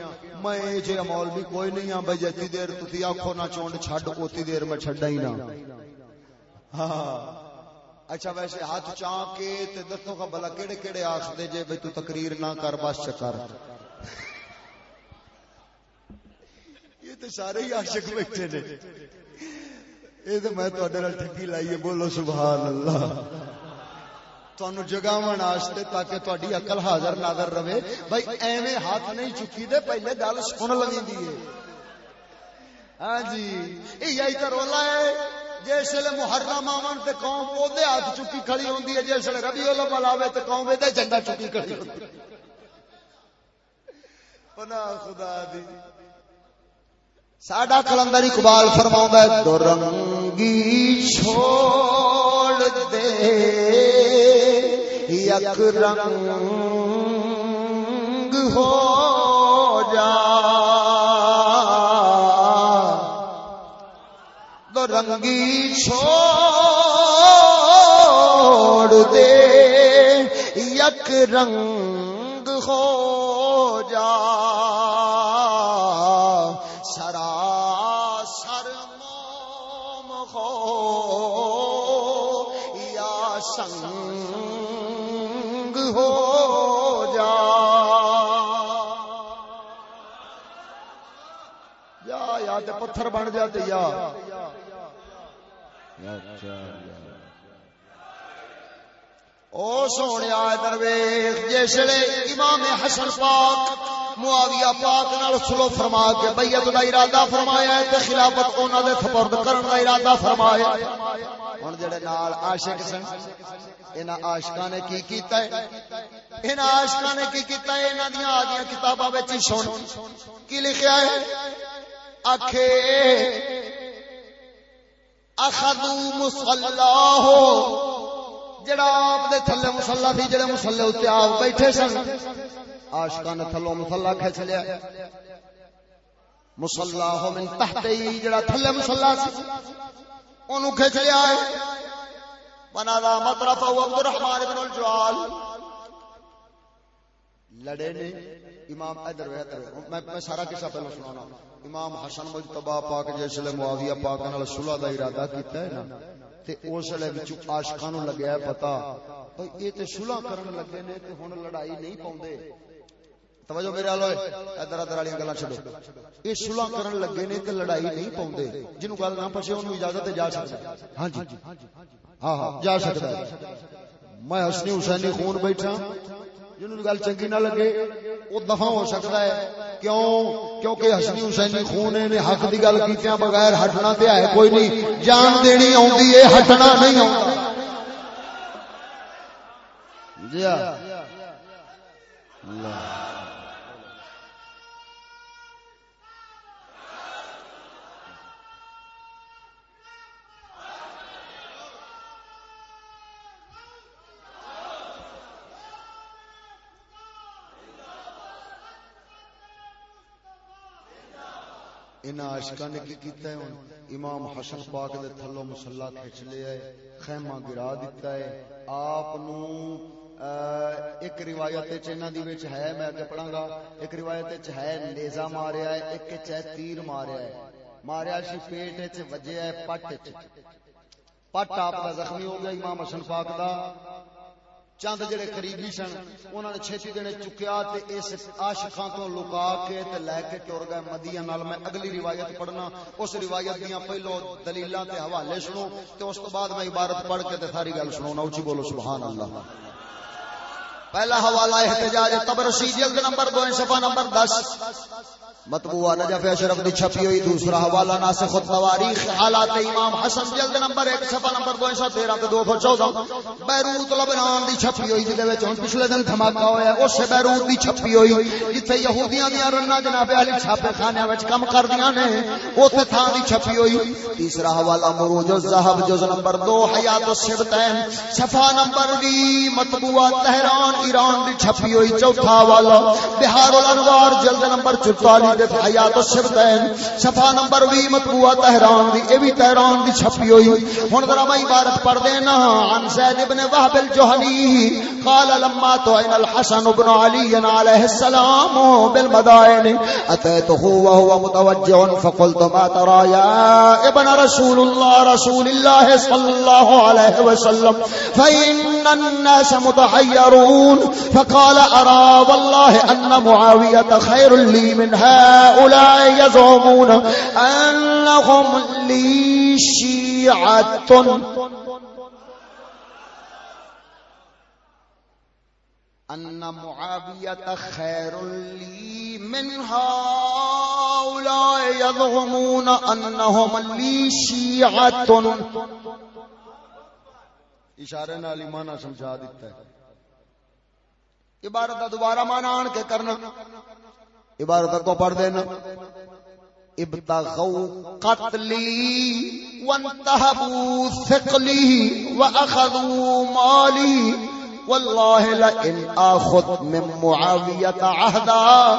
میں اے جے مولوی کوئی نہیں ہاں بھئی جتی دیر تسی آکھو نہ چونڈ، چھڈ، اوتی دیر میں چھڈا ہی نہ۔ ہاں۔ اچھا ویسے ہاتھ چاں کے تے دسو کا بلا کیڑے کیڑے آکھ دے جے بھئی تو تقریر نہ کر، بس چکر۔ یہ تے سارے ہی عاشق بیٹھے نے۔ یہ تو میں ٹھگی لائیے بولو سبحان اللہ تہن جگاون واسطے تاکہ تاری اقل حاضر نادر رہے بھائی ایویں ہاتھ نہیں چکی دے پہلے گل سن لگی ہاں جی یہی تو رولا ہے جس ویل محرم آن تے قوم وہ ہاتھ چکی کھڑی ہوتی ہے جس ویل ربی الاول آئے تو قوم یہ جنگا چکی کھڑی ہوتی خدا دی ساڈا کلندر اقبال فرما دو رنگی چھوڑ دے یک رنگ ہو جا دو رنگی چھوڑ دے یک رنگ ہو جا پتھر بن جا تے یا او سونے درویش جسے امام حسن پاک معاویہ پاک نال سلو فرما کے بیعت دا ارادہ فرمایا ہے تے خلافت انہاں دے سپرد کرن دا ارادہ فرمایا ہن جڑے نال عاشق سن انہاں عاشقاں نے کی کیتا ہے؟ انہاں عاشقاں نے کی کیتا ہے؟ انہاں دیاں آدیاں کتاباں وچ سن۔ کی لکھیا ہے؟ اکھے اخذو مصلاہ جڑا آپ دے تھلے مصلا سی جڑے مصلے اوتے آپ بیٹھے سن۔ عاشقاں نے تھلو مصلا کھچ لیا مصلا ہو من تحت ہی، جڑا تھلے مصلا سی، اونوں کھچ لیا ہے۔ بنا دا مطرف او عبد الرحمن بن الجوال لڑے نے امام ادھر ادھر میں میں سارا قصہ پہلے سنانا امام حسن مجتبی پاک جس لے معاویہ پاک نال صلح دا ارادہ کیتا ہے نا، تے اس لے وچ عاشقاں نو لگیا پتہ۔ بھئی اے تے صلح کرن لگے نے تے ہن لڑائی نہیں پاوندے۔ توجہ میرے ال ادھر ادھر والی گلاں چھڈو۔ اے صلح کرن لگے نے تے لڑائی نہیں پاوندے۔ جنوں گل نہ پچے اونوں اجازت جا سکدا ہاں جی۔ ہاں ہاں جا سکدا ہے۔ میں حسنی حسینی خون بیٹھا جنہوں گل چنگی نہ لگے وہ دفاع ہو سکتا ہے۔ کیوں؟ کیونکہ حسنی حسینی خون نے حق دی گل کیتیاں بغیر ہٹنا تے ہے کوئی نہیں۔ جان دینی آوندی ہے ہٹنا نہیں آوندا۔ جی اللہ۔ ان عاشقاں نے کی کیتا ہے؟ امام حسن پاک دے تھلو مصلا کھچ لیا ہے، خیمہ گرا دیتا ہے۔ آپ نو ایک روایت وچ انہاں دی وچ ہے، میں اگے پڑھاں گا۔ ایک روایت وچ ہے نیزا ماریا ہے، ایک وچ ہے، تیر ماریا ہے۔ ماریا سی پیٹ وچ وجیا ہے، پٹ وچ۔ پٹ آپ دا زخمی ہو گیا امام حسن پاک دا۔ چند جڑے قریبی سن انہوں نے چھتی دینے چکیا تے اس عاشقاں تو لکا کے تے لے کے ٹر گئے مدینہ نال۔ میں اگلی روایت پڑھنا، اس روایت دیاں پہلو دلیلاں تے حوالے سنو تے اس تو بعد میں عبارت پڑھ کے تے ساری گل سناؤں۔ اونچی جی بولو سبحان اللہ پہلا حوالہ احتجاج تبرسی جلد نمبر 2 صفحہ نمبر 10 مطبوعہ نجف اشرف دی چھپی ہوئی دوسرا حوالہ ناسخ التواریخ، حالات امام حسن، جلد نمبر 1 صفحہ نمبر 213 تے 214 بیروت لبنان دی چھپی ہوئی جے وچ ہن پچھلے دن دھماکہ ہویا اس بیروت دی چھپی ہوئی، جتھے یہودیاں دی رنا جناب علی چھاپے خانے وچ کم کردیاں نے، اوتھے تھاں دی چھپی ہوئی۔ تیسرا حوالہ مروج الذهب جز نمبر 2 حیات السبتین۔ صفحہ نمبر 20 مطبوعہ تہران، ایران دی چھپی ہوئی چوتھا حوالہ۔ بہار الانوار، جلد نمبر 44 دے حیات السبتین صفحہ نمبر 20 مطبوعہ تہران دی اے بھی تہران دی چھپی ہوئی۔ ہن ذرا میں عبارت پڑھ دینا۔ عن زید ابن وهب الجهني قال لما تعين الحسن بن علي عليه السلام بالمدائن۔ اتيته وهو متوجع، فقلت ما ترى يا ابن رسول الله رسول الله صلى الله عليه وسلم۔ فإن الناس متحيرون فقال أرى والله أن معاوية خير لي من هؤلاء يزعمون أنهم لي شيعة. أن معاوية خير لي من هؤلاء يزعمون أنهم لي شيعة. اشارے نال ایمان سمجھا دیتا ہے. عبارت دوبارہ مان آن کے کرنا. عبارت کو پڑھ دینا۔ ابتغوا قتلی وانتهبوا ثقلی واخذوا مالی والله لئن اخذ من معاویه عهدا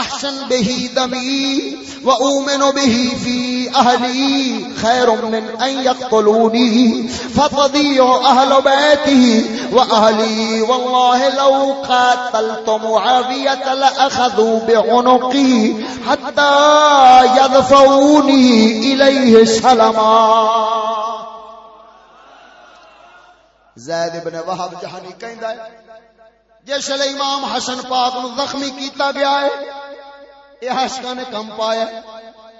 احسن به دمي واؤمن به في اهلي خير من ان يقتلوني. فتضيع اهل بيته واهلي والله لو قاتلت معاويه لاخذوا بعنقي حتى يدفعوني اليه سلما. زید بن وہب جہانی کہندا ہے جس امام حسن پاک نو زخمی کیتا گیا ہے یہ عاشقاں نے کم پایا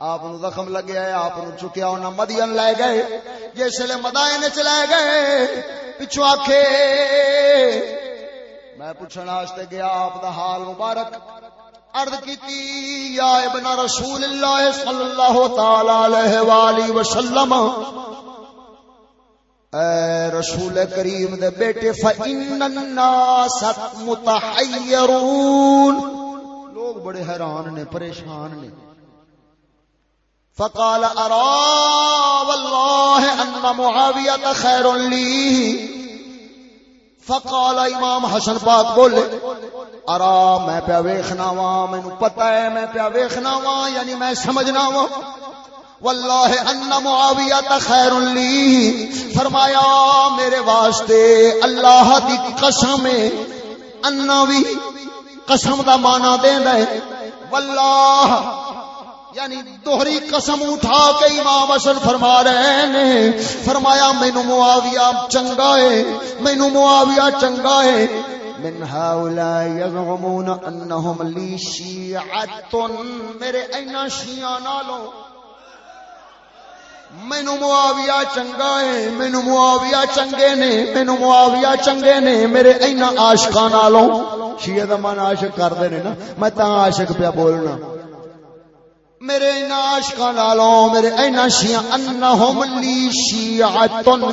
آپ زخم لگیا ہے آپ چکیا انہیں مدین لے گئے۔ جس لیے مدائن چ لے گئے۔ پچھو آخے میں پوچھنا واسطے گیا آپ دا حال مبارک عرض کیتی یا ابن رسول اللہ صلی اللہ تعالی علیہ والہ وسلم۔ اے رسول کریم دے بیٹے، فإن الناس متحیرون۔ لوگ بڑے حیران نے، پریشان نے۔ فقال ارا والله ان معاویہ خیر لی۔ فقال امام حسن پاک بولے، ارا میں پیا ویخنا وا مینو پتا ہے میں پیا ویخنا وا یعنی میں سمجھنا وا واللہ ان معاویہ خیر لی۔ فرمایا، میرے واسطے اللہ دی قسم انا بھی قسم دا مانا دیندا ہے۔ واللہ یعنی دوہری قسم اٹھا کے امام حسن فرما رہے نے فرمایا، مینو معاویہ چنگا ہے، مینو معاویہ چنگا ہے۔ من هؤلاء يزعمون انهم لي شيعه میرے اینا شیعہ نالو مینو معاویہ چنگا ہے، مینو معاویہ چنگے نے، مینو معاویہ چنگے نے، میرے اینا عاشقاں نالو شیعہ دا من عاشق کردے نے نا، میں تا عاشق پیا بولنا۔ میرے اینا عاشقاں نالوں، میرے اینا شیعہ، انہم لی شیعتن۔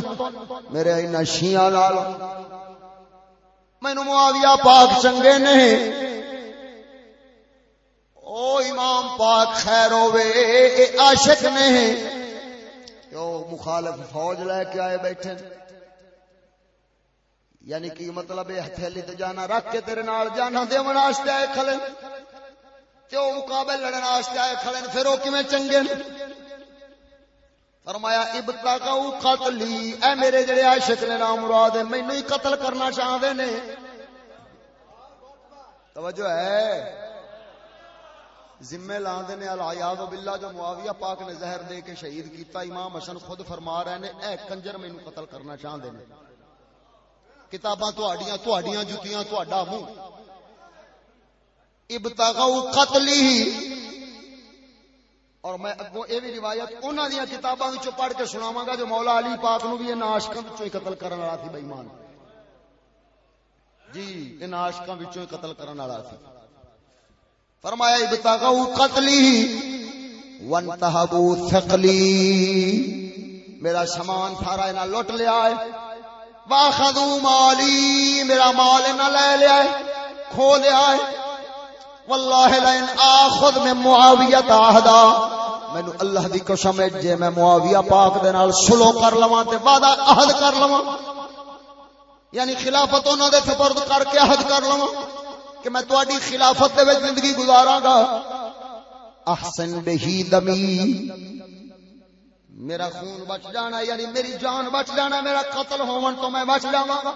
میرے اینا شیعہ نالوں۔ مینو معاویہ پاک چنگے نے۔ او امام پاک خیر ہوے اے عاشق نے۔ او مخالف فوج لے کے آئے بیٹھے یعنی کی مطلب ہے ہتھیلی تے جانا، رکھ کے تیرے نال جانا، دیون واسطے آئے کھلے تے او مقابل لڑن واسطے آئے کھڑے پھر او کیویں چنگے نے فرمایا ابتغوا قتلی۔ اے میرے جڑے عاشق نے نام مراد مینوں ہی قتل کرنا چاہندے نے۔ توجہ ہے۔ ذمہ لاندے نے الیاذ باللہ جو معاویہ پاک نے زہر دے کے شہید کیتا، امام حسن خود فرما رہے نے، اے کنجر مینوں قتل کرنا چاہندے نے۔ کتاباں تہاڈیاں تہاڈیاں جُتیاں، تہاڈا منہ۔ ابتغوا قتلی اور میں اگوں یہ بھی روایت انہوں دیا کتاباں وچوں پڑھ کے سناواں گا جو مولا علی پاک نو بھی ان عاشقاں وچوں قتل کرن والا سی بے ایمان۔ جی ان عاشقاں وچوں قتل کرن والا سی فرمایا، ابتغوا قتلی وانتهبوا ثقلی میرا سامان سارا انہاں لوٹ لیا ہے واخذوا مالی، میرا مال انہاں لے لیا ہے کھو لیا ہے واللہ لئن آخذ میں معاویہ تاہدا۔ مینو اللہ دی قسم ہے، جے میں معاویہ پاک دے نال سلو کر لواں تے وعدہ عہد کر لواں۔ یعنی خلافت انہاں دے سپرد کر کے عہد کر لواں۔ کہ میں تہاڈی خلافت دے وچ زندگی گزاراں گا۔ احسن بہی دمی۔ میرا خون بچ جانا یعنی میری جان بچ جانا میرا قتل ہون تو میں بچ جاواں گا۔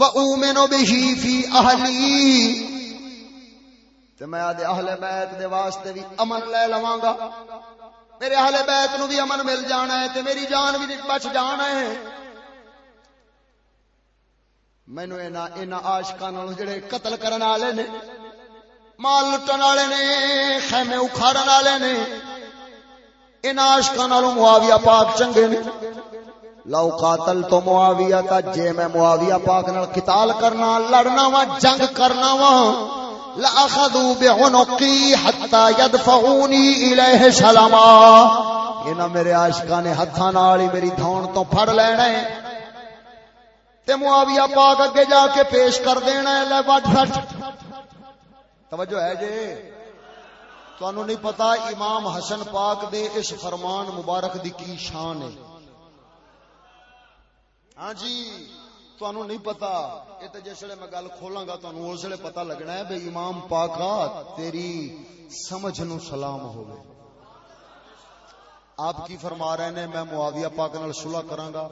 وَأُؤْمِنُ بِهِ فِي أَهْلِي تے میں آدھے اہل بیت دے واسطے بھی امن لے لواں گا۔ میرے اہل بیت نو بھی امن مل جانا ہے، تے میری جان بھی بچ جانا ہے۔ مینو اینا جڑے قتل کرن والے نے مال لٹن والے نے خیمے اکھاڑن والے نے ان عاشقاں معاویہ پاک چنگے نے لو قاتل تو معاویہ تا جے میں معاویہ پاک نال قتال کرنا لڑنا وا جنگ کرنا وا لاخذوا بعنقي حتى يدفعوني اليه سلاما انہاں میرے عاشقاں نے ہتھاں نال ہی میری دھون تو پھڑ لینا ہے تے معاویہ پاک اگے جا کے پیش کر دینا ہے، لے وٹ فٹ توجہ ہے جی؟ تانوں نہیں پتا امام حسن پاک دے اس فرمان مبارک دی کی شان ہے۔ ہاں جی تانوں نہیں پتا۔ یہ تو جس میں گل کھولاں گا، تانوں اس لیے لگنا ہے بھئی امام پاکا، تیری سمجھ نو سلام ہوے آپ کی فرما رہے نے، میں معاویہ پاک نال صلح کراں گا،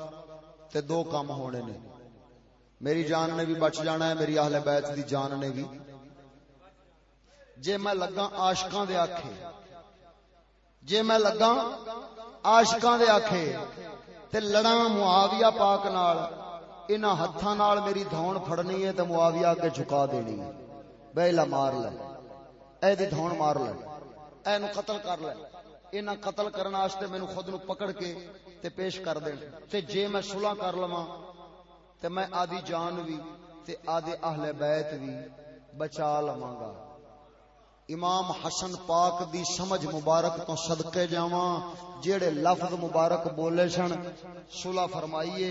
تے دو کام ہونے نے۔ میری جان نے بھی بچ جانا ہے، میری اہل بیت دی جان نے بھی۔ جے میں لگا عاشقاں دے آکھے۔ جے میں لگا عاشقاں دے آکھے۔ تے لڑا معاویہ پاک نال، انہاں ہتھاں نال میری دھون پھڑنی ہے تے معاویہ کے جھکا دینی ہے۔ بیلا مار لے۔ اے دی دھون مار لے۔ اینو قتل کر لے۔ انہاں قتل کرن واسطے مینوں خود نو پکڑ کے تے پیش کر دین۔ تے جے میں صلح کر لواں تے میں آدی جان بھی تے آدھے اہل بیت بھی بچا لواں گا۔ امام حسن پاک دی سمجھ مبارک تو صدقے جاواں، جیڑے لفظ مبارک بولے سن صلح فرمائیے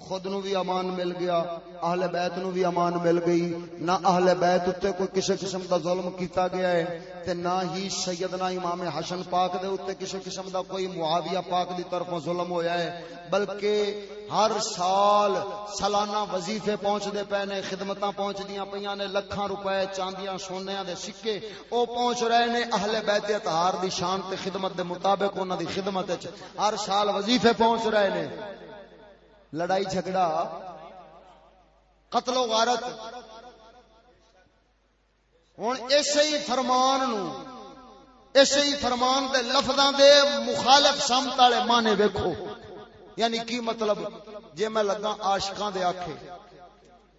خود نو بھی امان مل گیا، اہل بیت نو بھی امان مل گئی۔ نہ اہل بیت اتے کوئی کسی قسم دا ظلم کیتا گیا ہے، تے نہ ہی سیدنا امام حسن پاک دے اتے کسی قسم دا کوئی معاویہ پاک دی طرفوں ظلم ہویا ہے، بلکہ ہر سال سالانہ وظیفے پہنچ دے پے نے، خدمتاں پہنچ دیاں پیاں نے، لکھاں روپے، چاندیاں، سونیاں دے سکے، او پہنچ رہے نے اہل بیت اطہار دی شان تے خدمت دے مطابق انہاں دی خدمت ہر سال وظیفے پہنچ رہے نے۔ لڑائی جھگڑا، قتل و غارت. ہوں اسی ہی فرمان نو اسی ہی فرمان دے لفظاں دے مخالف سمت والے مانے ویکھو۔ یعنی کی مطلب؟ جے میں لگا عاشقاں دے آکھے،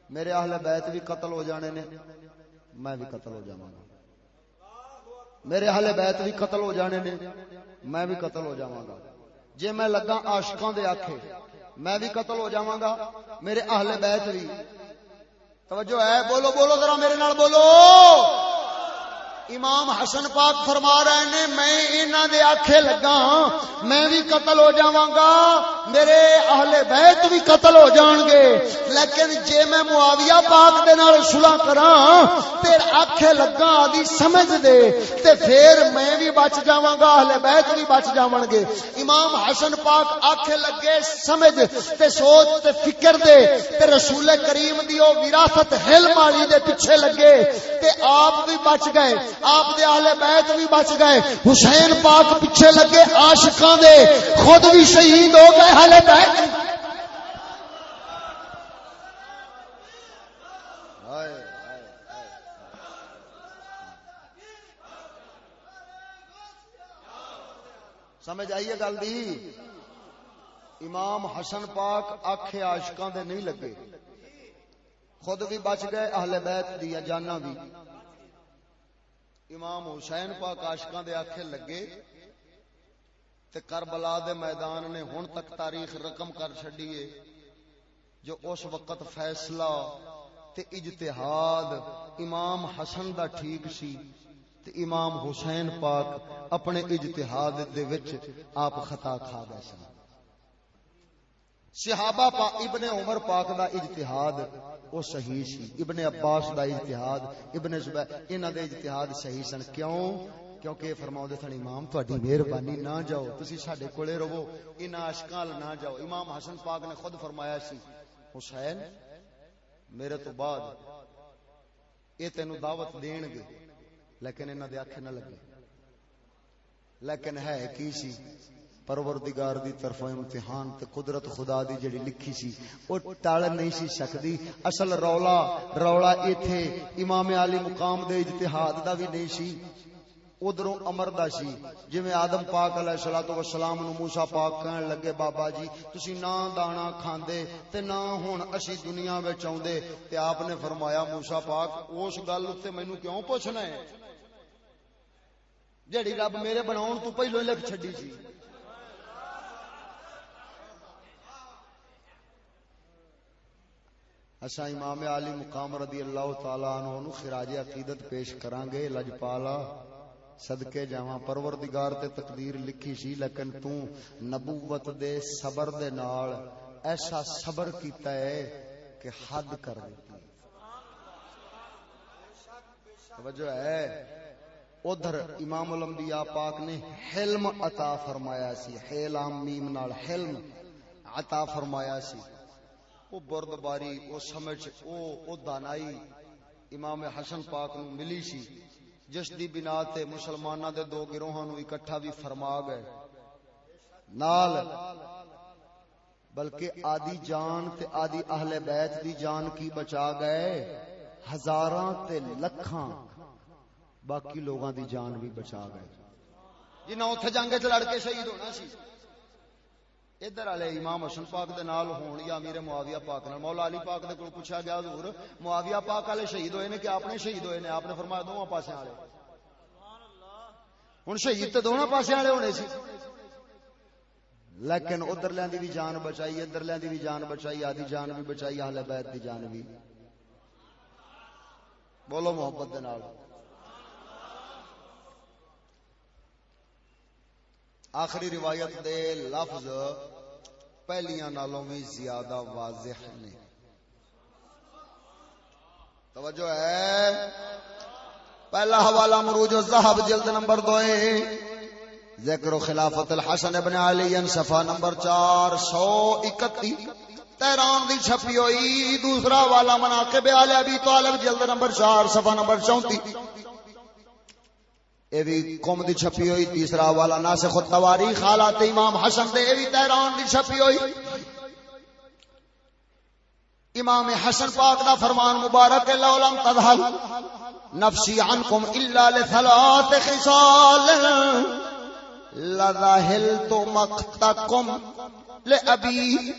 میرے اہل بیت بھی قتل ہو جانے نے، میں بھی قتل ہو جاواں گا۔ میرے اہل بیت بھی قتل ہو جانے نے، میں بھی قتل ہو جاواں گا۔ جے میں لگا عاشقاں دے آکھے میں بھی قتل ہو جاواں گا میرے اہل بیت بھی۔ توجہ ہے، بولو بولو، ذرا میرے نال بولو۔ امام حسن پاک فرما رہے نے، میں انہاں دے آکھے لگا میں بھی قتل ہو جاواں گا، میرے اہل بیت بھی قتل ہو جان گے۔ لیکن جے میں معاویہ پاک دے نال صلح کراں تے آکھے لگا دی سمجھ دے، تے پھر میں بھی بچ جاواں گا، اہل بیت بھی بچ جاون گے۔ امام حسن پاک آکھے لگے، سمجھ تے سوچ تے فکر دے، تے رسول کریم دی او وراثت حلم والی دے پیچھے لگے، تے آپ بھی بچ گئے۔ آپ دے اہل بیت بھی بچ گئے۔ حسین پاک پیچھے لگے، عاشقاں دے۔ خود بھی شہید ہو گئے اہل بیت۔ سمجھ آئیے گل دی؟ امام حسن پاک آکھے عاشقاں دے نہیں لگے۔ خود بھی بچ گئے اہل بیت دیا جانا بھی۔ امام حسین پاک عاشقاں دے آکھے لگے تے کربلا دے میدان نے ہن تک تاریخ رقم کر چھڈیے جو اس وقت فیصلہ تے اجتہاد امام حسن دا ٹھیک سی تے امام حسین پاک اپنے اجتہاد دے وچ آپ خطا کھا گئے سن۔ صحابہ پا ابن عمر پاک دا اجتہاد او صحیح سی۔ ابن عباس دا اجتہاد، ابن زبیر، انہاں دے اجتہاد صحیح سن۔ کیوں؟ کیونکہ یہ فرماؤ سن، امام تہاڈی مہربانی نہ جاؤ، تسی ساڈے کولے رہو، انہاں عاشقاں نہ جاؤ۔ امام حسن پاک نے خود فرمایا سی، حسین، میرے تو بعد اے تینو دعوت دین گے، لیکن انہاں دے اکھ نہ لگے لیکن ہے کی سی؟ پروردگار دی طرف امتحان تے قدرت خدا دی جڑی لکھی سی او ٹال نہیں سی سکدی اصل رولا رولا ایتھے امام علی مقام دے اجتہاد دا بھی نہیں سی۔ ادھروں امر دا سی۔ جویں آدم پاک علیہ الصلوۃ والسلام نو موسی پاک کہن لگے، بابا جی تسی نہ دانا کھاندے تے نہ ہن اسی دنیا وچ اوندے تے آپ نے فرمایا، موسی پاک، اس گل تے مینوں کیوں پوچھنا ہے؟ جڑی رب میرے بناون تو پہلو لکھ چھڈی سی۔ اسا امام علی مقام رضی اللہ تعالی عنہ نو خراج عقیدت پیش کران گے لجپالا صدقے جاواں پروردگار تے تقدیر لکھی سی، لیکن تو نبوت دے صبر دے نال ایسا صبر کیتا ہے کہ حد کر دیتی توجہ ہے۔ ادھر امام الانبیاء پاک نے حلم عطا فرمایا سی حیلام میم نال حلم عطا فرمایا سی۔ او بردباری، او سمجھ، او او دانائی امام حسن پاک نو ملی سی۔ جس دی بنا تے مسلماناں دے دو گروہاں نو اکٹھا بھی فرما گئے۔ نال، بلکہ آدی جان تے آدی اہل بیت دی جان کی بچا گئے۔ ہزاراں تے لکھاں باقی لوگاں دی جان بھی بچا گئے۔ جنہاں اوتھے جنگ وچ لڑ کے شہید ہونا سی۔ ادھر والے امام حسن پاک دے نال ہون یا امیر معاویہ پاک نال، مولا علی پاک دے کول پوچھا گیا حضور، معاویہ پاک والے شہید ہوئے نے کہ آپ نے شہید ہوئے نے؟ آپ نے فرمایا دوواں پاسے والے۔ ہوں شہید تو دونوں پاسے والے ہونے سی۔ لیکن ادھر دی بھی جان بچائی ادھر دی بھی جان بچائی، آدھی جان بھی بچائی، اہل بیت دی جان بھی۔ بولو محبت دے نال۔ آخری روایت دے لفظ پہلیاں نالوں بھی زیادہ واضح نے۔ توجہ ہے۔ پہلا حوالہ مروج الزہب جلد نمبر دو ذکر و خلافت الحسن ابن علی، صفحہ نمبر چار سو اکتی۔ تیران دی چھپی ہوئی دوسرا والا مناقب علی ابی طالب، جلد نمبر چار، صفحہ نمبر چونتی اے بھی قوم دی چھپی ہوئی تیسرا والا ناسخ التواریخ حالات امام حسن دے، اے بھی تیران دی چھپی ہوئی۔ امام حسن پاک دا فرمان مبارک لولم تذهل نفسی عنکم الا لثلاث خصال۔ لذهلت مقتكم لأبي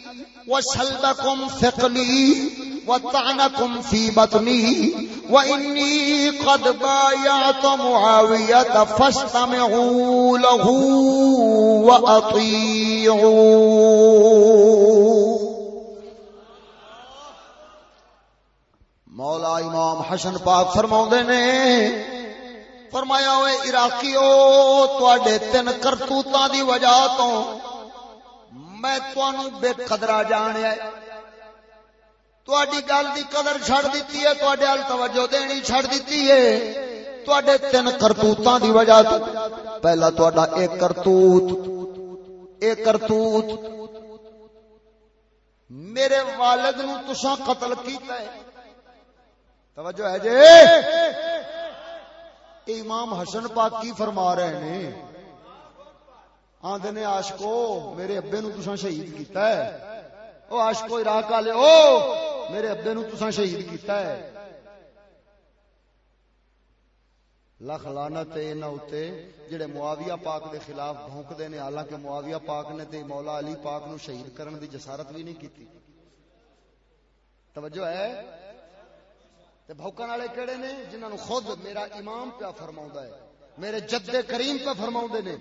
وسلبكم ثقلي وطعنكم في بطني وإني قد بايعت معاوية فاستمعوا له وأطيعوا. مولا امام حسن پاک فرما نے، فرمایا ہوئے عراقیو تے تین کرتوتاں دی وجہ تو میں تانوں بے قدرا جانیا تواڈی گل دی قدر چھڑ دتی ہے تواڈے ال توجہ دینی چھڑ دتی ہے۔ تواڈے تین کرتوتاں دی وجہ تو۔ پہلا تواڈا ایک کرتوت۔ ایک کرتوت۔ میرے والد نو تساں قتل کیتا ہے۔ توجہ ہے جی۔ امام حسن پاک کی فرما رہے ہیں۔ آدھے نے آشکو میرے ابے نو تساں شہید کیتا ہے۔ او آشکو عراق والے، او، میرے ابے نو تساں شہید کیتا ہے۔ لکھ لعنت انہاں اوتے جڑے معاویہ پاک دے خلاف بھونکدے نے۔ حالانکہ معاویہ پاک نے تے مولا علی پاک نو شہید کرن دی جسارت بھی نہیں کیتی۔ توجہ ہے؟ تے بھوکن والے کہڑے نے جنہاں نو خود میرا امام پیا فرماوندا ہے؟ میرے جد کریم پہ فرماوندے نے،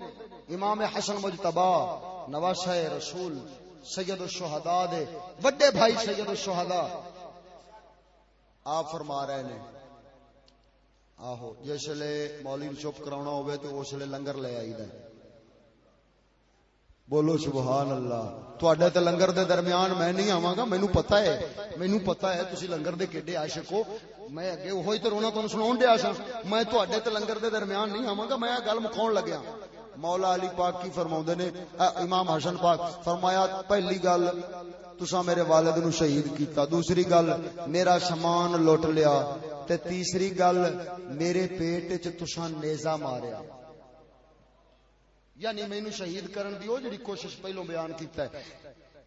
امام حسن مجتبا نواسہ رسول، سید الشہداء دے بڑے بھائی سید الشہداء۔ آپ فرما رہے نے، آہو، جس لے مولوی چپ کراونا ہوئے تو اس لے لنگر لے آئی دے۔ بولو سبحان اللہ، تواڈے تے لنگر دے درمیان میں نہیں آواں گا، مینوں پتہ ہے، مینوں پتہ ہے تسی لنگر دے کیڈے عاشق ہو۔ میں اگے وہی تے رونا تانوں سناون دیا سا میں تواڈے تے لنگر دے درمیان نہیں آواں گا میں گل مکھاون لگیا مولا علی پاک کی فرماوندے نے امام حسن پاک فرمایا پہلی گل تساں میرے والد نو شہید کیتا دوسری گل میرا سامان لوٹ لیا تے تیسری گل میرے پیٹ وچ تساں نیزا ماریا یعنی مینو شہید کرن دی او جڑی کوشش پہلو بیان کیتا ہے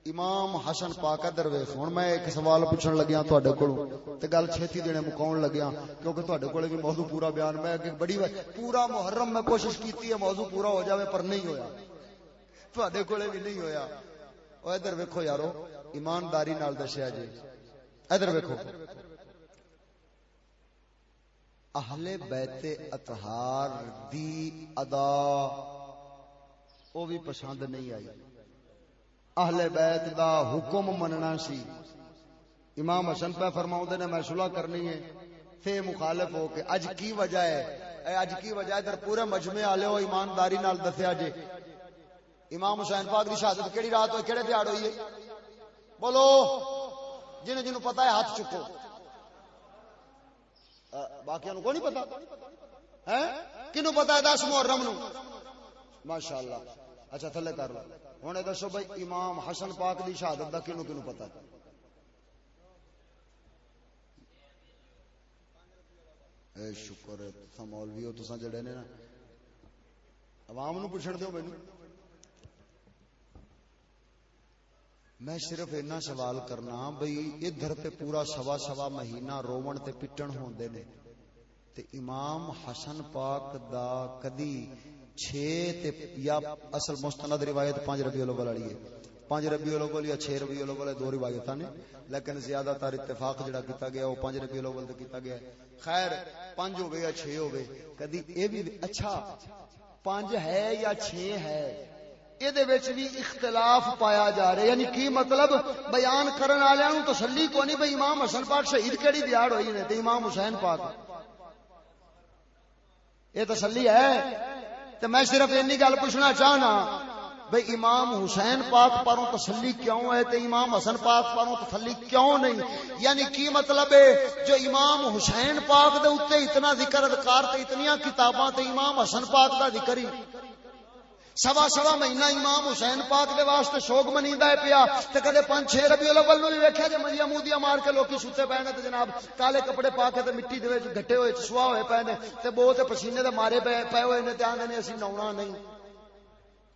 امام حسن پاک ادھر ویکھ، ہن میں ایک سوال پوچھن لگیا تواڈے کولوں تے گل چھتی دینے مکاون لگیا کیونکہ تواڈے کولے بھی موضوع پورا بیان، میں کہ بڑی پورا محرم میں کوشش کیتی ہے موضوع پورا ہو جاوے پر نہیں ہویا۔ تواڈے کولے بھی نہیں ہویا۔ او ادھر ویکھو یارو، ایمانداری نال دسیا جی۔ ادھر ویکھو۔ اہل بیت اطہار دی ادا وہ بھی پسند نہیں آئی۔ اہل بیت دا حکم مننا سی۔ امام حسن پہ فرما نے، میں صلح کرنی ہے۔ تھے مخالف ہو کے، اج کی وجہ ہے؟ اے اج کی وجہ ادھر پورے مجمع والے ہو، ایمانداری نال دسیا جے۔ امام حسین پاک دی شہادت کیڑی رات ہوئی، کیڑے دیہڑ ہوئی ہے؟ بولو جن جنوں پتہ ہے، ہاتھ چکو۔ باقی کو نہیں پتا ہے کنو پتا ہے، دس محرم نو ماشاء اللہ اچھا تھلے کر لو۔ ہوں دسو بھائی، امام حسن پاک دی شہادت کا کنو کنو پتا اے شکر ہے مولوی ہو تسا جڑے نے نا، عوام نو پوچھن دیو مینوں۔ میں صرف اینا سوال کرنا بھئی ادھر تے پورا سوا سوا مہینہ روون تے پٹن ہوندے نے۔ تے امام حسن پاک دا کدی چھ تے یا اصل مستند روایت پانچ ربیع الاول والی ہے۔ پانچ ربیع الاول یا چھ ربیع الاول دو روایتاں نے، لیکن زیادہ تر اتفاق جڑا کیتا گیا وہ پانچ ربیع الاول تے کیتا گیا ہے۔ خیر، پانچ ہوے یا چھ ہوے کدی اے بھی اچھا پانچ ہے یا چھ ہے یہ بھی اختلاف پایا جا رہا یعنی کی مطلب؟ بیان کرن والےاں والوں تسلی کو نہیں بھائی امام حسن پاک شہید کہڑی دیاڑ ہوئی نے تے امام حسین پاک۔ یہ تسلی ہے؟ تو میں صرف اینی گل پوچھنا چاہنا، بھئی امام حسین پاک پروں تسلی کیوں ہے؟ تے امام حسن پاک پروں تسلی کیوں نہیں؟ یعنی کی مطلب ہے؟ جو امام حسین پاک دے اوتے اتنا ذکر اذکار تے اتنیاں کتاباں تے امام حسن پاک دا ذکر ہی سوا سوا مہینہ امام حسین پاک دے واسطے شوق منیدا ہے پیا تے کدے پانچ چھ ربیع الاول نو ویکھیا جے منجیا مودیاں مار کے لوکی سوتے پے نے تے جناب کالے کپڑے پا کے تے مٹی دے وچ گھٹے ہوئے چسوا ہوئے پے نے تے بو تے پسینے دے مارے پے پے ہوئے نے تے آندے نے اسی نونا نہیں۔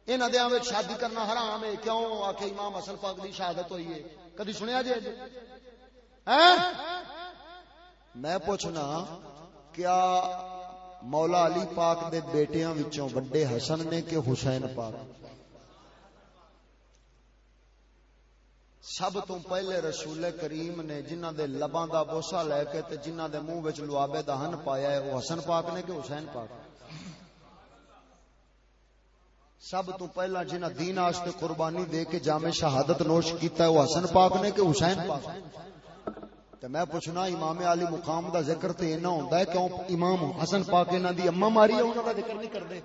انہاں دیاں وچ شادی کرنا حرام ہے، کیوں؟ آکھے امام حسن پاک دی شہادت ہوئی ہے۔ کدی سنیا جے ہیں میں پوچھنا کیا مولا علی پاک دے بیٹیاں وچوں بڑے حسن نے کہ حسین پاک۔ سب تو پہلے رسول کریم نے جنہ دے لباں دا بوسا لے کے تے جنہ دے منہ وچ لوابے دا ہن پایا ہے، وہ حسن پاک نے کہ حسین پاک؟ سب تو پہلا جنہ دین واسطے قربانی دے کے جامع شہادت نوش کیتا ہے، وہ حسن پاک نے کہ حسین پاک؟ تے میں پوچھنا امام علی مقام دا ذکر تے اینا ہوندا ہے کیوں امام حسن پاک انہاں دی اما ماری ہے، انہاں دا ذکر نہیں کردے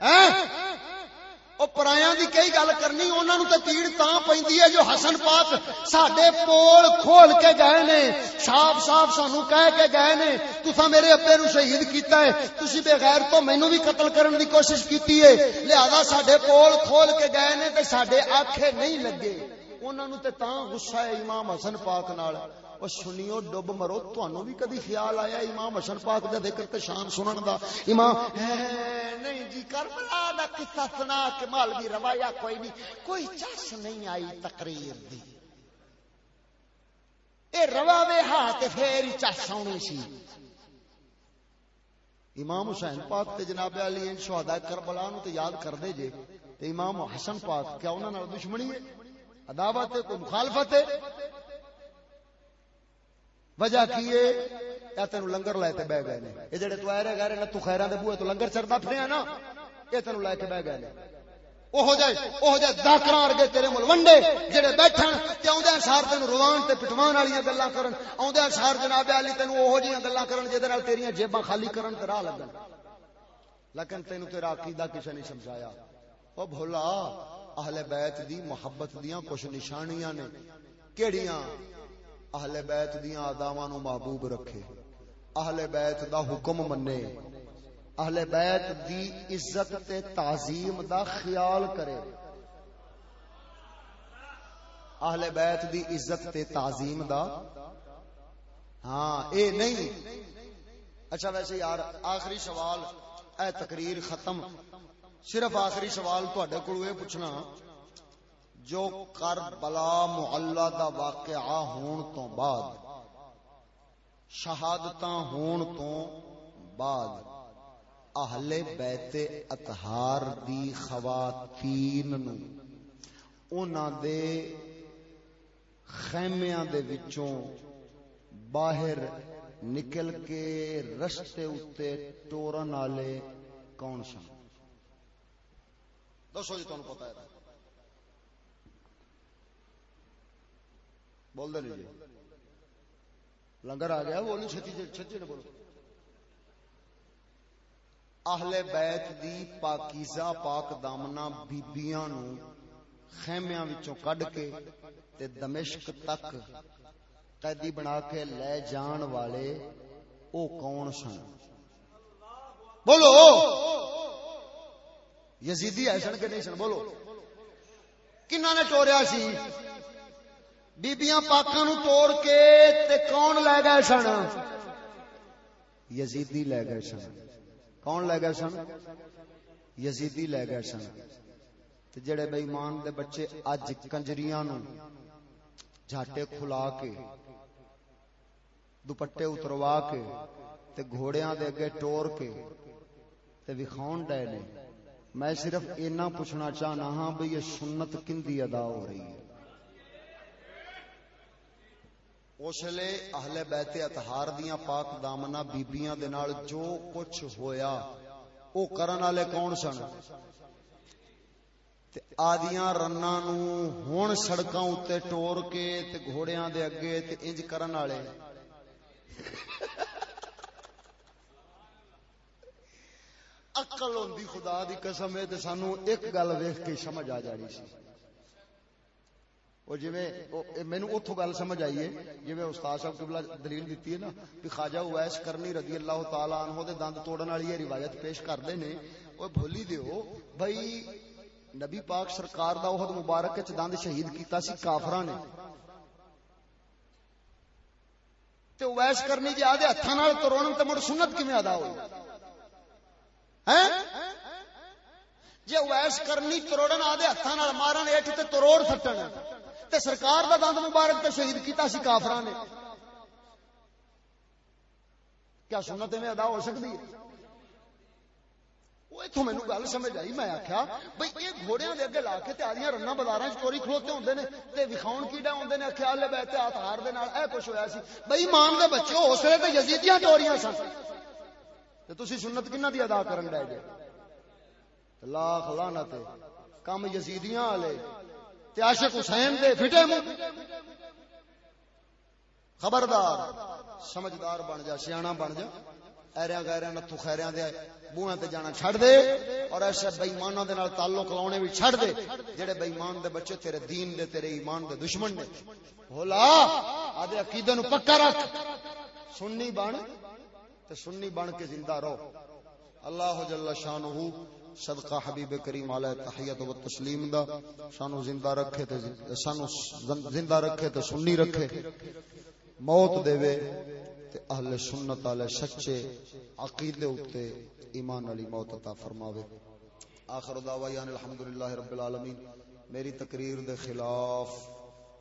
ہیں او پرایاں دی کئی گل کرنی، انہاں نو تے پیڑ تاں پیندی ہے جو حسن پاک ساڈے پول کھول کے گئے نے۔ صاف صاف سانو کہہ کے گئے نے، تساں میرے ابے نو شہید کیتا ہے، تسی بے غیر تو مینوں بھی قتل کرن دی کوشش کیتی ہے۔ لہذا ساڈے پول کھول کے گئے نے تے ساڈے آنکھے نہیں لگے۔ انہاں نو تے تاں غصہ ہے امام حسن پاک نال۔ اور سنیو ڈب مرو تہنوں بھی کدی خیال آیا امام حسن پاک دا ذکر تے شان سنن دا؟ امام نہیں جی کربلا دا قصہ سنا کے مولوی روایا کوئی نہیں، کوئی چس نہیں آئی تقریر دی۔ اے رواوے ہاں تے پھر چس آنی سی۔ امام حسین پاک تے جناب علی شہداء کربلا نو تے یاد کر دے جے، تے امام حسن پاک، کیا انہاں نال دشمنی ہے؟ عداوت ہے، کوئی مخالفت ہے؟ وجہ کی ہے؟ تین لنگر لے کے بہ گئے یہ جڑے تو آئے گئے تو خیران دے بوئے تو لنگر چڑھتا پھرے نا۔ یہ تین لے کے بہ گئے وہ جائے وہ جائے داکرا ارگے تیرے مل۔ ونڈے جڑے بیٹھن تے اوندے سار تین روان تے پٹوان والی گلاں کرن۔ اوندے سار جناب علی تین وہ جیاں گلاں کرن جے دے نال تیریاں جیباں خالی کرن تے راہ لگن۔ لیکن تینوں تیرا عقیدہ کسے نہیں سمجھایا۔ او بھولا، اہل بیت دی محبت دیاں کچھ نشانیاں نے۔ کیڑیاں؟ اہل بیت دیاں آداماں نو محبوب رکھے۔ اہل بیت دا حکم منے۔ اہل بیت دی عزت تے تعظیم دا خیال کرے۔ اہل بیت دی عزت تے تعظیم دا۔ ہاں اے نہیں۔ اچھا ویسے یار، آخری سوال، اے تقریر ختم۔ صرف آخری سوال تواڈے کول اے پوچھنا۔ جو کربلا معلہ دا واقعہ ہون تو بعد، شہادتاں ہون تو بعد، اہل بیت اطہار دی خواتین نو، انہاں دے خیمیاں دے وچوں باہر نکل کے رستے اتے ٹورن والے کون سن؟ دسو جی تمہیں پتا ہے۔ بول دے جی۔ لنگر آ گیا بولو چھتی چھتی نے بولو۔ اہل بیت دی پاکیزہ پاک دامنا بیبیاں نو خیمیاں وچوں کڈ کے تے دمشق تک قیدی بنا کے لے جان والے او کون سن؟ بولو! یزیدی ایسن کے نہیں سن؟ بولو۔ کنہ نے ٹوریا سی؟ بیبیاں پاکاں نو توڑ کے تے کون لے گئے سن؟ یزیدی لے گئے سن۔ کون لے گئے سن؟ یزیدی لے گئے سن۔ تے جڑے بے ایمان دے بچے اج کنجریاں نو جھاٹے کھلا کے، دوپٹے اتروا کے، تے گھوڑیاں دے اگے ٹور کے تے وکھاون ڈے نے۔ میں صرف اینا پوچھنا چاہنا ہاں بھئی یہ سنت کندی ادا ہو رہی ہے؟ اس لیے اہل بیت اتہار دیاں پاک دامنا بیبیاں دے نال جو کچھ ہویا وہ کرن والے کون سن؟ تے آدیاں رنا نو ہن سڑکاں اتے ٹور کے تے گھوڑیاں دے اگے تے انج کرن والے۔ اقل ہوندی خدا دی قسم ہے تے سانو ایک گل ویکھ کے سمجھ آ جانی سی۔ وہ جی مینو اتو گل سمجھ آئی ہے۔ جی استاد صاحب قبلہ دلیل دیتی ہے نا کہ خواجہ اویس کرنی رضی اللہ تعالی عنہ دے دند توڑن والی یہ روایت پیش کرتے ہیں۔ وہ بولی دیو، بھائی نبی پاک سرکار دا عہد مبارک چ دند شہید کیتا سی کافراں نے۔ تے اویس کرنی جی آدھے ہتھاں نال توڑن تے مڑ سنت کیویں ادا ہوئی؟ ہیں؟ جی اویس کرنی توڑن آدھے ہتھاں نال مارن، ایٹھ تے تروڑ سٹن۔ تے سرکار دا دند مبارک تے شہید کیتا سی کافراں نے۔ کیا سنت میں ادا ہو سکتی ہے؟ اتوں مینو گل سمجھ آئی، میں آخیا بھائی یہ گھوڑیاں دے اگے لا کے تیاریاں رنا بازار چوری کھلوتے ہوندے نے تے وکھاؤن کیڑا ہوندے نے خیال لے بیٹھے، ہاتھ دے نال، اے کچھ ہویا سی۔ بھائی ایمان دے بچے حوصلے تے یزیدیاں چوریاں سن۔ تے تسی سنت کنا دی ادا کرن ڈے جے لاکھ لعنت کم یزیدیاں والے تے عاشق حسین دے فٹے منہ خبردار، سمجھدار بن جا، سیاح بن جا۔ ایریا گیریا نتو خیریا دے بوئیں تے جانا چھڑ دے۔ اور ایسے بےمانوں دے نال تعلق لاؤنے بھی چھڑ دے۔ جڑے بےمان دے بچے تیرے دین دے، تیرے ایمان دے دشمن نے۔ بولا آدھے عقیدے نو پکا رکھ۔ سننی بن تے سننی بن کے زندہ رہو۔ اللہ جل شانہ صدقہ حبیب کریم علیہ تحیت و تسلیم دا سانو زندہ رکھے تے سانو زندہ رکھے تے سنی رکھے۔ موت دے وے تے اہل سنت والے سچے عقیدے اتے ایمان علی موت عطا فرماوے۔ آخر دعوانا الحمدللہ رب العالمین، میری تقریر دے خلاف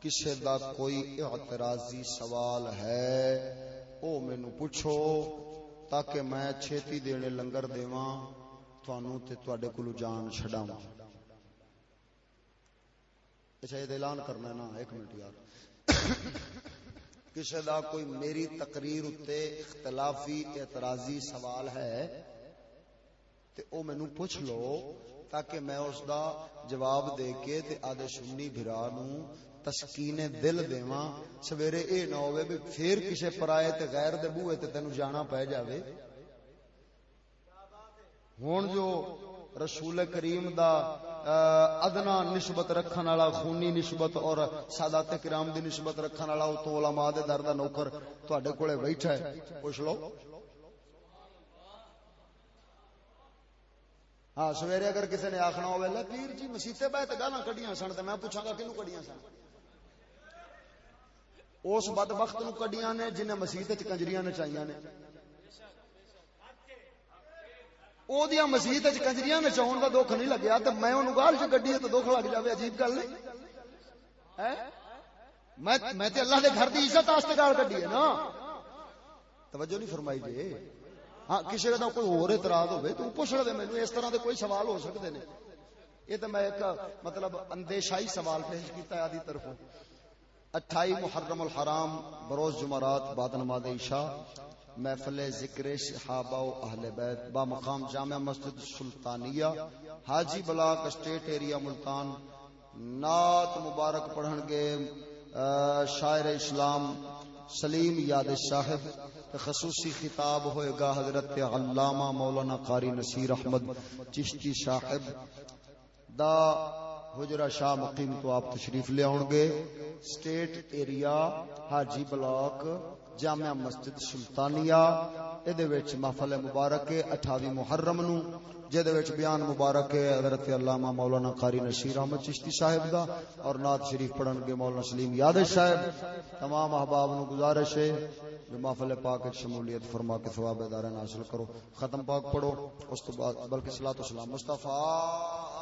کسے دا کوئی اعتراضی سوال ہے، او میں پوچھو تاکہ میں چھیتی دینے لنگر دیواں۔ تھانوں تے تواڈے کولو جان چھڈاواں۔ اچھا یہ اعلان کرنا ہے نا، ایک منٹ یار۔ کسی دا کوئی میری تقریر اتے اختلافی اعتراضی سوال ہے، تے او مینو پوچھ لو تاکہ میں اس دا جواب دے کے تے آدھے سنی بھرا نو تسکین دل دیواں۔ سویرے اے نہ ہوئے بھی پھر کسے پرائے تے غیر دے بوئے تے تینو جانا پہ جاوے۔ ہون جو رسول کریم دا ادنا نسبت رکھن والا، خونی نسبت اور سادات کرام دی نسبت رکھن والا، او تو علماء دے در دا نوکر تواڈے کولے بیٹھا ہے۔ پوچھ لو۔ ہاں سویرے اگر کسی نے آخنا ہوے لے پیر جی مسیتے بہ تے گالاں کڈیاں سن، تے میں پوچھاں گا، کینو کڈیاں سن؟ اس بدبخت نو کڈیاں نے، جنہیں مسیت وچ کنجریاں نچائیاں نے۔ او دیا مسیت وچ کنجریاں نچاون دا دکھ نہیں لگیا تے میں اونوں گال چ گڈی تے دکھ لگ جاوے عجیب گل نہیں میں میں تے اللہ دے گھر دی عزت واسطے گال کڈی ہے نا توجہ نہیں فرمائی جی ہاں کسی کا کوئی اور اعتراض ہوئے تو پوچھ لے مینوں اس طرح دے کوئی سوال ہو سکتے ہیں یہ تو میں ایک مطلب اندیشائی سوال پیش کیتا ہے آدھی طرفوں اٹھائی محرم الحرام بروز جمعرات بعد نماز عشاء محفل ذکر صحابہ و اہل بیت با مقام جامع مسجد سلطانیہ، حاجی بلاک اسٹیٹ ایریا ملتان، نعت مبارک پڑھن گے شاعر اسلام سلیم یاد صاحب خصوصی خطاب ہوئے گا حضرت علامہ مولانا قاری نصیر احمد چشتی صاحب۔ دا حجرہ شاہ مقیم تو آپ تشریف لے آؤ گے۔ اسٹیٹ ایریا، حاجی بلاک جامع مسجد سلطانیہ ادھے وچ محفل مبارک 28 محرم نو جہدے وچ بیان مبارک ہے حضرت علامہ مولانا قاری نشیر احمد چشتی صاحب دا اور نعت شریف پڑھن گے مولانا سلیم یاد صاحب۔ تمام احباب نو گزارش ہے جو محفل پاک وچ شمولیت فرما کے ثواب دارن حاصل کرو۔ ختم پاک پڑھو، اس تو بعد بلکہ صلاۃ و سلام، مصطفی۔